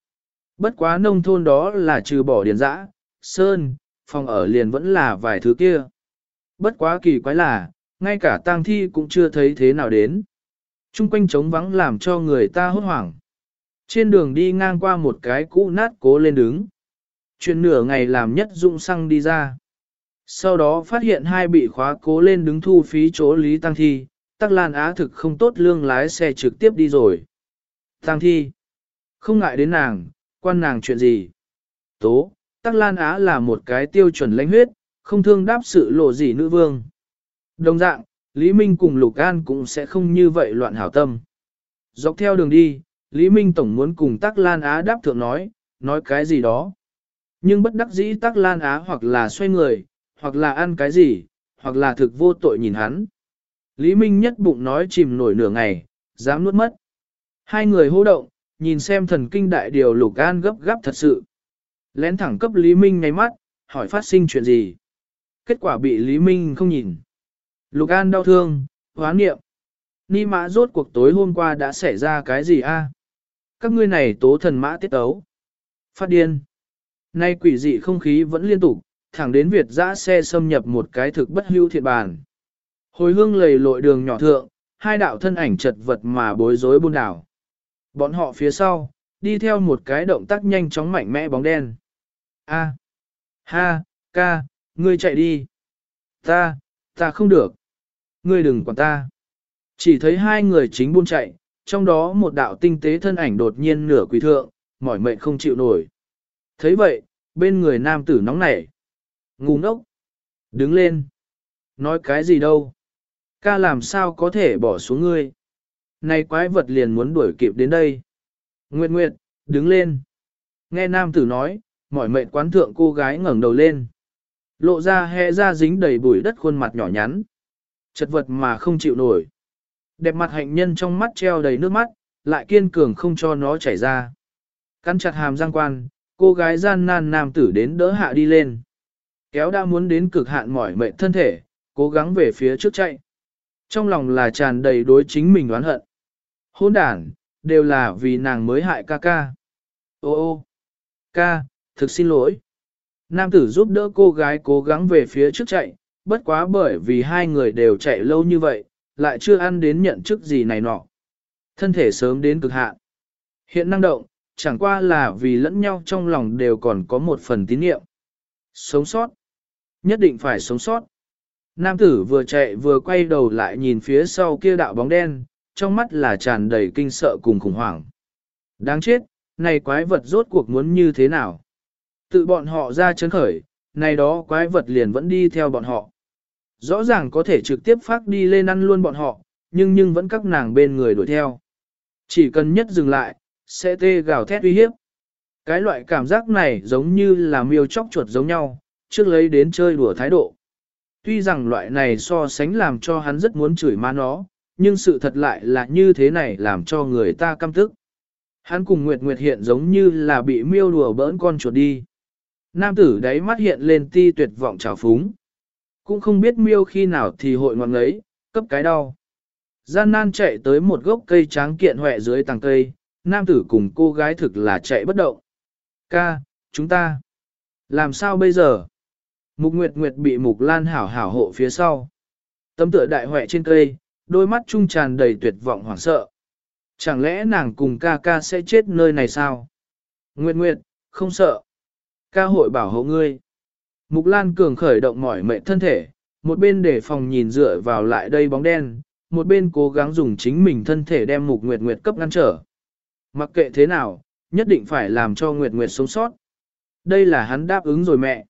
Bất quá nông thôn đó là trừ bỏ điền dã, sơn, phòng ở liền vẫn là vài thứ kia. Bất quá kỳ quái là, ngay cả tang thi cũng chưa thấy thế nào đến. Trung quanh trống vắng làm cho người ta hốt hoảng. Trên đường đi ngang qua một cái cũ nát cố lên đứng. Chuyện nửa ngày làm nhất dụng xăng đi ra. Sau đó phát hiện hai bị khóa cố lên đứng thu phí chỗ Lý Tăng Thi, Tắc Lan Á thực không tốt lương lái xe trực tiếp đi rồi. Tăng Thi, không ngại đến nàng, quan nàng chuyện gì. Tố, Tắc Lan Á là một cái tiêu chuẩn lãnh huyết, không thương đáp sự lộ gì nữ vương. Đồng dạng, Lý Minh cùng Lục An cũng sẽ không như vậy loạn hảo tâm. Dọc theo đường đi, Lý Minh Tổng muốn cùng Tắc Lan Á đáp thượng nói, nói cái gì đó. Nhưng bất đắc dĩ Tắc Lan Á hoặc là xoay người, hoặc là ăn cái gì, hoặc là thực vô tội nhìn hắn. Lý Minh nhất bụng nói chìm nổi nửa ngày, dám nuốt mất. Hai người hô động, nhìn xem thần kinh đại điều Lục An gấp gáp thật sự. Lén thẳng cấp Lý Minh ngay mắt, hỏi phát sinh chuyện gì. Kết quả bị Lý Minh không nhìn. Lục An đau thương, hoán niệm. Ni mã rốt cuộc tối hôm qua đã xảy ra cái gì a? Các ngươi này tố thần mã tiết ấu. Phát điên. Nay quỷ dị không khí vẫn liên tục, thẳng đến Việt dã xe xâm nhập một cái thực bất hưu thiện bàn. Hồi hương lầy lội đường nhỏ thượng, hai đạo thân ảnh chật vật mà bối rối buôn đảo. Bọn họ phía sau, đi theo một cái động tác nhanh chóng mạnh mẽ bóng đen. A. Ha, ca, ngươi chạy đi. Ta, ta không được. Ngươi đừng quản ta. Chỉ thấy hai người chính buôn chạy, trong đó một đạo tinh tế thân ảnh đột nhiên nửa quỳ thượng, mỏi mệnh không chịu nổi. thấy vậy, bên người nam tử nóng nảy. Ngu ngốc. Đứng lên. Nói cái gì đâu. Ca làm sao có thể bỏ xuống ngươi. Này quái vật liền muốn đuổi kịp đến đây. Nguyệt Nguyệt, đứng lên. Nghe nam tử nói, mỏi mệnh quán thượng cô gái ngẩng đầu lên. Lộ ra hẹ ra dính đầy bụi đất khuôn mặt nhỏ nhắn. Chật vật mà không chịu nổi. Đẹp mặt hạnh nhân trong mắt treo đầy nước mắt, lại kiên cường không cho nó chảy ra. Cắn chặt hàm răng quan, cô gái gian nan nam tử đến đỡ hạ đi lên. Kéo đã muốn đến cực hạn mỏi mệt thân thể, cố gắng về phía trước chạy. Trong lòng là tràn đầy đối chính mình oán hận. Hôn đản, đều là vì nàng mới hại ca ca. Ô ô, ca, thực xin lỗi. Nam tử giúp đỡ cô gái cố gắng về phía trước chạy, bất quá bởi vì hai người đều chạy lâu như vậy, lại chưa ăn đến nhận chức gì này nọ. Thân thể sớm đến cực hạn. Hiện năng động, chẳng qua là vì lẫn nhau trong lòng đều còn có một phần tín nhiệm. Sống sót. Nhất định phải sống sót. Nam tử vừa chạy vừa quay đầu lại nhìn phía sau kia đạo bóng đen, trong mắt là tràn đầy kinh sợ cùng khủng hoảng. Đáng chết, này quái vật rốt cuộc muốn như thế nào? Tự bọn họ ra chấn khởi, này đó quái vật liền vẫn đi theo bọn họ. Rõ ràng có thể trực tiếp phát đi lên ăn luôn bọn họ, nhưng nhưng vẫn các nàng bên người đuổi theo. Chỉ cần nhất dừng lại, sẽ tê gào thét uy hiếp. Cái loại cảm giác này giống như là miêu chóc chuột giống nhau, trước lấy đến chơi đùa thái độ. Tuy rằng loại này so sánh làm cho hắn rất muốn chửi má nó, nhưng sự thật lại là như thế này làm cho người ta căm tức. Hắn cùng Nguyệt Nguyệt hiện giống như là bị miêu đùa bỡn con chuột đi. Nam tử đáy mắt hiện lên ti tuyệt vọng trào phúng. Cũng không biết miêu khi nào thì hội ngọn ấy, cấp cái đau. Gian nan chạy tới một gốc cây tráng kiện hẹ dưới tàng cây, nam tử cùng cô gái thực là chạy bất động. Ca, chúng ta, làm sao bây giờ? Mục Nguyệt Nguyệt bị Mục Lan hảo hảo hộ phía sau. Tấm tựa đại huệ trên cây, đôi mắt trung tràn đầy tuyệt vọng hoảng sợ. Chẳng lẽ nàng cùng ca ca sẽ chết nơi này sao? Nguyệt Nguyệt, không sợ. Ca hội bảo hộ ngươi. Mục Lan cường khởi động mỏi mệt thân thể, một bên để phòng nhìn dựa vào lại đây bóng đen, một bên cố gắng dùng chính mình thân thể đem Mục Nguyệt Nguyệt cấp ngăn trở. Mặc kệ thế nào, nhất định phải làm cho Nguyệt Nguyệt sống sót. Đây là hắn đáp ứng rồi mẹ.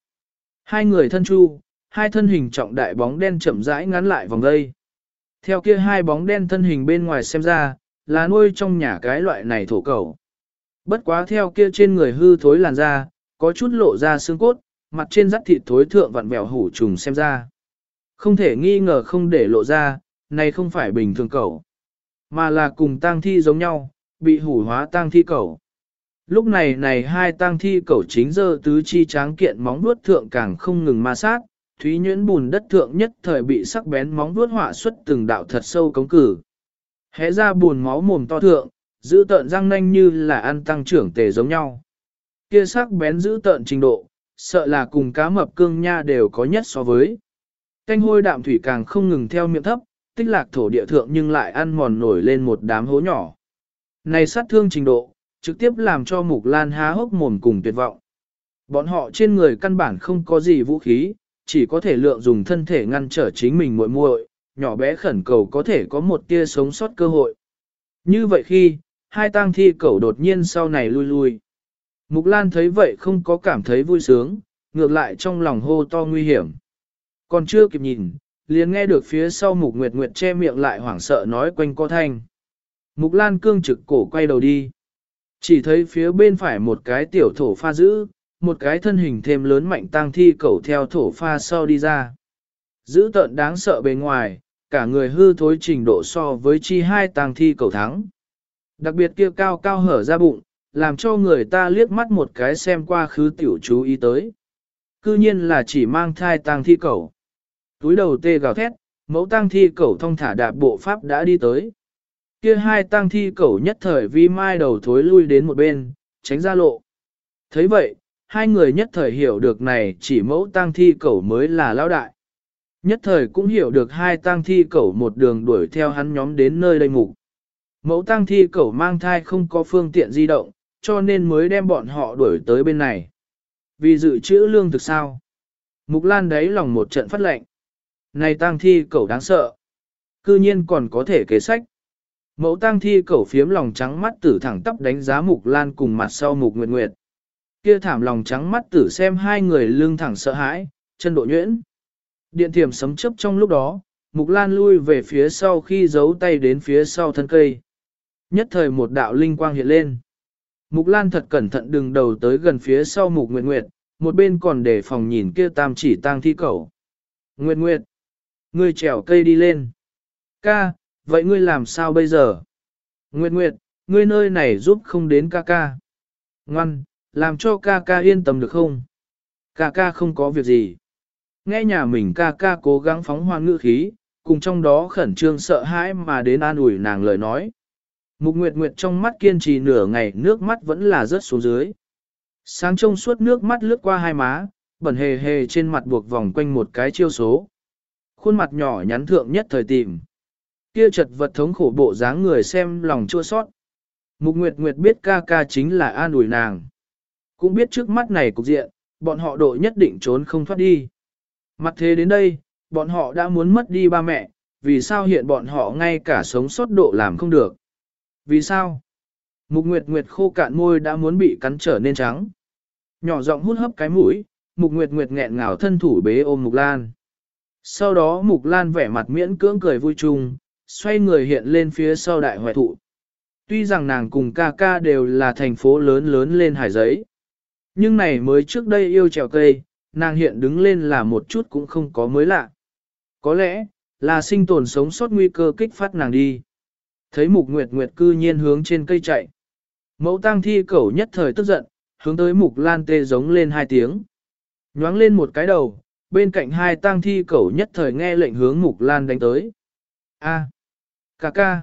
Hai người thân chu, hai thân hình trọng đại bóng đen chậm rãi ngắn lại vòng dây. Theo kia hai bóng đen thân hình bên ngoài xem ra, là nuôi trong nhà cái loại này thổ cầu. Bất quá theo kia trên người hư thối làn da, có chút lộ ra xương cốt, mặt trên rắt thịt thối thượng vặn vẹo hủ trùng xem ra. Không thể nghi ngờ không để lộ ra, này không phải bình thường cầu, mà là cùng tang thi giống nhau, bị hủ hóa tang thi cẩu. Lúc này này hai tang thi cẩu chính dơ tứ chi tráng kiện móng vuốt thượng càng không ngừng ma sát, thúy nhuyễn bùn đất thượng nhất thời bị sắc bén móng vuốt họa xuất từng đạo thật sâu cống cử. Hé ra buồn máu mồm to thượng, giữ tợn răng nanh như là ăn tăng trưởng tề giống nhau. Kia sắc bén giữ tợn trình độ, sợ là cùng cá mập cương nha đều có nhất so với. Canh hôi đạm thủy càng không ngừng theo miệng thấp, tích lạc thổ địa thượng nhưng lại ăn mòn nổi lên một đám hố nhỏ. Này sát thương trình độ, trực tiếp làm cho Mục Lan há hốc mồm cùng tuyệt vọng. Bọn họ trên người căn bản không có gì vũ khí, chỉ có thể lượng dùng thân thể ngăn trở chính mình muội muội, nhỏ bé khẩn cầu có thể có một tia sống sót cơ hội. Như vậy khi, hai tang thi cẩu đột nhiên sau này lui lui. Mục Lan thấy vậy không có cảm thấy vui sướng, ngược lại trong lòng hô to nguy hiểm. Còn chưa kịp nhìn, liền nghe được phía sau Mục Nguyệt Nguyệt che miệng lại hoảng sợ nói quanh co thanh. Mục Lan cương trực cổ quay đầu đi. Chỉ thấy phía bên phải một cái tiểu thổ pha giữ, một cái thân hình thêm lớn mạnh tang thi cẩu theo thổ pha sau đi ra. Giữ tợn đáng sợ bề ngoài, cả người hư thối trình độ so với chi hai tang thi cẩu thắng. Đặc biệt kia cao cao hở ra bụng, làm cho người ta liếc mắt một cái xem qua khứ tiểu chú ý tới. Cư nhiên là chỉ mang thai tang thi cẩu. Túi đầu tê gào thét, mẫu tang thi cẩu thông thả đạp bộ pháp đã đi tới. Kia hai tang thi cẩu nhất thời vi mai đầu thối lui đến một bên, tránh ra lộ. thấy vậy, hai người nhất thời hiểu được này chỉ mẫu tang thi cẩu mới là lão đại. Nhất thời cũng hiểu được hai tang thi cẩu một đường đuổi theo hắn nhóm đến nơi đây mục. Mẫu tang thi cẩu mang thai không có phương tiện di động, cho nên mới đem bọn họ đuổi tới bên này. Vì dự trữ lương thực sao? Mục Lan đấy lòng một trận phát lệnh. Này tang thi cẩu đáng sợ. Cư nhiên còn có thể kế sách. Mẫu tang thi cẩu phiếm lòng trắng mắt tử thẳng tắp đánh giá Mục Lan cùng mặt sau Mục Nguyệt Nguyệt. Kia thảm lòng trắng mắt tử xem hai người lương thẳng sợ hãi, chân độ nhuyễn. Điện thiểm sấm chấp trong lúc đó, Mục Lan lui về phía sau khi giấu tay đến phía sau thân cây. Nhất thời một đạo linh quang hiện lên. Mục Lan thật cẩn thận đừng đầu tới gần phía sau Mục Nguyệt Nguyệt, một bên còn để phòng nhìn kia tam chỉ tang thi cẩu. Nguyệt Nguyệt, ngươi trèo cây đi lên. Ca, vậy ngươi làm sao bây giờ? Nguyệt Nguyệt, ngươi nơi này giúp không đến ca ca. Ngoan, làm cho ca ca yên tâm được không? Ca ca không có việc gì. Nghe nhà mình ca ca cố gắng phóng hoang ngữ khí, cùng trong đó khẩn trương sợ hãi mà đến an ủi nàng lời nói. Mục Nguyệt Nguyệt trong mắt kiên trì nửa ngày nước mắt vẫn là rớt xuống dưới. Sáng trông suốt nước mắt lướt qua hai má, bẩn hề hề trên mặt buộc vòng quanh một cái chiêu số. Khuôn mặt nhỏ nhắn thượng nhất thời tìm. Kia chật vật thống khổ bộ dáng người xem lòng chua sót. Mục Nguyệt Nguyệt biết ca ca chính là an ủi nàng. Cũng biết trước mắt này cục diện, bọn họ độ nhất định trốn không thoát đi. Mặt thế đến đây, bọn họ đã muốn mất đi ba mẹ, vì sao hiện bọn họ ngay cả sống sót độ làm không được. Vì sao? Mục Nguyệt Nguyệt khô cạn môi đã muốn bị cắn trở nên trắng. Nhỏ giọng hút hấp cái mũi, Mục Nguyệt Nguyệt nghẹn ngào thân thủ bế ôm Mục Lan. Sau đó Mục Lan vẻ mặt miễn cưỡng cười vui chung, xoay người hiện lên phía sau đại hoại thụ. Tuy rằng nàng cùng ca ca đều là thành phố lớn lớn lên hải giấy. Nhưng này mới trước đây yêu trèo cây, nàng hiện đứng lên là một chút cũng không có mới lạ. Có lẽ, là sinh tồn sống sót nguy cơ kích phát nàng đi. Thấy mục nguyệt nguyệt cư nhiên hướng trên cây chạy. Mẫu tang thi cẩu nhất thời tức giận, hướng tới mục lan tê giống lên hai tiếng. Nhoáng lên một cái đầu, bên cạnh hai tang thi cẩu nhất thời nghe lệnh hướng mục lan đánh tới. A, ca ca.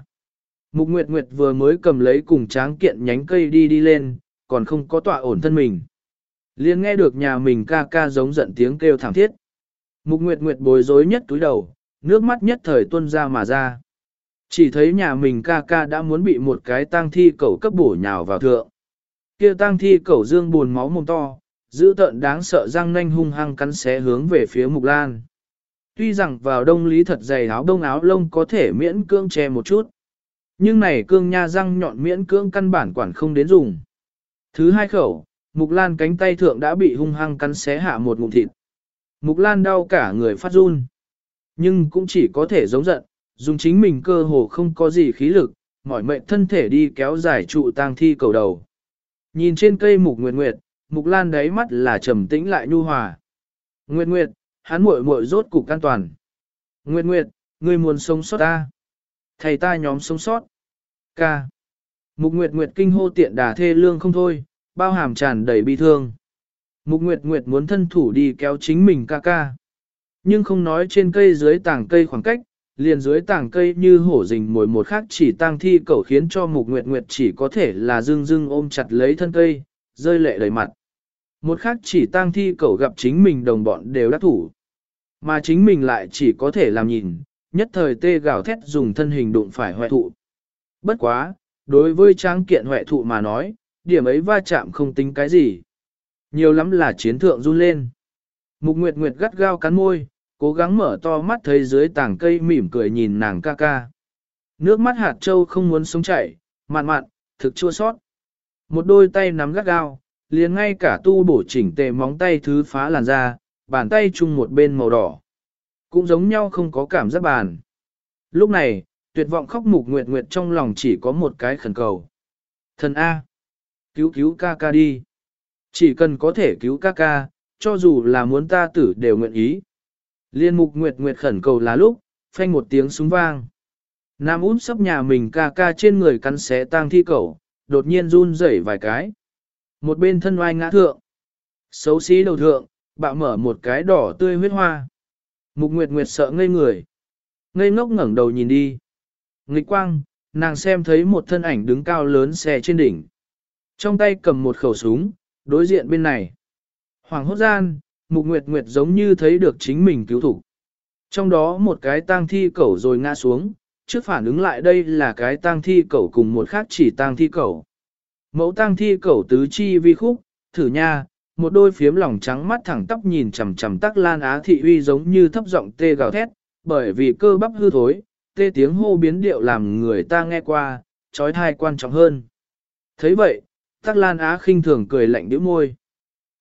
Mục Nguyệt Nguyệt vừa mới cầm lấy cùng tráng kiện nhánh cây đi đi lên, còn không có tọa ổn thân mình. liền nghe được nhà mình ca ca giống giận tiếng kêu thảm thiết. Mục Nguyệt Nguyệt bối rối nhất túi đầu, nước mắt nhất thời tuôn ra mà ra. Chỉ thấy nhà mình ca ca đã muốn bị một cái tang thi cẩu cấp bổ nhào vào thượng. Kia tang thi cẩu dương buồn máu mồm to, giữ tợn đáng sợ răng nanh hung hăng cắn xé hướng về phía Mục Lan. Tuy rằng vào đông lý thật dày áo đông áo lông có thể miễn cương che một chút. Nhưng này cương nha răng nhọn miễn cương căn bản quản không đến dùng. Thứ hai khẩu, Mục Lan cánh tay thượng đã bị hung hăng cắn xé hạ một ngụm thịt. Mục Lan đau cả người phát run. Nhưng cũng chỉ có thể giống giận, dùng chính mình cơ hồ không có gì khí lực, mỏi mệnh thân thể đi kéo dài trụ tang thi cầu đầu. Nhìn trên cây mục nguyệt nguyệt, mục lan đáy mắt là trầm tĩnh lại nhu hòa. Nguyệt nguyệt, hắn muội muội rốt cục an toàn. Nguyệt nguyệt, ngươi muốn sống sót ta. Thầy ta nhóm sống sót. Ca. Mục Nguyệt Nguyệt kinh hô tiện đà thê lương không thôi, bao hàm tràn đầy bi thương. Mục Nguyệt Nguyệt muốn thân thủ đi kéo chính mình ca ca. Nhưng không nói trên cây dưới tảng cây khoảng cách, liền dưới tảng cây như hổ rình mồi một khắc chỉ tang thi cẩu khiến cho Mục Nguyệt Nguyệt chỉ có thể là dưng dưng ôm chặt lấy thân cây, rơi lệ đầy mặt. Một khắc chỉ tang thi cẩu gặp chính mình đồng bọn đều đắc thủ. Mà chính mình lại chỉ có thể làm nhìn, nhất thời tê gào thét dùng thân hình đụng phải hoại thụ. Bất quá, đối với trang kiện hoại thụ mà nói, điểm ấy va chạm không tính cái gì. Nhiều lắm là chiến thượng run lên. Mục Nguyệt Nguyệt gắt gao cắn môi, cố gắng mở to mắt thấy dưới tảng cây mỉm cười nhìn nàng ca ca. Nước mắt hạt châu không muốn sống chảy, mặn mặn, thực chua sót. Một đôi tay nắm gắt gao, liền ngay cả tu bổ chỉnh tề móng tay thứ phá làn da, bàn tay chung một bên màu đỏ. Cũng giống nhau không có cảm giác bàn. Lúc này, tuyệt vọng khóc mục nguyệt nguyệt trong lòng chỉ có một cái khẩn cầu. Thần A. Cứu cứu ca ca đi. Chỉ cần có thể cứu ca ca, cho dù là muốn ta tử đều nguyện ý. Liên mục nguyệt nguyệt khẩn cầu là lúc, phanh một tiếng súng vang. Nam út sắp nhà mình ca ca trên người cắn xé tang thi cẩu, đột nhiên run rẩy vài cái. Một bên thân oai ngã thượng. Xấu xí đầu thượng, bạo mở một cái đỏ tươi huyết hoa. Mục Nguyệt Nguyệt sợ ngây người. Ngây ngốc ngẩng đầu nhìn đi. Nghịch quang, nàng xem thấy một thân ảnh đứng cao lớn xe trên đỉnh. Trong tay cầm một khẩu súng, đối diện bên này. Hoàng hốt gian, Mục Nguyệt Nguyệt giống như thấy được chính mình cứu thủ. Trong đó một cái tang thi cẩu rồi ngã xuống, trước phản ứng lại đây là cái tang thi cẩu cùng một khác chỉ tang thi cẩu. Mẫu tang thi cẩu tứ chi vi khúc, thử nha, một đôi phiếm lòng trắng mắt thẳng tóc nhìn chằm chằm tắc lan á thị uy giống như thấp giọng tê gào thét, bởi vì cơ bắp hư thối, tê tiếng hô biến điệu làm người ta nghe qua, trói thai quan trọng hơn. thấy vậy, tắc lan á khinh thường cười lạnh đĩu môi.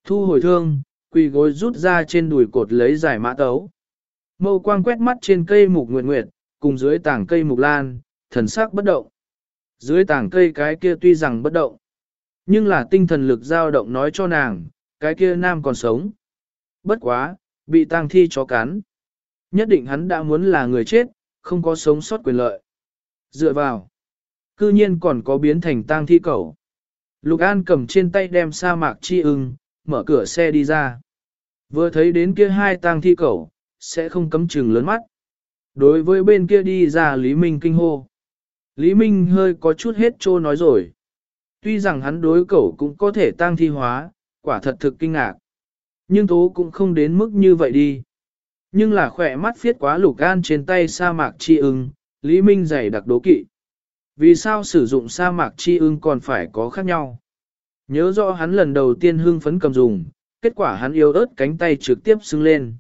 Thu hồi thương, quỳ gối rút ra trên đùi cột lấy giải mã tấu. Mâu quang quét mắt trên cây mục nguyệt nguyệt, cùng dưới tảng cây mục lan, thần sắc bất động. Dưới tảng cây cái kia tuy rằng bất động, nhưng là tinh thần lực dao động nói cho nàng, cái kia nam còn sống. Bất quá, bị tang thi chó cắn. Nhất định hắn đã muốn là người chết, không có sống sót quyền lợi. Dựa vào, cư nhiên còn có biến thành tang thi cẩu. Lục An cầm trên tay đem sa mạc chi ưng, mở cửa xe đi ra. Vừa thấy đến kia hai tang thi cẩu, sẽ không cấm chừng lớn mắt. Đối với bên kia đi ra Lý Minh kinh hô. Lý Minh hơi có chút hết trô nói rồi. Tuy rằng hắn đối cẩu cũng có thể tang thi hóa, quả thật thực kinh ngạc. Nhưng tố cũng không đến mức như vậy đi. Nhưng là khỏe mắt phiết quá lục gan trên tay sa mạc chi ưng, Lý Minh dày đặc đố kỵ. Vì sao sử dụng sa mạc chi ưng còn phải có khác nhau? Nhớ rõ hắn lần đầu tiên hưng phấn cầm dùng, kết quả hắn yêu ớt cánh tay trực tiếp xưng lên.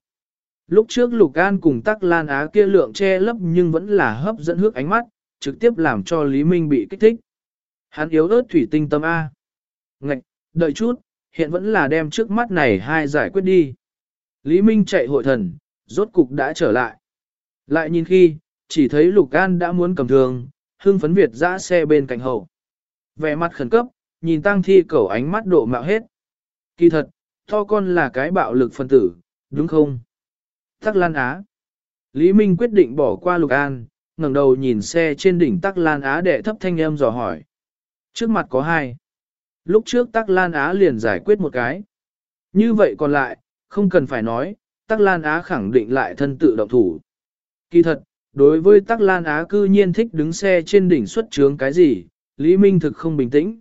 Lúc trước Lục An cùng Tắc Lan Á kia lượng che lấp nhưng vẫn là hấp dẫn hước ánh mắt, trực tiếp làm cho Lý Minh bị kích thích. Hắn yếu ớt thủy tinh tâm A. Ngạch, đợi chút, hiện vẫn là đem trước mắt này hai giải quyết đi. Lý Minh chạy hội thần, rốt cục đã trở lại. Lại nhìn khi, chỉ thấy Lục An đã muốn cầm thường, hương phấn Việt dã xe bên cạnh hậu. Vẻ mặt khẩn cấp, nhìn tăng thi cẩu ánh mắt độ mạo hết. Kỳ thật, to con là cái bạo lực phân tử, đúng không? Tắc Lan Á. Lý Minh quyết định bỏ qua Lục An, ngẩng đầu nhìn xe trên đỉnh Tắc Lan Á để thấp thanh âm dò hỏi. Trước mặt có hai. Lúc trước Tắc Lan Á liền giải quyết một cái. Như vậy còn lại, không cần phải nói, Tắc Lan Á khẳng định lại thân tự động thủ. Kỳ thật, đối với Tắc Lan Á cư nhiên thích đứng xe trên đỉnh xuất trướng cái gì, Lý Minh thực không bình tĩnh.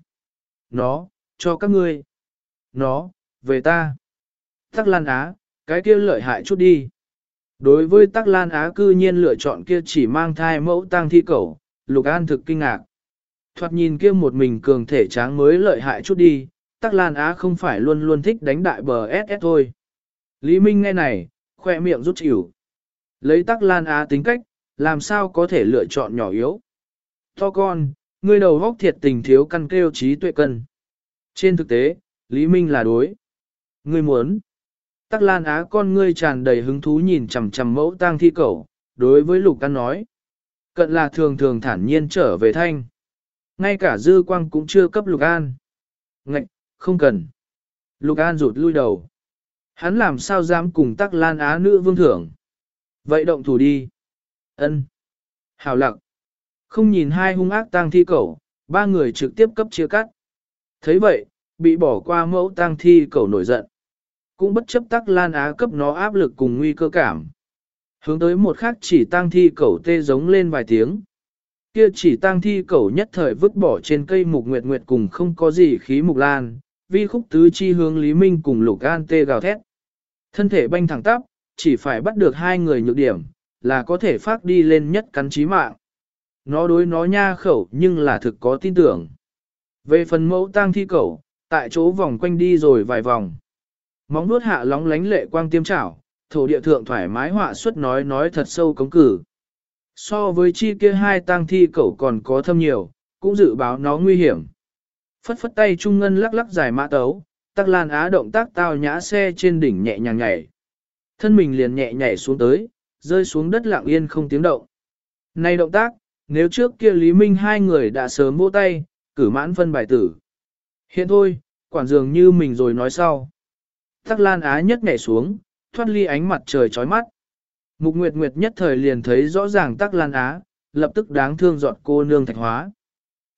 Nó, cho các ngươi. Nó, về ta. Tắc Lan Á, cái kia lợi hại chút đi. Đối với Tắc Lan Á cư nhiên lựa chọn kia chỉ mang thai mẫu tang thi cẩu, Lục An thực kinh ngạc. Thoạt nhìn kia một mình cường thể tráng mới lợi hại chút đi, Tắc Lan Á không phải luôn luôn thích đánh đại bờ SS thôi. Lý Minh nghe này, khoe miệng rút chịu. Lấy Tắc Lan Á tính cách, làm sao có thể lựa chọn nhỏ yếu. To con, ngươi đầu góc thiệt tình thiếu căn kêu trí tuệ cân. Trên thực tế, Lý Minh là đối. Ngươi muốn. Tắc Lan Á con ngươi tràn đầy hứng thú nhìn chằm chằm mẫu tang thi cẩu, đối với Lục Căn nói. Cận là thường thường thản nhiên trở về thanh. Ngay cả dư quang cũng chưa cấp Lục An. Ngạch, không cần. Lục An rụt lui đầu. Hắn làm sao dám cùng Tắc Lan Á nữ vương thưởng. Vậy động thủ đi. Ân. Hào lặng. Không nhìn hai hung ác tang thi cẩu, ba người trực tiếp cấp chia cắt. thấy vậy, bị bỏ qua mẫu tang thi cẩu nổi giận. Cũng bất chấp tắc lan á cấp nó áp lực cùng nguy cơ cảm. Hướng tới một khắc chỉ tang thi cẩu tê giống lên vài tiếng. Kia chỉ tang thi cẩu nhất thời vứt bỏ trên cây mục nguyệt nguyệt cùng không có gì khí mục lan, vi khúc tứ chi hướng Lý Minh cùng lục an tê gào thét. Thân thể banh thẳng tắp, chỉ phải bắt được hai người nhược điểm, là có thể phát đi lên nhất cắn chí mạng. Nó đối nó nha khẩu nhưng là thực có tin tưởng. Về phần mẫu tang thi cẩu, tại chỗ vòng quanh đi rồi vài vòng. Móng nuốt hạ lóng lánh lệ quang tiêm chảo, thổ địa thượng thoải mái họa suất nói nói thật sâu cống cử. So với chi kia hai tang thi cẩu còn có thâm nhiều, cũng dự báo nó nguy hiểm. Phất phất tay trung ngân lắc lắc dài mã tấu, tắc lan á động tác tao nhã xe trên đỉnh nhẹ nhàng nhảy. Thân mình liền nhẹ nhảy xuống tới, rơi xuống đất lặng yên không tiếng động. Này động tác, nếu trước kia Lý Minh hai người đã sớm vỗ tay, cử mãn phân bài tử. Hiện thôi, quản dường như mình rồi nói sau. Tắc Lan Á nhất nhảy xuống, thoát ly ánh mặt trời chói mắt. Mục Nguyệt Nguyệt nhất thời liền thấy rõ ràng Tắc Lan Á, lập tức đáng thương dọn cô nương thạch hóa.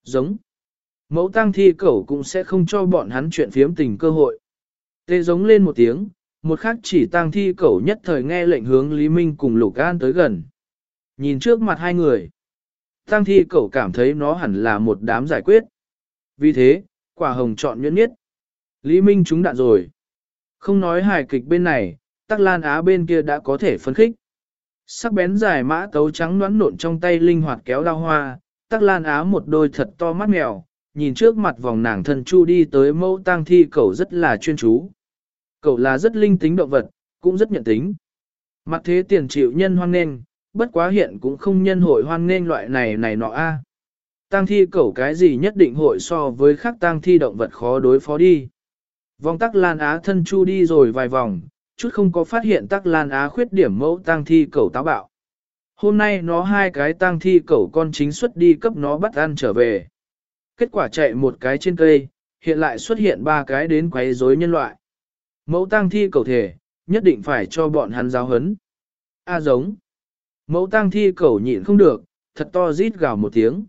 Giống. Mẫu tăng thi cẩu cũng sẽ không cho bọn hắn chuyện phiếm tình cơ hội. Tê giống lên một tiếng, một khắc chỉ tăng thi cẩu nhất thời nghe lệnh hướng Lý Minh cùng Lục An tới gần. Nhìn trước mặt hai người. Tăng thi cẩu cảm thấy nó hẳn là một đám giải quyết. Vì thế, quả hồng chọn nhuyễn nhất. Lý Minh trúng đạn rồi. Không nói hài kịch bên này, tắc lan á bên kia đã có thể phân khích. Sắc bén dài mã tấu trắng noãn nộn trong tay linh hoạt kéo đao hoa, tắc lan á một đôi thật to mắt mèo, nhìn trước mặt vòng nàng thân chu đi tới mẫu tang thi cậu rất là chuyên chú. Cậu là rất linh tính động vật, cũng rất nhận tính. Mặt thế tiền chịu nhân hoan nghênh, bất quá hiện cũng không nhân hội hoan nghênh loại này này nọ a. Tang thi cẩu cái gì nhất định hội so với khác tang thi động vật khó đối phó đi. Vòng tắc lan á thân chu đi rồi vài vòng, chút không có phát hiện tắc lan á khuyết điểm mẫu tang thi cẩu táo bạo. Hôm nay nó hai cái tang thi cẩu con chính xuất đi cấp nó bắt ăn trở về. Kết quả chạy một cái trên cây, hiện lại xuất hiện ba cái đến quấy rối nhân loại. Mẫu tang thi cẩu thể, nhất định phải cho bọn hắn giáo hấn. A giống. Mẫu tang thi cẩu nhịn không được, thật to rít gào một tiếng.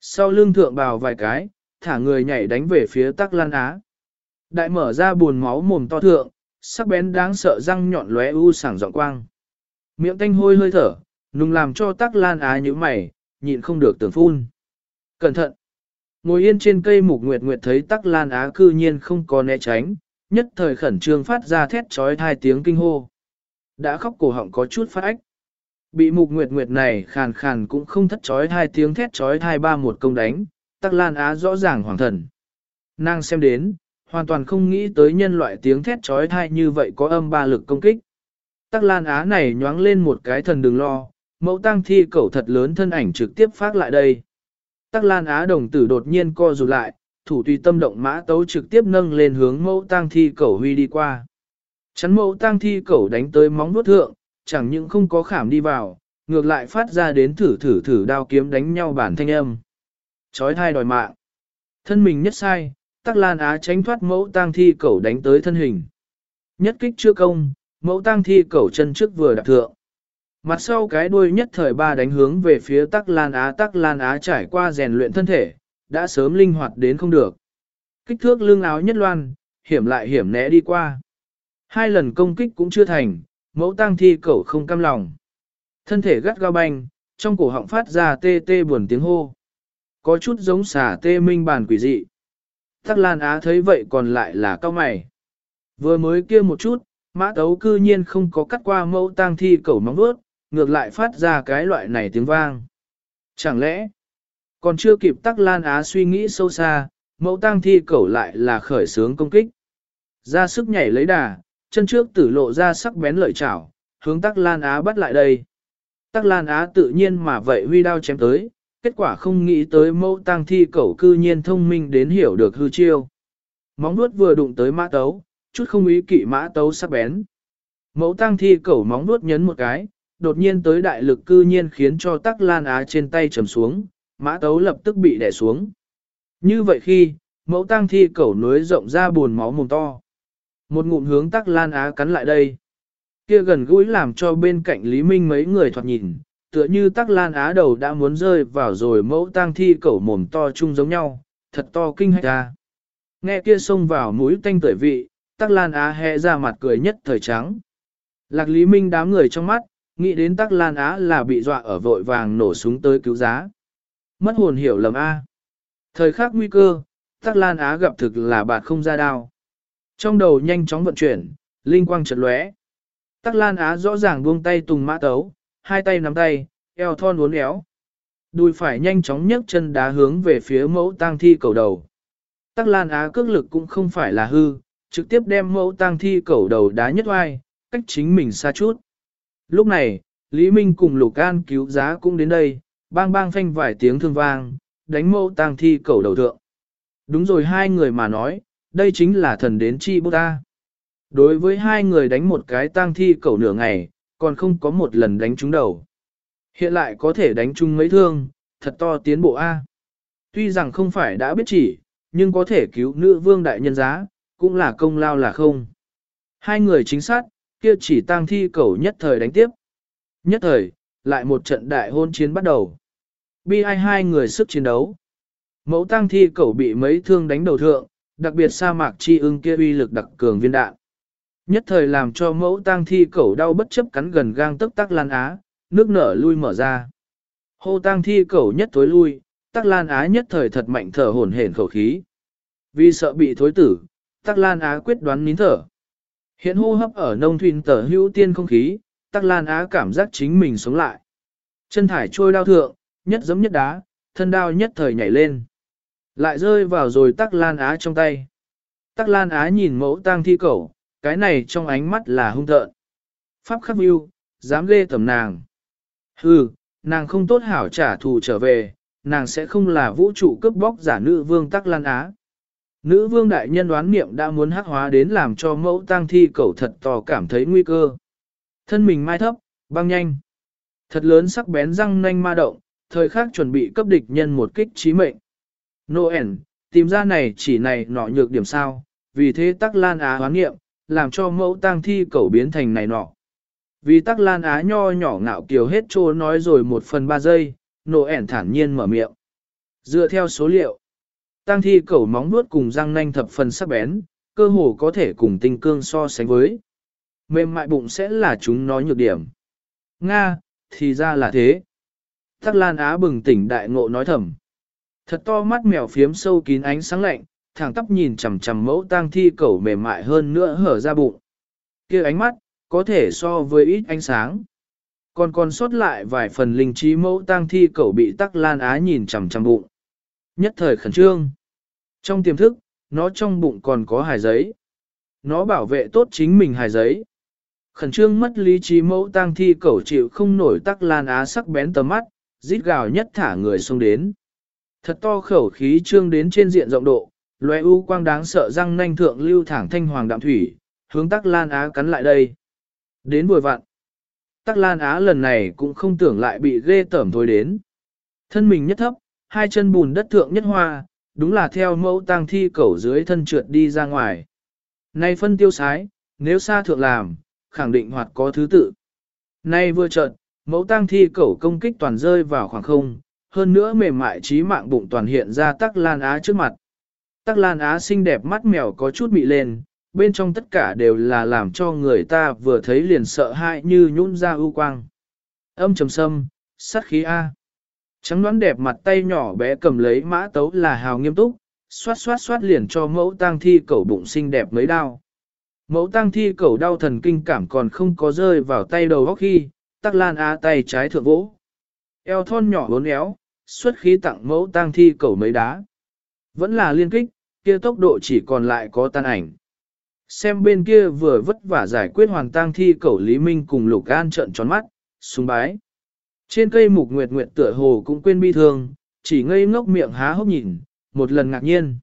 Sau lưng thượng bào vài cái, thả người nhảy đánh về phía tắc lan á. Đại mở ra buồn máu mồm to thượng, sắc bén đáng sợ răng nhọn lóe u sảng giọng quang. Miệng tanh hôi hơi thở, nung làm cho tắc lan á như mày, nhịn không được tưởng phun. Cẩn thận! Ngồi yên trên cây mục nguyệt nguyệt thấy tắc lan á cư nhiên không có né tránh, nhất thời khẩn trương phát ra thét trói hai tiếng kinh hô. Đã khóc cổ họng có chút phát ách. Bị mục nguyệt nguyệt này khàn khàn cũng không thất trói hai tiếng thét trói hai ba một công đánh, tắc lan á rõ ràng hoàng thần. Nàng xem đến, hoàn toàn không nghĩ tới nhân loại tiếng thét trói thai như vậy có âm ba lực công kích. Tắc lan á này nhoáng lên một cái thần đừng lo, mẫu tăng thi cẩu thật lớn thân ảnh trực tiếp phát lại đây. Tắc lan á đồng tử đột nhiên co rụt lại, thủ tùy tâm động mã tấu trực tiếp nâng lên hướng mẫu tăng thi cẩu huy đi qua. Chắn mẫu tăng thi cẩu đánh tới móng vuốt thượng, chẳng những không có khảm đi vào, ngược lại phát ra đến thử thử thử đao kiếm đánh nhau bản thanh âm. Chói thai đòi mạng. Thân mình nhất sai, tắc lan á tránh thoát mẫu tang thi cẩu đánh tới thân hình. Nhất kích chưa công, mẫu tang thi cẩu chân trước vừa đạp thượng. Mặt sau cái đuôi nhất thời ba đánh hướng về phía tắc lan á tắc lan á trải qua rèn luyện thân thể, đã sớm linh hoạt đến không được. Kích thước lưng áo nhất loan, hiểm lại hiểm né đi qua. Hai lần công kích cũng chưa thành, mẫu tang thi cẩu không cam lòng. Thân thể gắt gao banh, trong cổ họng phát ra tê tê buồn tiếng hô. Có chút giống xả tê minh bản quỷ dị. Tắc Lan Á thấy vậy còn lại là cao mày. Vừa mới kia một chút, mã tấu cư nhiên không có cắt qua mẫu tang thi cẩu móng vuốt, ngược lại phát ra cái loại này tiếng vang. Chẳng lẽ, còn chưa kịp Tắc Lan Á suy nghĩ sâu xa, mẫu tang thi cẩu lại là khởi sướng công kích. Ra sức nhảy lấy đà, chân trước tử lộ ra sắc bén lợi chảo, hướng Tắc Lan Á bắt lại đây. Tắc Lan Á tự nhiên mà vậy huy đao chém tới, kết quả không nghĩ tới mẫu tang thi cẩu cư nhiên thông minh đến hiểu được hư chiêu. Móng nuốt vừa đụng tới mã tấu, chút không ý kỵ mã tấu sắc bén. Mẫu tang thi cẩu móng nuốt nhấn một cái, đột nhiên tới đại lực cư nhiên khiến cho tắc lan á trên tay trầm xuống, mã tấu lập tức bị đè xuống. Như vậy khi, mẫu tang thi cẩu nối rộng ra buồn máu mồm to. Một ngụm hướng tắc lan á cắn lại đây. Kia gần gũi làm cho bên cạnh Lý Minh mấy người thoạt nhìn, tựa như tắc lan á đầu đã muốn rơi vào rồi mẫu tang thi cẩu mồm to chung giống nhau, thật to kinh hạch ra. Nghe kia xông vào mũi tanh tuổi vị, tắc lan á hẹ ra mặt cười nhất thời trắng. Lạc Lý Minh đám người trong mắt, nghĩ đến tắc lan á là bị dọa ở vội vàng nổ súng tới cứu giá. Mất hồn hiểu lầm A. Thời khắc nguy cơ, tắc lan á gặp thực là bạn không ra đao. Trong đầu nhanh chóng vận chuyển, linh quang chợt lóe. Tắc lan á rõ ràng buông tay tùng mã tấu, hai tay nắm tay, eo thon uốn éo. Đùi phải nhanh chóng nhấc chân đá hướng về phía mẫu tang thi cầu đầu. Tắc lan á cước lực cũng không phải là hư, trực tiếp đem mẫu tang thi cầu đầu đá nhất oai, cách chính mình xa chút. Lúc này, Lý Minh cùng Lục An cứu giá cũng đến đây, bang bang phanh vài tiếng thương vang, đánh mẫu tang thi cầu đầu thượng. Đúng rồi hai người mà nói, đây chính là thần đến chi bút ta. Đối với hai người đánh một cái tang thi cầu nửa ngày, còn không có một lần đánh trúng đầu. Hiện lại có thể đánh trúng mấy thương, thật to tiến bộ A. Tuy rằng không phải đã biết chỉ, nhưng có thể cứu nữ vương đại nhân giá, cũng là công lao là không. Hai người chính sát, kia chỉ tang thi cầu nhất thời đánh tiếp. Nhất thời, lại một trận đại hôn chiến bắt đầu. Bi ai hai người sức chiến đấu. Mẫu tang thi cầu bị mấy thương đánh đầu thượng, đặc biệt sa mạc chi ưng kia uy lực đặc cường viên đạn. Nhất thời làm cho mẫu tang thi cẩu đau bất chấp cắn gần gang tức tắc lan á, nước nở lui mở ra. Hô tang thi cẩu nhất tối lui, tắc lan á nhất thời thật mạnh thở hổn hển khẩu khí. Vì sợ bị thối tử, tắc lan á quyết đoán nín thở. Hiện hô hấp ở nông thuyền tở hữu tiên không khí, tắc lan á cảm giác chính mình sống lại. Chân thải trôi đao thượng, nhất giống nhất đá, thân đao nhất thời nhảy lên. Lại rơi vào rồi tắc lan á trong tay. Tắc lan á nhìn mẫu tang thi cẩu, cái này trong ánh mắt là hung tợn. Pháp khắc mưu, dám ghê tầm nàng. Hừ, nàng không tốt hảo trả thù trở về, nàng sẽ không là vũ trụ cướp bóc giả nữ vương tắc lan á. Nữ vương đại nhân đoán niệm đã muốn hắc hóa đến làm cho mẫu tang thi cẩu thật to cảm thấy nguy cơ. Thân mình mai thấp, băng nhanh. Thật lớn sắc bén răng nanh ma động, thời khắc chuẩn bị cấp địch nhân một kích trí mệnh. Noel, tìm ra này chỉ này nọ nhược điểm sao, vì thế tắc lan á hoán nghiệm, làm cho mẫu tang thi cẩu biến thành này nọ. Vì tắc lan á nho nhỏ ngạo kiều hết trô nói rồi một phần ba giây, nổ ẻn thản nhiên mở miệng. Dựa theo số liệu, tang thi cẩu móng nuốt cùng răng nanh thập phần sắc bén, cơ hồ có thể cùng tinh cương so sánh với. Mềm mại bụng sẽ là chúng nói nhược điểm. Nga, thì ra là thế. Tắc lan á bừng tỉnh đại ngộ nói thầm. Thật to mắt mèo phiếm sâu kín ánh sáng lạnh, thẳng tắp nhìn chằm chằm mẫu tang thi cẩu mềm mại hơn nữa hở ra bụng. kia ánh mắt, có thể so với ít ánh sáng. Còn còn sót lại vài phần linh trí mẫu tang thi cẩu bị tắc lan á nhìn chằm chằm bụng. Nhất thời khẩn trương. Trong tiềm thức, nó trong bụng còn có hài giấy. Nó bảo vệ tốt chính mình hài giấy. Khẩn trương mất lý trí mẫu tang thi cẩu chịu không nổi tắc lan á sắc bén tầm mắt, rít gào nhất thả người xuống đến. Thật to khẩu khí trương đến trên diện rộng độ, Loe u quang đáng sợ răng nanh thượng lưu thẳng thanh hoàng đạm thủy, hướng tắc lan á cắn lại đây. Đến buổi vặn. Tắc lan á lần này cũng không tưởng lại bị ghê tởm thôi đến. Thân mình nhất thấp, hai chân bùn đất thượng nhất hoa, đúng là theo mẫu tang thi cẩu dưới thân trượt đi ra ngoài. Nay phân tiêu sái, nếu xa thượng làm, khẳng định hoạt có thứ tự. Nay vừa trợn, mẫu tang thi cẩu công kích toàn rơi vào khoảng không, hơn nữa mềm mại trí mạng bụng toàn hiện ra tắc lan á trước mặt. Tắc Lan Á xinh đẹp mắt mèo có chút bị lên, bên trong tất cả đều là làm cho người ta vừa thấy liền sợ hãi như nhũn ra ưu quang. Âm trầm sâm, sát khí A. Trắng đoán đẹp mặt tay nhỏ bé cầm lấy mã tấu là hào nghiêm túc, xoát xoát xoát liền cho mẫu tang thi cẩu bụng xinh đẹp mấy đau. Mẫu tang thi cẩu đau thần kinh cảm còn không có rơi vào tay đầu góc khi, tắc lan á tay trái thượng vỗ. Eo thon nhỏ bốn éo, xuất khí tặng mẫu tang thi cẩu mấy đá. Vẫn là liên kích, kia tốc độ chỉ còn lại có tan ảnh. Xem bên kia vừa vất vả giải quyết hoàn tang thi cẩu Lý Minh cùng Lục An trợn tròn mắt, súng bái. Trên cây mục nguyệt nguyệt tựa hồ cũng quên bi thương, chỉ ngây ngốc miệng há hốc nhìn, một lần ngạc nhiên.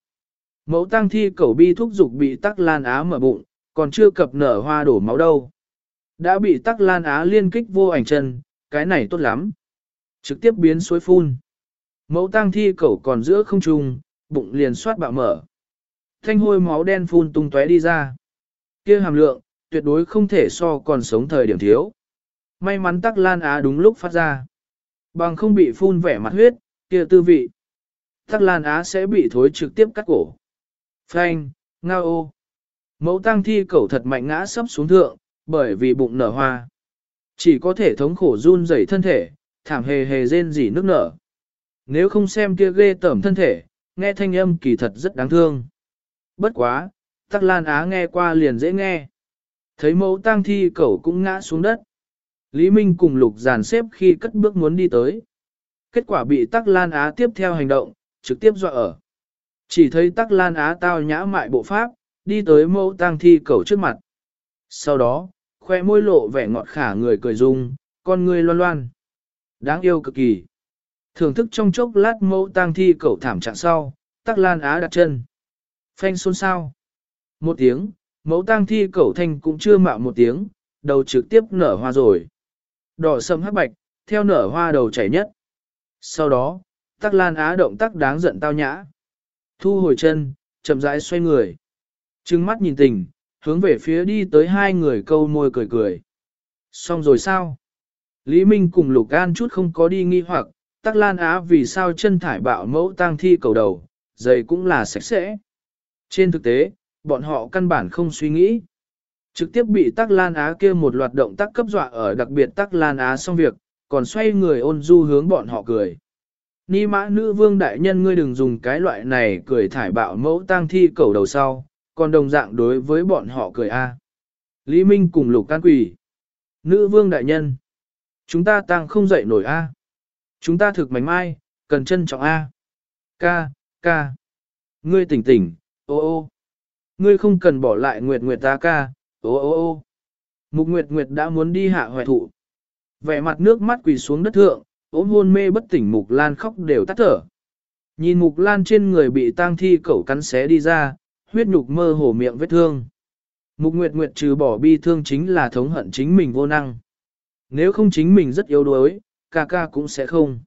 Mẫu tang thi cẩu bi thúc dục bị tắc lan á mở bụng, còn chưa cập nở hoa đổ máu đâu. Đã bị tắc lan á liên kích vô ảnh chân, cái này tốt lắm. Trực tiếp biến suối phun. Mẫu tang thi cẩu còn giữa không trung, bụng liền soát bạo mở. Thanh hôi máu đen phun tung tóe đi ra. kia hàm lượng, tuyệt đối không thể so còn sống thời điểm thiếu. May mắn tắc lan á đúng lúc phát ra. Bằng không bị phun vẻ mặt huyết, kia tư vị. Tắc Lan Á sẽ bị thối trực tiếp cắt cổ. Phanh, ngao ô. Mẫu tăng thi cẩu thật mạnh ngã sấp xuống thượng, bởi vì bụng nở hoa. Chỉ có thể thống khổ run rẩy thân thể, thảm hề hề rên rỉ nước nở. Nếu không xem kia ghê tởm thân thể, nghe thanh âm kỳ thật rất đáng thương. Bất quá, Tắc Lan Á nghe qua liền dễ nghe. Thấy mẫu tang thi cẩu cũng ngã xuống đất. Lý Minh cùng Lục giàn xếp khi cất bước muốn đi tới. Kết quả bị Tắc Lan Á tiếp theo hành động, trực tiếp dọa ở. Chỉ thấy Tắc Lan Á tao nhã mại bộ pháp, đi tới mẫu tang thi cẩu trước mặt. Sau đó, khoe môi lộ vẻ ngọt khả người cười dung, con người loan loan. Đáng yêu cực kỳ. Thưởng thức trong chốc lát mẫu tang thi cậu thảm trạng sau, Tắc Lan Á đặt chân. Phanh xôn sao. Một tiếng, mẫu tang thi cậu thanh cũng chưa mạo một tiếng, đầu trực tiếp nở hoa rồi. Đỏ sâm hắc bạch, theo nở hoa đầu chảy nhất. Sau đó, Tắc Lan Á động tác đáng giận tao nhã. Thu hồi chân, chậm rãi xoay người. Trừng mắt nhìn tình, hướng về phía đi tới hai người câu môi cười cười. Xong rồi sao? Lý Minh cùng Lục An chút không có đi nghi hoặc, Tắc Lan Á vì sao chân thải bạo mẫu tang thi cầu đầu, giày cũng là sạch sẽ. Trên thực tế, bọn họ căn bản không suy nghĩ. Trực tiếp bị Tắc Lan Á kia một loạt động tác cấp dọa ở đặc biệt Tắc Lan Á xong việc, còn xoay người ôn du hướng bọn họ cười. Ni mã nữ vương đại nhân ngươi đừng dùng cái loại này cười thải bạo mẫu tang thi cầu đầu sau, còn đồng dạng đối với bọn họ cười a. Lý Minh cùng lục can quỷ. Nữ vương đại nhân. Chúng ta tang không dậy nổi a. Chúng ta thực mảnh mai, cần trân trọng a. Ca, ca. Ngươi tỉnh tỉnh, ô ô. Ngươi không cần bỏ lại Nguyệt Nguyệt ta ca, ô ô ô. Mục Nguyệt Nguyệt đã muốn đi hạ hoài thụ. Vẻ mặt nước mắt quỳ xuống đất thượng, ốm hôn mê bất tỉnh Mục Lan khóc đều tắt thở. Nhìn Mục Lan trên người bị tang thi cẩu cắn xé đi ra, huyết nhục mơ hồ miệng vết thương. Mục Nguyệt Nguyệt trừ bỏ bi thương chính là thống hận chính mình vô năng. Nếu không chính mình rất yếu đuối, ca ca cũng sẽ không.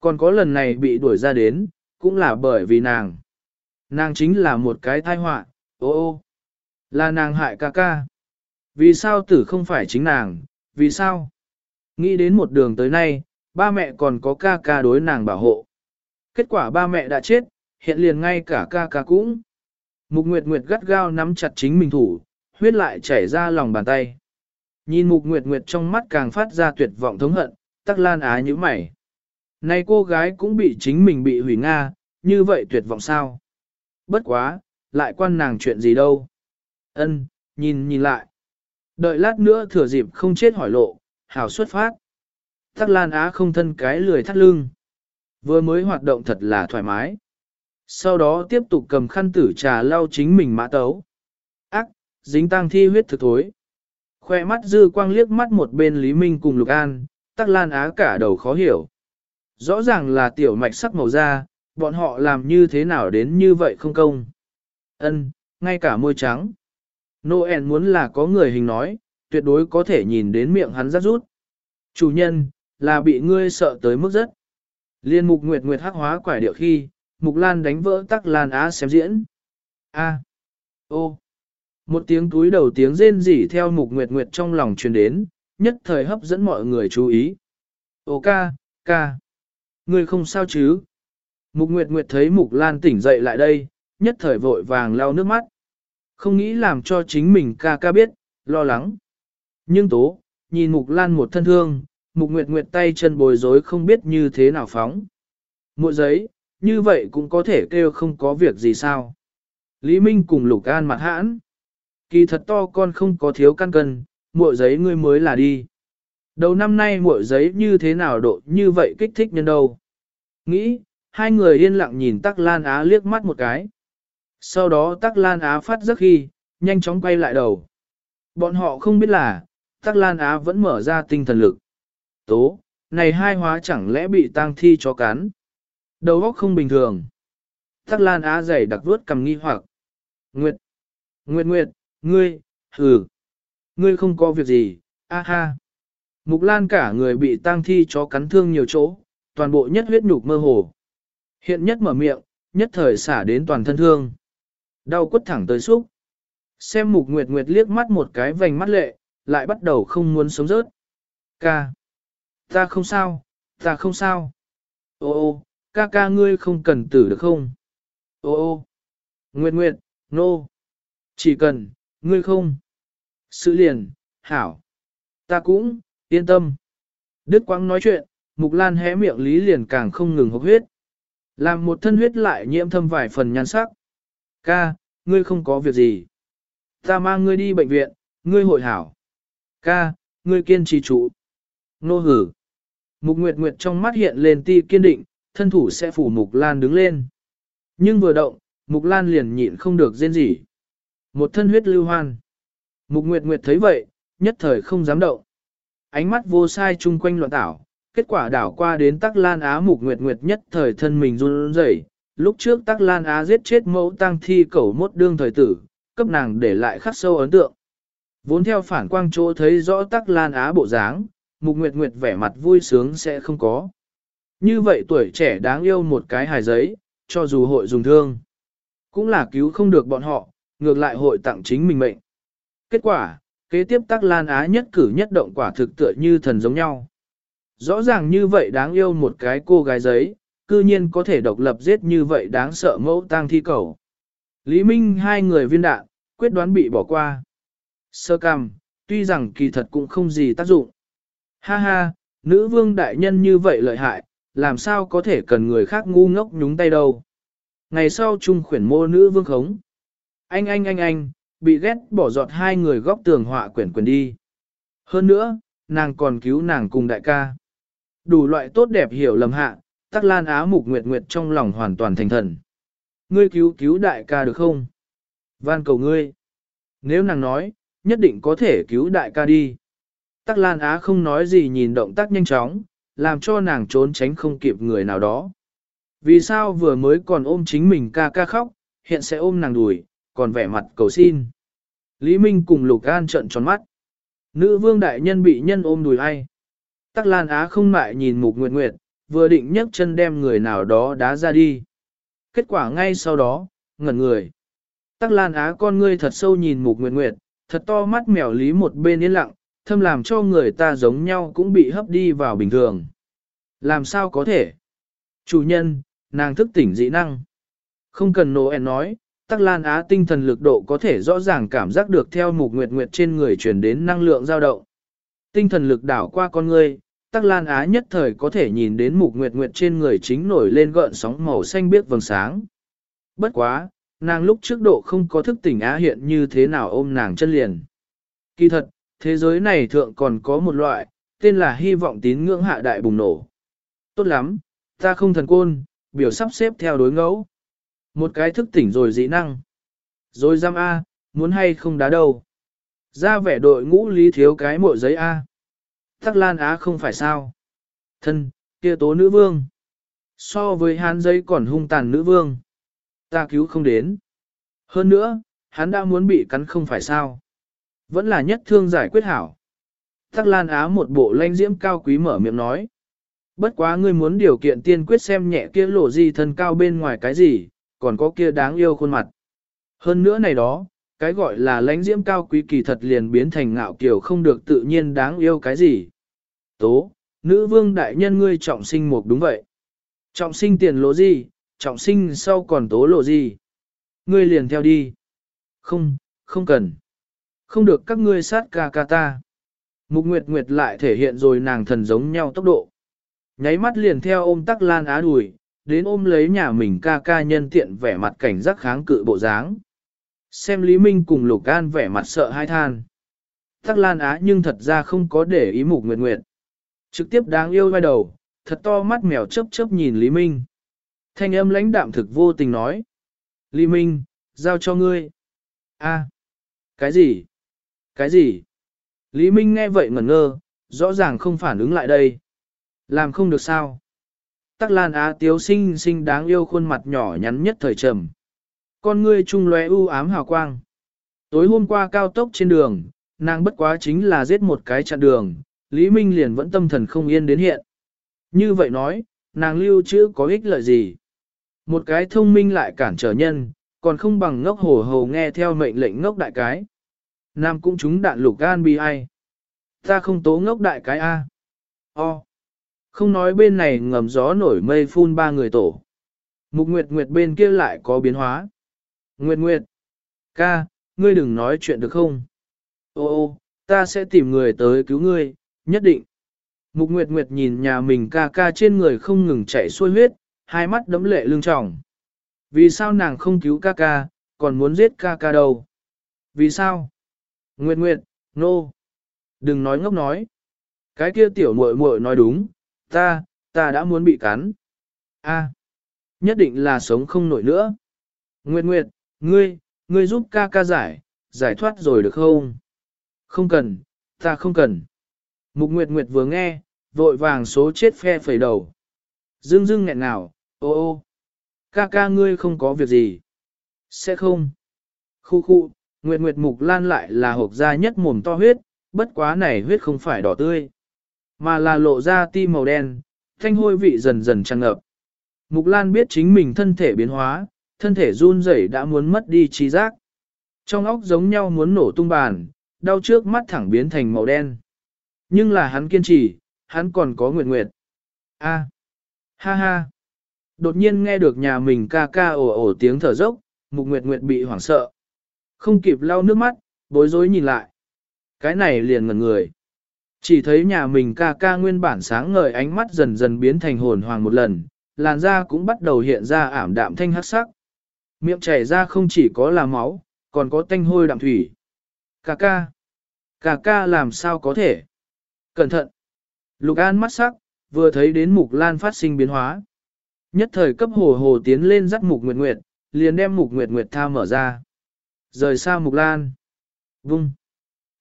Còn có lần này bị đuổi ra đến, cũng là bởi vì nàng. Nàng chính là một cái tai họa, ô ô. Là nàng hại ca ca. Vì sao tử không phải chính nàng, vì sao? Nghĩ đến một đường tới nay, ba mẹ còn có ca ca đối nàng bảo hộ. Kết quả ba mẹ đã chết, hiện liền ngay cả ca ca cũng. Mục Nguyệt Nguyệt gắt gao nắm chặt chính mình thủ, huyết lại chảy ra lòng bàn tay. Nhìn Mục Nguyệt Nguyệt trong mắt càng phát ra tuyệt vọng thống hận, tắc lan á như mày. Này cô gái cũng bị chính mình bị hủy Nga, như vậy tuyệt vọng sao? Bất quá, lại quan nàng chuyện gì đâu. Ân, nhìn nhìn lại. Đợi lát nữa thừa dịp không chết hỏi lộ, hảo xuất phát. Tắc Lan Á không thân cái lười thắt lưng. Vừa mới hoạt động thật là thoải mái. Sau đó tiếp tục cầm khăn tử trà lau chính mình mã tấu. Ác, dính tang thi huyết thực thối. Khoe mắt dư quang liếc mắt một bên Lý Minh cùng Lục An, Tắc Lan Á cả đầu khó hiểu. Rõ ràng là tiểu mạch sắc màu da, bọn họ làm như thế nào đến như vậy không công. Ân, ngay cả môi trắng. Noel muốn là có người hình nói, tuyệt đối có thể nhìn đến miệng hắn rát rút. Chủ nhân, là bị ngươi sợ tới mức rất. Liên mục nguyệt nguyệt hắc hóa quải điệu khi, mục lan đánh vỡ tắc lan á xem diễn. A. Ô. Một tiếng túi đầu tiếng rên rỉ theo mục nguyệt nguyệt trong lòng truyền đến, nhất thời hấp dẫn mọi người chú ý. Ô ca, ca. Ngươi không sao chứ? Mục nguyệt nguyệt thấy mục lan tỉnh dậy lại đây, nhất thời vội vàng lau nước mắt. Không nghĩ làm cho chính mình ca ca biết, lo lắng. Nhưng tố, nhìn mục lan một thân thương, mục nguyệt nguyệt tay chân bồi rối không biết như thế nào phóng. Mỗi giấy, như vậy cũng có thể kêu không có việc gì sao. Lý Minh cùng lục an mặt hãn. Kỳ thật to con không có thiếu căn cân, muội giấy ngươi mới là đi. Đầu năm nay muội giấy như thế nào độ như vậy kích thích nhân đâu. Nghĩ, hai người yên lặng nhìn Tắc Lan Á liếc mắt một cái. Sau đó Tắc Lan Á phát giấc khi, nhanh chóng quay lại đầu. Bọn họ không biết là, Tắc Lan Á vẫn mở ra tinh thần lực. Tố, này hai hóa chẳng lẽ bị tang thi cho cắn. Đầu óc không bình thường. Tắc Lan Á dày đặc vuốt cầm nghi hoặc. Nguyệt, Nguyệt Nguyệt, ngươi, hừ, ngươi không có việc gì, a ha. Mục Lan cả người bị tang thi cho cắn thương nhiều chỗ, toàn bộ nhất huyết nhục mơ hồ. Hiện nhất mở miệng, nhất thời xả đến toàn thân thương. Đau quất thẳng tới xúc. Xem mục nguyệt nguyệt liếc mắt một cái vành mắt lệ, lại bắt đầu không muốn sống rớt. Ca. Ta không sao, Ta không sao. Ô ô, ca ca ngươi không cần tử được không? Ô ô, Nguyệt Nguyệt, nô. No. Chỉ cần, ngươi không. Sự liền, hảo. Ta cũng, yên tâm. Đức Quang nói chuyện, Mục Lan hé miệng lý liền càng không ngừng hốc huyết. Làm một thân huyết lại nhiễm thâm vài phần nhan sắc. Ca, ngươi không có việc gì. Ta mang ngươi đi bệnh viện, ngươi hội hảo. Ca, ngươi kiên trì trụ. Nô hử. Mục Nguyệt Nguyệt trong mắt hiện lên ti kiên định, thân thủ sẽ phủ Mục Lan đứng lên. Nhưng vừa động, Mục Lan liền nhịn không được rên rỉ. Một thân huyết lưu hoan. Mục Nguyệt Nguyệt thấy vậy, nhất thời không dám động. Ánh mắt vô sai chung quanh loạn tảo, kết quả đảo qua đến Tắc Lan Á Mục Nguyệt Nguyệt nhất thời thân mình run rẩy. Lúc trước Tắc Lan Á giết chết mẫu tang thi cẩu mốt đương thời tử, cấp nàng để lại khắc sâu ấn tượng. Vốn theo phản quang chỗ thấy rõ Tắc Lan Á bộ dáng, Mục Nguyệt Nguyệt vẻ mặt vui sướng sẽ không có. Như vậy tuổi trẻ đáng yêu một cái hài giấy, cho dù hội dùng thương, cũng là cứu không được bọn họ, ngược lại hội tặng chính mình mệnh. Kết quả, kế tiếp Tắc Lan Á nhất cử nhất động quả thực tựa như thần giống nhau. Rõ ràng như vậy đáng yêu một cái cô gái giấy, cư nhiên có thể độc lập giết như vậy đáng sợ mẫu tang thi cầu. Lý Minh hai người viên đạn, quyết đoán bị bỏ qua. Sơ cam, tuy rằng kỳ thật cũng không gì tác dụng. Ha ha, nữ vương đại nhân như vậy lợi hại, làm sao có thể cần người khác ngu ngốc nhúng tay đâu. Ngày sau trung khuyển mô nữ vương khống. Anh anh anh anh, bị ghét bỏ giọt hai người góc tường họa quyển quyển đi. Hơn nữa, nàng còn cứu nàng cùng đại ca. Đủ loại tốt đẹp hiểu lầm hạ, tắc lan á mục nguyệt nguyệt trong lòng hoàn toàn thành thần. Ngươi cứu cứu đại ca được không? Van cầu ngươi. Nếu nàng nói, nhất định có thể cứu đại ca đi. Tắc lan á không nói gì nhìn động tác nhanh chóng, làm cho nàng trốn tránh không kịp người nào đó. Vì sao vừa mới còn ôm chính mình ca ca khóc, hiện sẽ ôm nàng đùi, còn vẻ mặt cầu xin. Lý Minh cùng Lục An trận tròn mắt. Nữ vương đại nhân bị nhân ôm đùi ai? Tắc Lan Á không mại nhìn Mục Nguyệt Nguyệt, vừa định nhấc chân đem người nào đó đá ra đi. Kết quả ngay sau đó, ngẩn người. Tắc Lan Á con ngươi thật sâu nhìn Mục Nguyệt Nguyệt, thật to mắt mèo lý một bên yên lặng, thâm làm cho người ta giống nhau cũng bị hấp đi vào bình thường. Làm sao có thể? Chủ nhân, nàng thức tỉnh dị năng. Không cần Noel nói, Tắc Lan Á tinh thần lực độ có thể rõ ràng cảm giác được theo mục nguyệt nguyệt trên người truyền đến năng lượng dao động. Tinh thần lực đảo qua con người, Tắc Lan Á nhất thời có thể nhìn đến mục nguyệt nguyệt trên người chính nổi lên gợn sóng màu xanh biếc vầng sáng. Bất quá, nàng lúc trước độ không có thức tỉnh Á hiện như thế nào ôm nàng chân liền. Kỳ thật, thế giới này thượng còn có một loại, tên là hy vọng tín ngưỡng hạ đại bùng nổ. Tốt lắm, ta không thần côn, biểu sắp xếp theo đối ngẫu. Một cái thức tỉnh rồi dĩ năng. Rồi giam A, muốn hay không đá đâu. Ra vẻ đội ngũ lý thiếu cái mộ giấy A. Tắc Lan Á không phải sao. Thân, kia tố nữ vương. So với hán giấy còn hung tàn nữ vương. Ta cứu không đến. Hơn nữa, hắn đã muốn bị cắn không phải sao. Vẫn là nhất thương giải quyết hảo. Tắc Lan Á một bộ lanh diễm cao quý mở miệng nói. Bất quá ngươi muốn điều kiện tiên quyết xem nhẹ kia lộ gì thân cao bên ngoài cái gì, còn có kia đáng yêu khuôn mặt. Hơn nữa này đó, cái gọi là lãnh diễm cao quý kỳ thật liền biến thành ngạo kiều không được tự nhiên đáng yêu cái gì. Tố, nữ vương đại nhân ngươi trọng sinh một đúng vậy. Trọng sinh tiền lộ gì, trọng sinh sau còn tố lộ gì. Ngươi liền theo đi. Không, không cần. Không được các ngươi sát ca ca ta. Mục Nguyệt Nguyệt lại thể hiện rồi nàng thần giống nhau tốc độ. Nháy mắt liền theo ôm tắc lan á đùi, đến ôm lấy nhà mình ca ca nhân tiện vẻ mặt cảnh giác kháng cự bộ dáng. Xem Lý Minh cùng Lục An vẻ mặt sợ hai than. Tắc Lan Á nhưng thật ra không có để ý mục nguyệt nguyệt. Trực tiếp đáng yêu vai đầu, thật to mắt mèo chớp chớp nhìn Lý Minh. Thanh âm lãnh đạm thực vô tình nói. Lý Minh, giao cho ngươi. A, cái gì? Cái gì? Lý Minh nghe vậy ngẩn ngơ, rõ ràng không phản ứng lại đây. Làm không được sao? Tắc Lan Á tiếu xinh xinh đáng yêu khuôn mặt nhỏ nhắn nhất thời trầm. Con ngươi trung lóe u ám hào quang. Tối hôm qua cao tốc trên đường, nàng bất quá chính là giết một cái chặn đường, Lý Minh liền vẫn tâm thần không yên đến hiện. Như vậy nói, nàng lưu trữ có ích lợi gì? Một cái thông minh lại cản trở nhân, còn không bằng ngốc hồ hồ nghe theo mệnh lệnh ngốc đại cái. Nam cũng chúng đạn lục gan bi ai. Ta không tố ngốc đại cái A. O. Không nói bên này ngầm gió nổi mây phun ba người tổ. Mục Nguyệt Nguyệt bên kia lại có biến hóa. Nguyệt Nguyệt, ca, ngươi đừng nói chuyện được không? Ô ô, ta sẽ tìm người tới cứu ngươi, nhất định. Mục Nguyệt Nguyệt nhìn nhà mình ca ca trên người không ngừng chảy xuôi huyết, hai mắt đấm lệ lưng tròng. Vì sao nàng không cứu ca ca, còn muốn giết ca ca đâu? Vì sao? Nguyệt Nguyệt, nô. No. Đừng nói ngốc nói. Cái kia tiểu muội muội nói đúng, ta, ta đã muốn bị cắn. A, nhất định là sống không nổi nữa. Nguyệt Nguyệt, ngươi, ngươi giúp ca ca giải, giải thoát rồi được không? Không cần, ta không cần. Mục Nguyệt Nguyệt vừa nghe, vội vàng số chết phe phẩy đầu. Dương dưng nghẹn nào, ô ô. Ca ca ngươi không có việc gì. Sẽ không. Khu khu, Nguyệt Nguyệt Mục Lan lại là hộp da nhất mồm to huyết, bất quá này huyết không phải đỏ tươi, mà là lộ ra ti màu đen, thanh hôi vị dần dần tràn ngập. Mục Lan biết chính mình thân thể biến hóa, thân thể run rẩy đã muốn mất đi trí giác. Trong óc giống nhau muốn nổ tung bàn, đau trước mắt thẳng biến thành màu đen. Nhưng là hắn kiên trì, hắn còn có nguyệt nguyệt. A, ha ha. Đột nhiên nghe được nhà mình ca ca ồ ồ tiếng thở dốc, mục nguyệt nguyệt bị hoảng sợ. Không kịp lau nước mắt, bối rối nhìn lại. Cái này liền ngẩn người. Chỉ thấy nhà mình ca ca nguyên bản sáng ngời ánh mắt dần dần biến thành hồn hoàng một lần, làn da cũng bắt đầu hiện ra ảm đạm thanh hắc sắc. Miệng chảy ra không chỉ có là máu, còn có tanh hôi đạm thủy. Ca ca. Ca ca làm sao có thể? Cẩn thận. Lục An mắt sắc, vừa thấy đến Mục Lan phát sinh biến hóa. Nhất thời cấp hồ hồ tiến lên dắt Mục Nguyệt Nguyệt, liền đem Mục Nguyệt Nguyệt tha mở ra. Rời xa Mục Lan. Vung.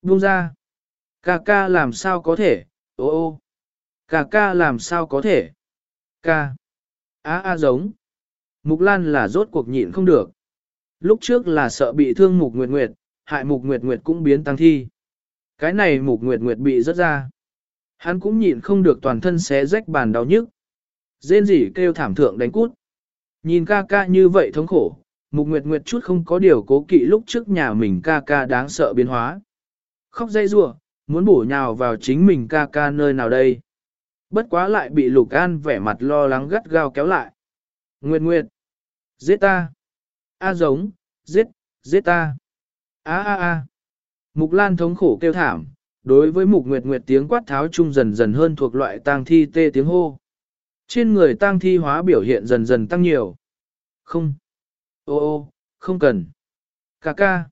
Vung ra. Ca ca làm sao có thể, ô ô. Ca ca làm sao có thể. Ca. Á á giống. Mục Lan là rốt cuộc nhịn không được. Lúc trước là sợ bị thương Mục Nguyệt Nguyệt, hại Mục Nguyệt Nguyệt cũng biến tăng thi. Cái này Mục Nguyệt Nguyệt bị rớt ra. Hắn cũng nhịn không được toàn thân xé rách bàn đau nhức. Rên rỉ kêu thảm thượng đánh cút. Nhìn ca ca như vậy thống khổ, Mục Nguyệt Nguyệt chút không có điều cố kỵ lúc trước nhà mình ca ca đáng sợ biến hóa. Khóc dây rủa muốn bổ nhào vào chính mình ca ca nơi nào đây. Bất quá lại bị Lục An vẻ mặt lo lắng gắt gao kéo lại. Nguyệt Nguyệt, giết ta. A giống, giết, giết ta. A a a. Mục Lan thống khổ kêu thảm, đối với Mục Nguyệt Nguyệt tiếng quát tháo chung dần dần hơn thuộc loại tang thi tê tiếng hô. Trên người tang thi hóa biểu hiện dần dần tăng nhiều. Không. Ô ô, không cần. Cà ca.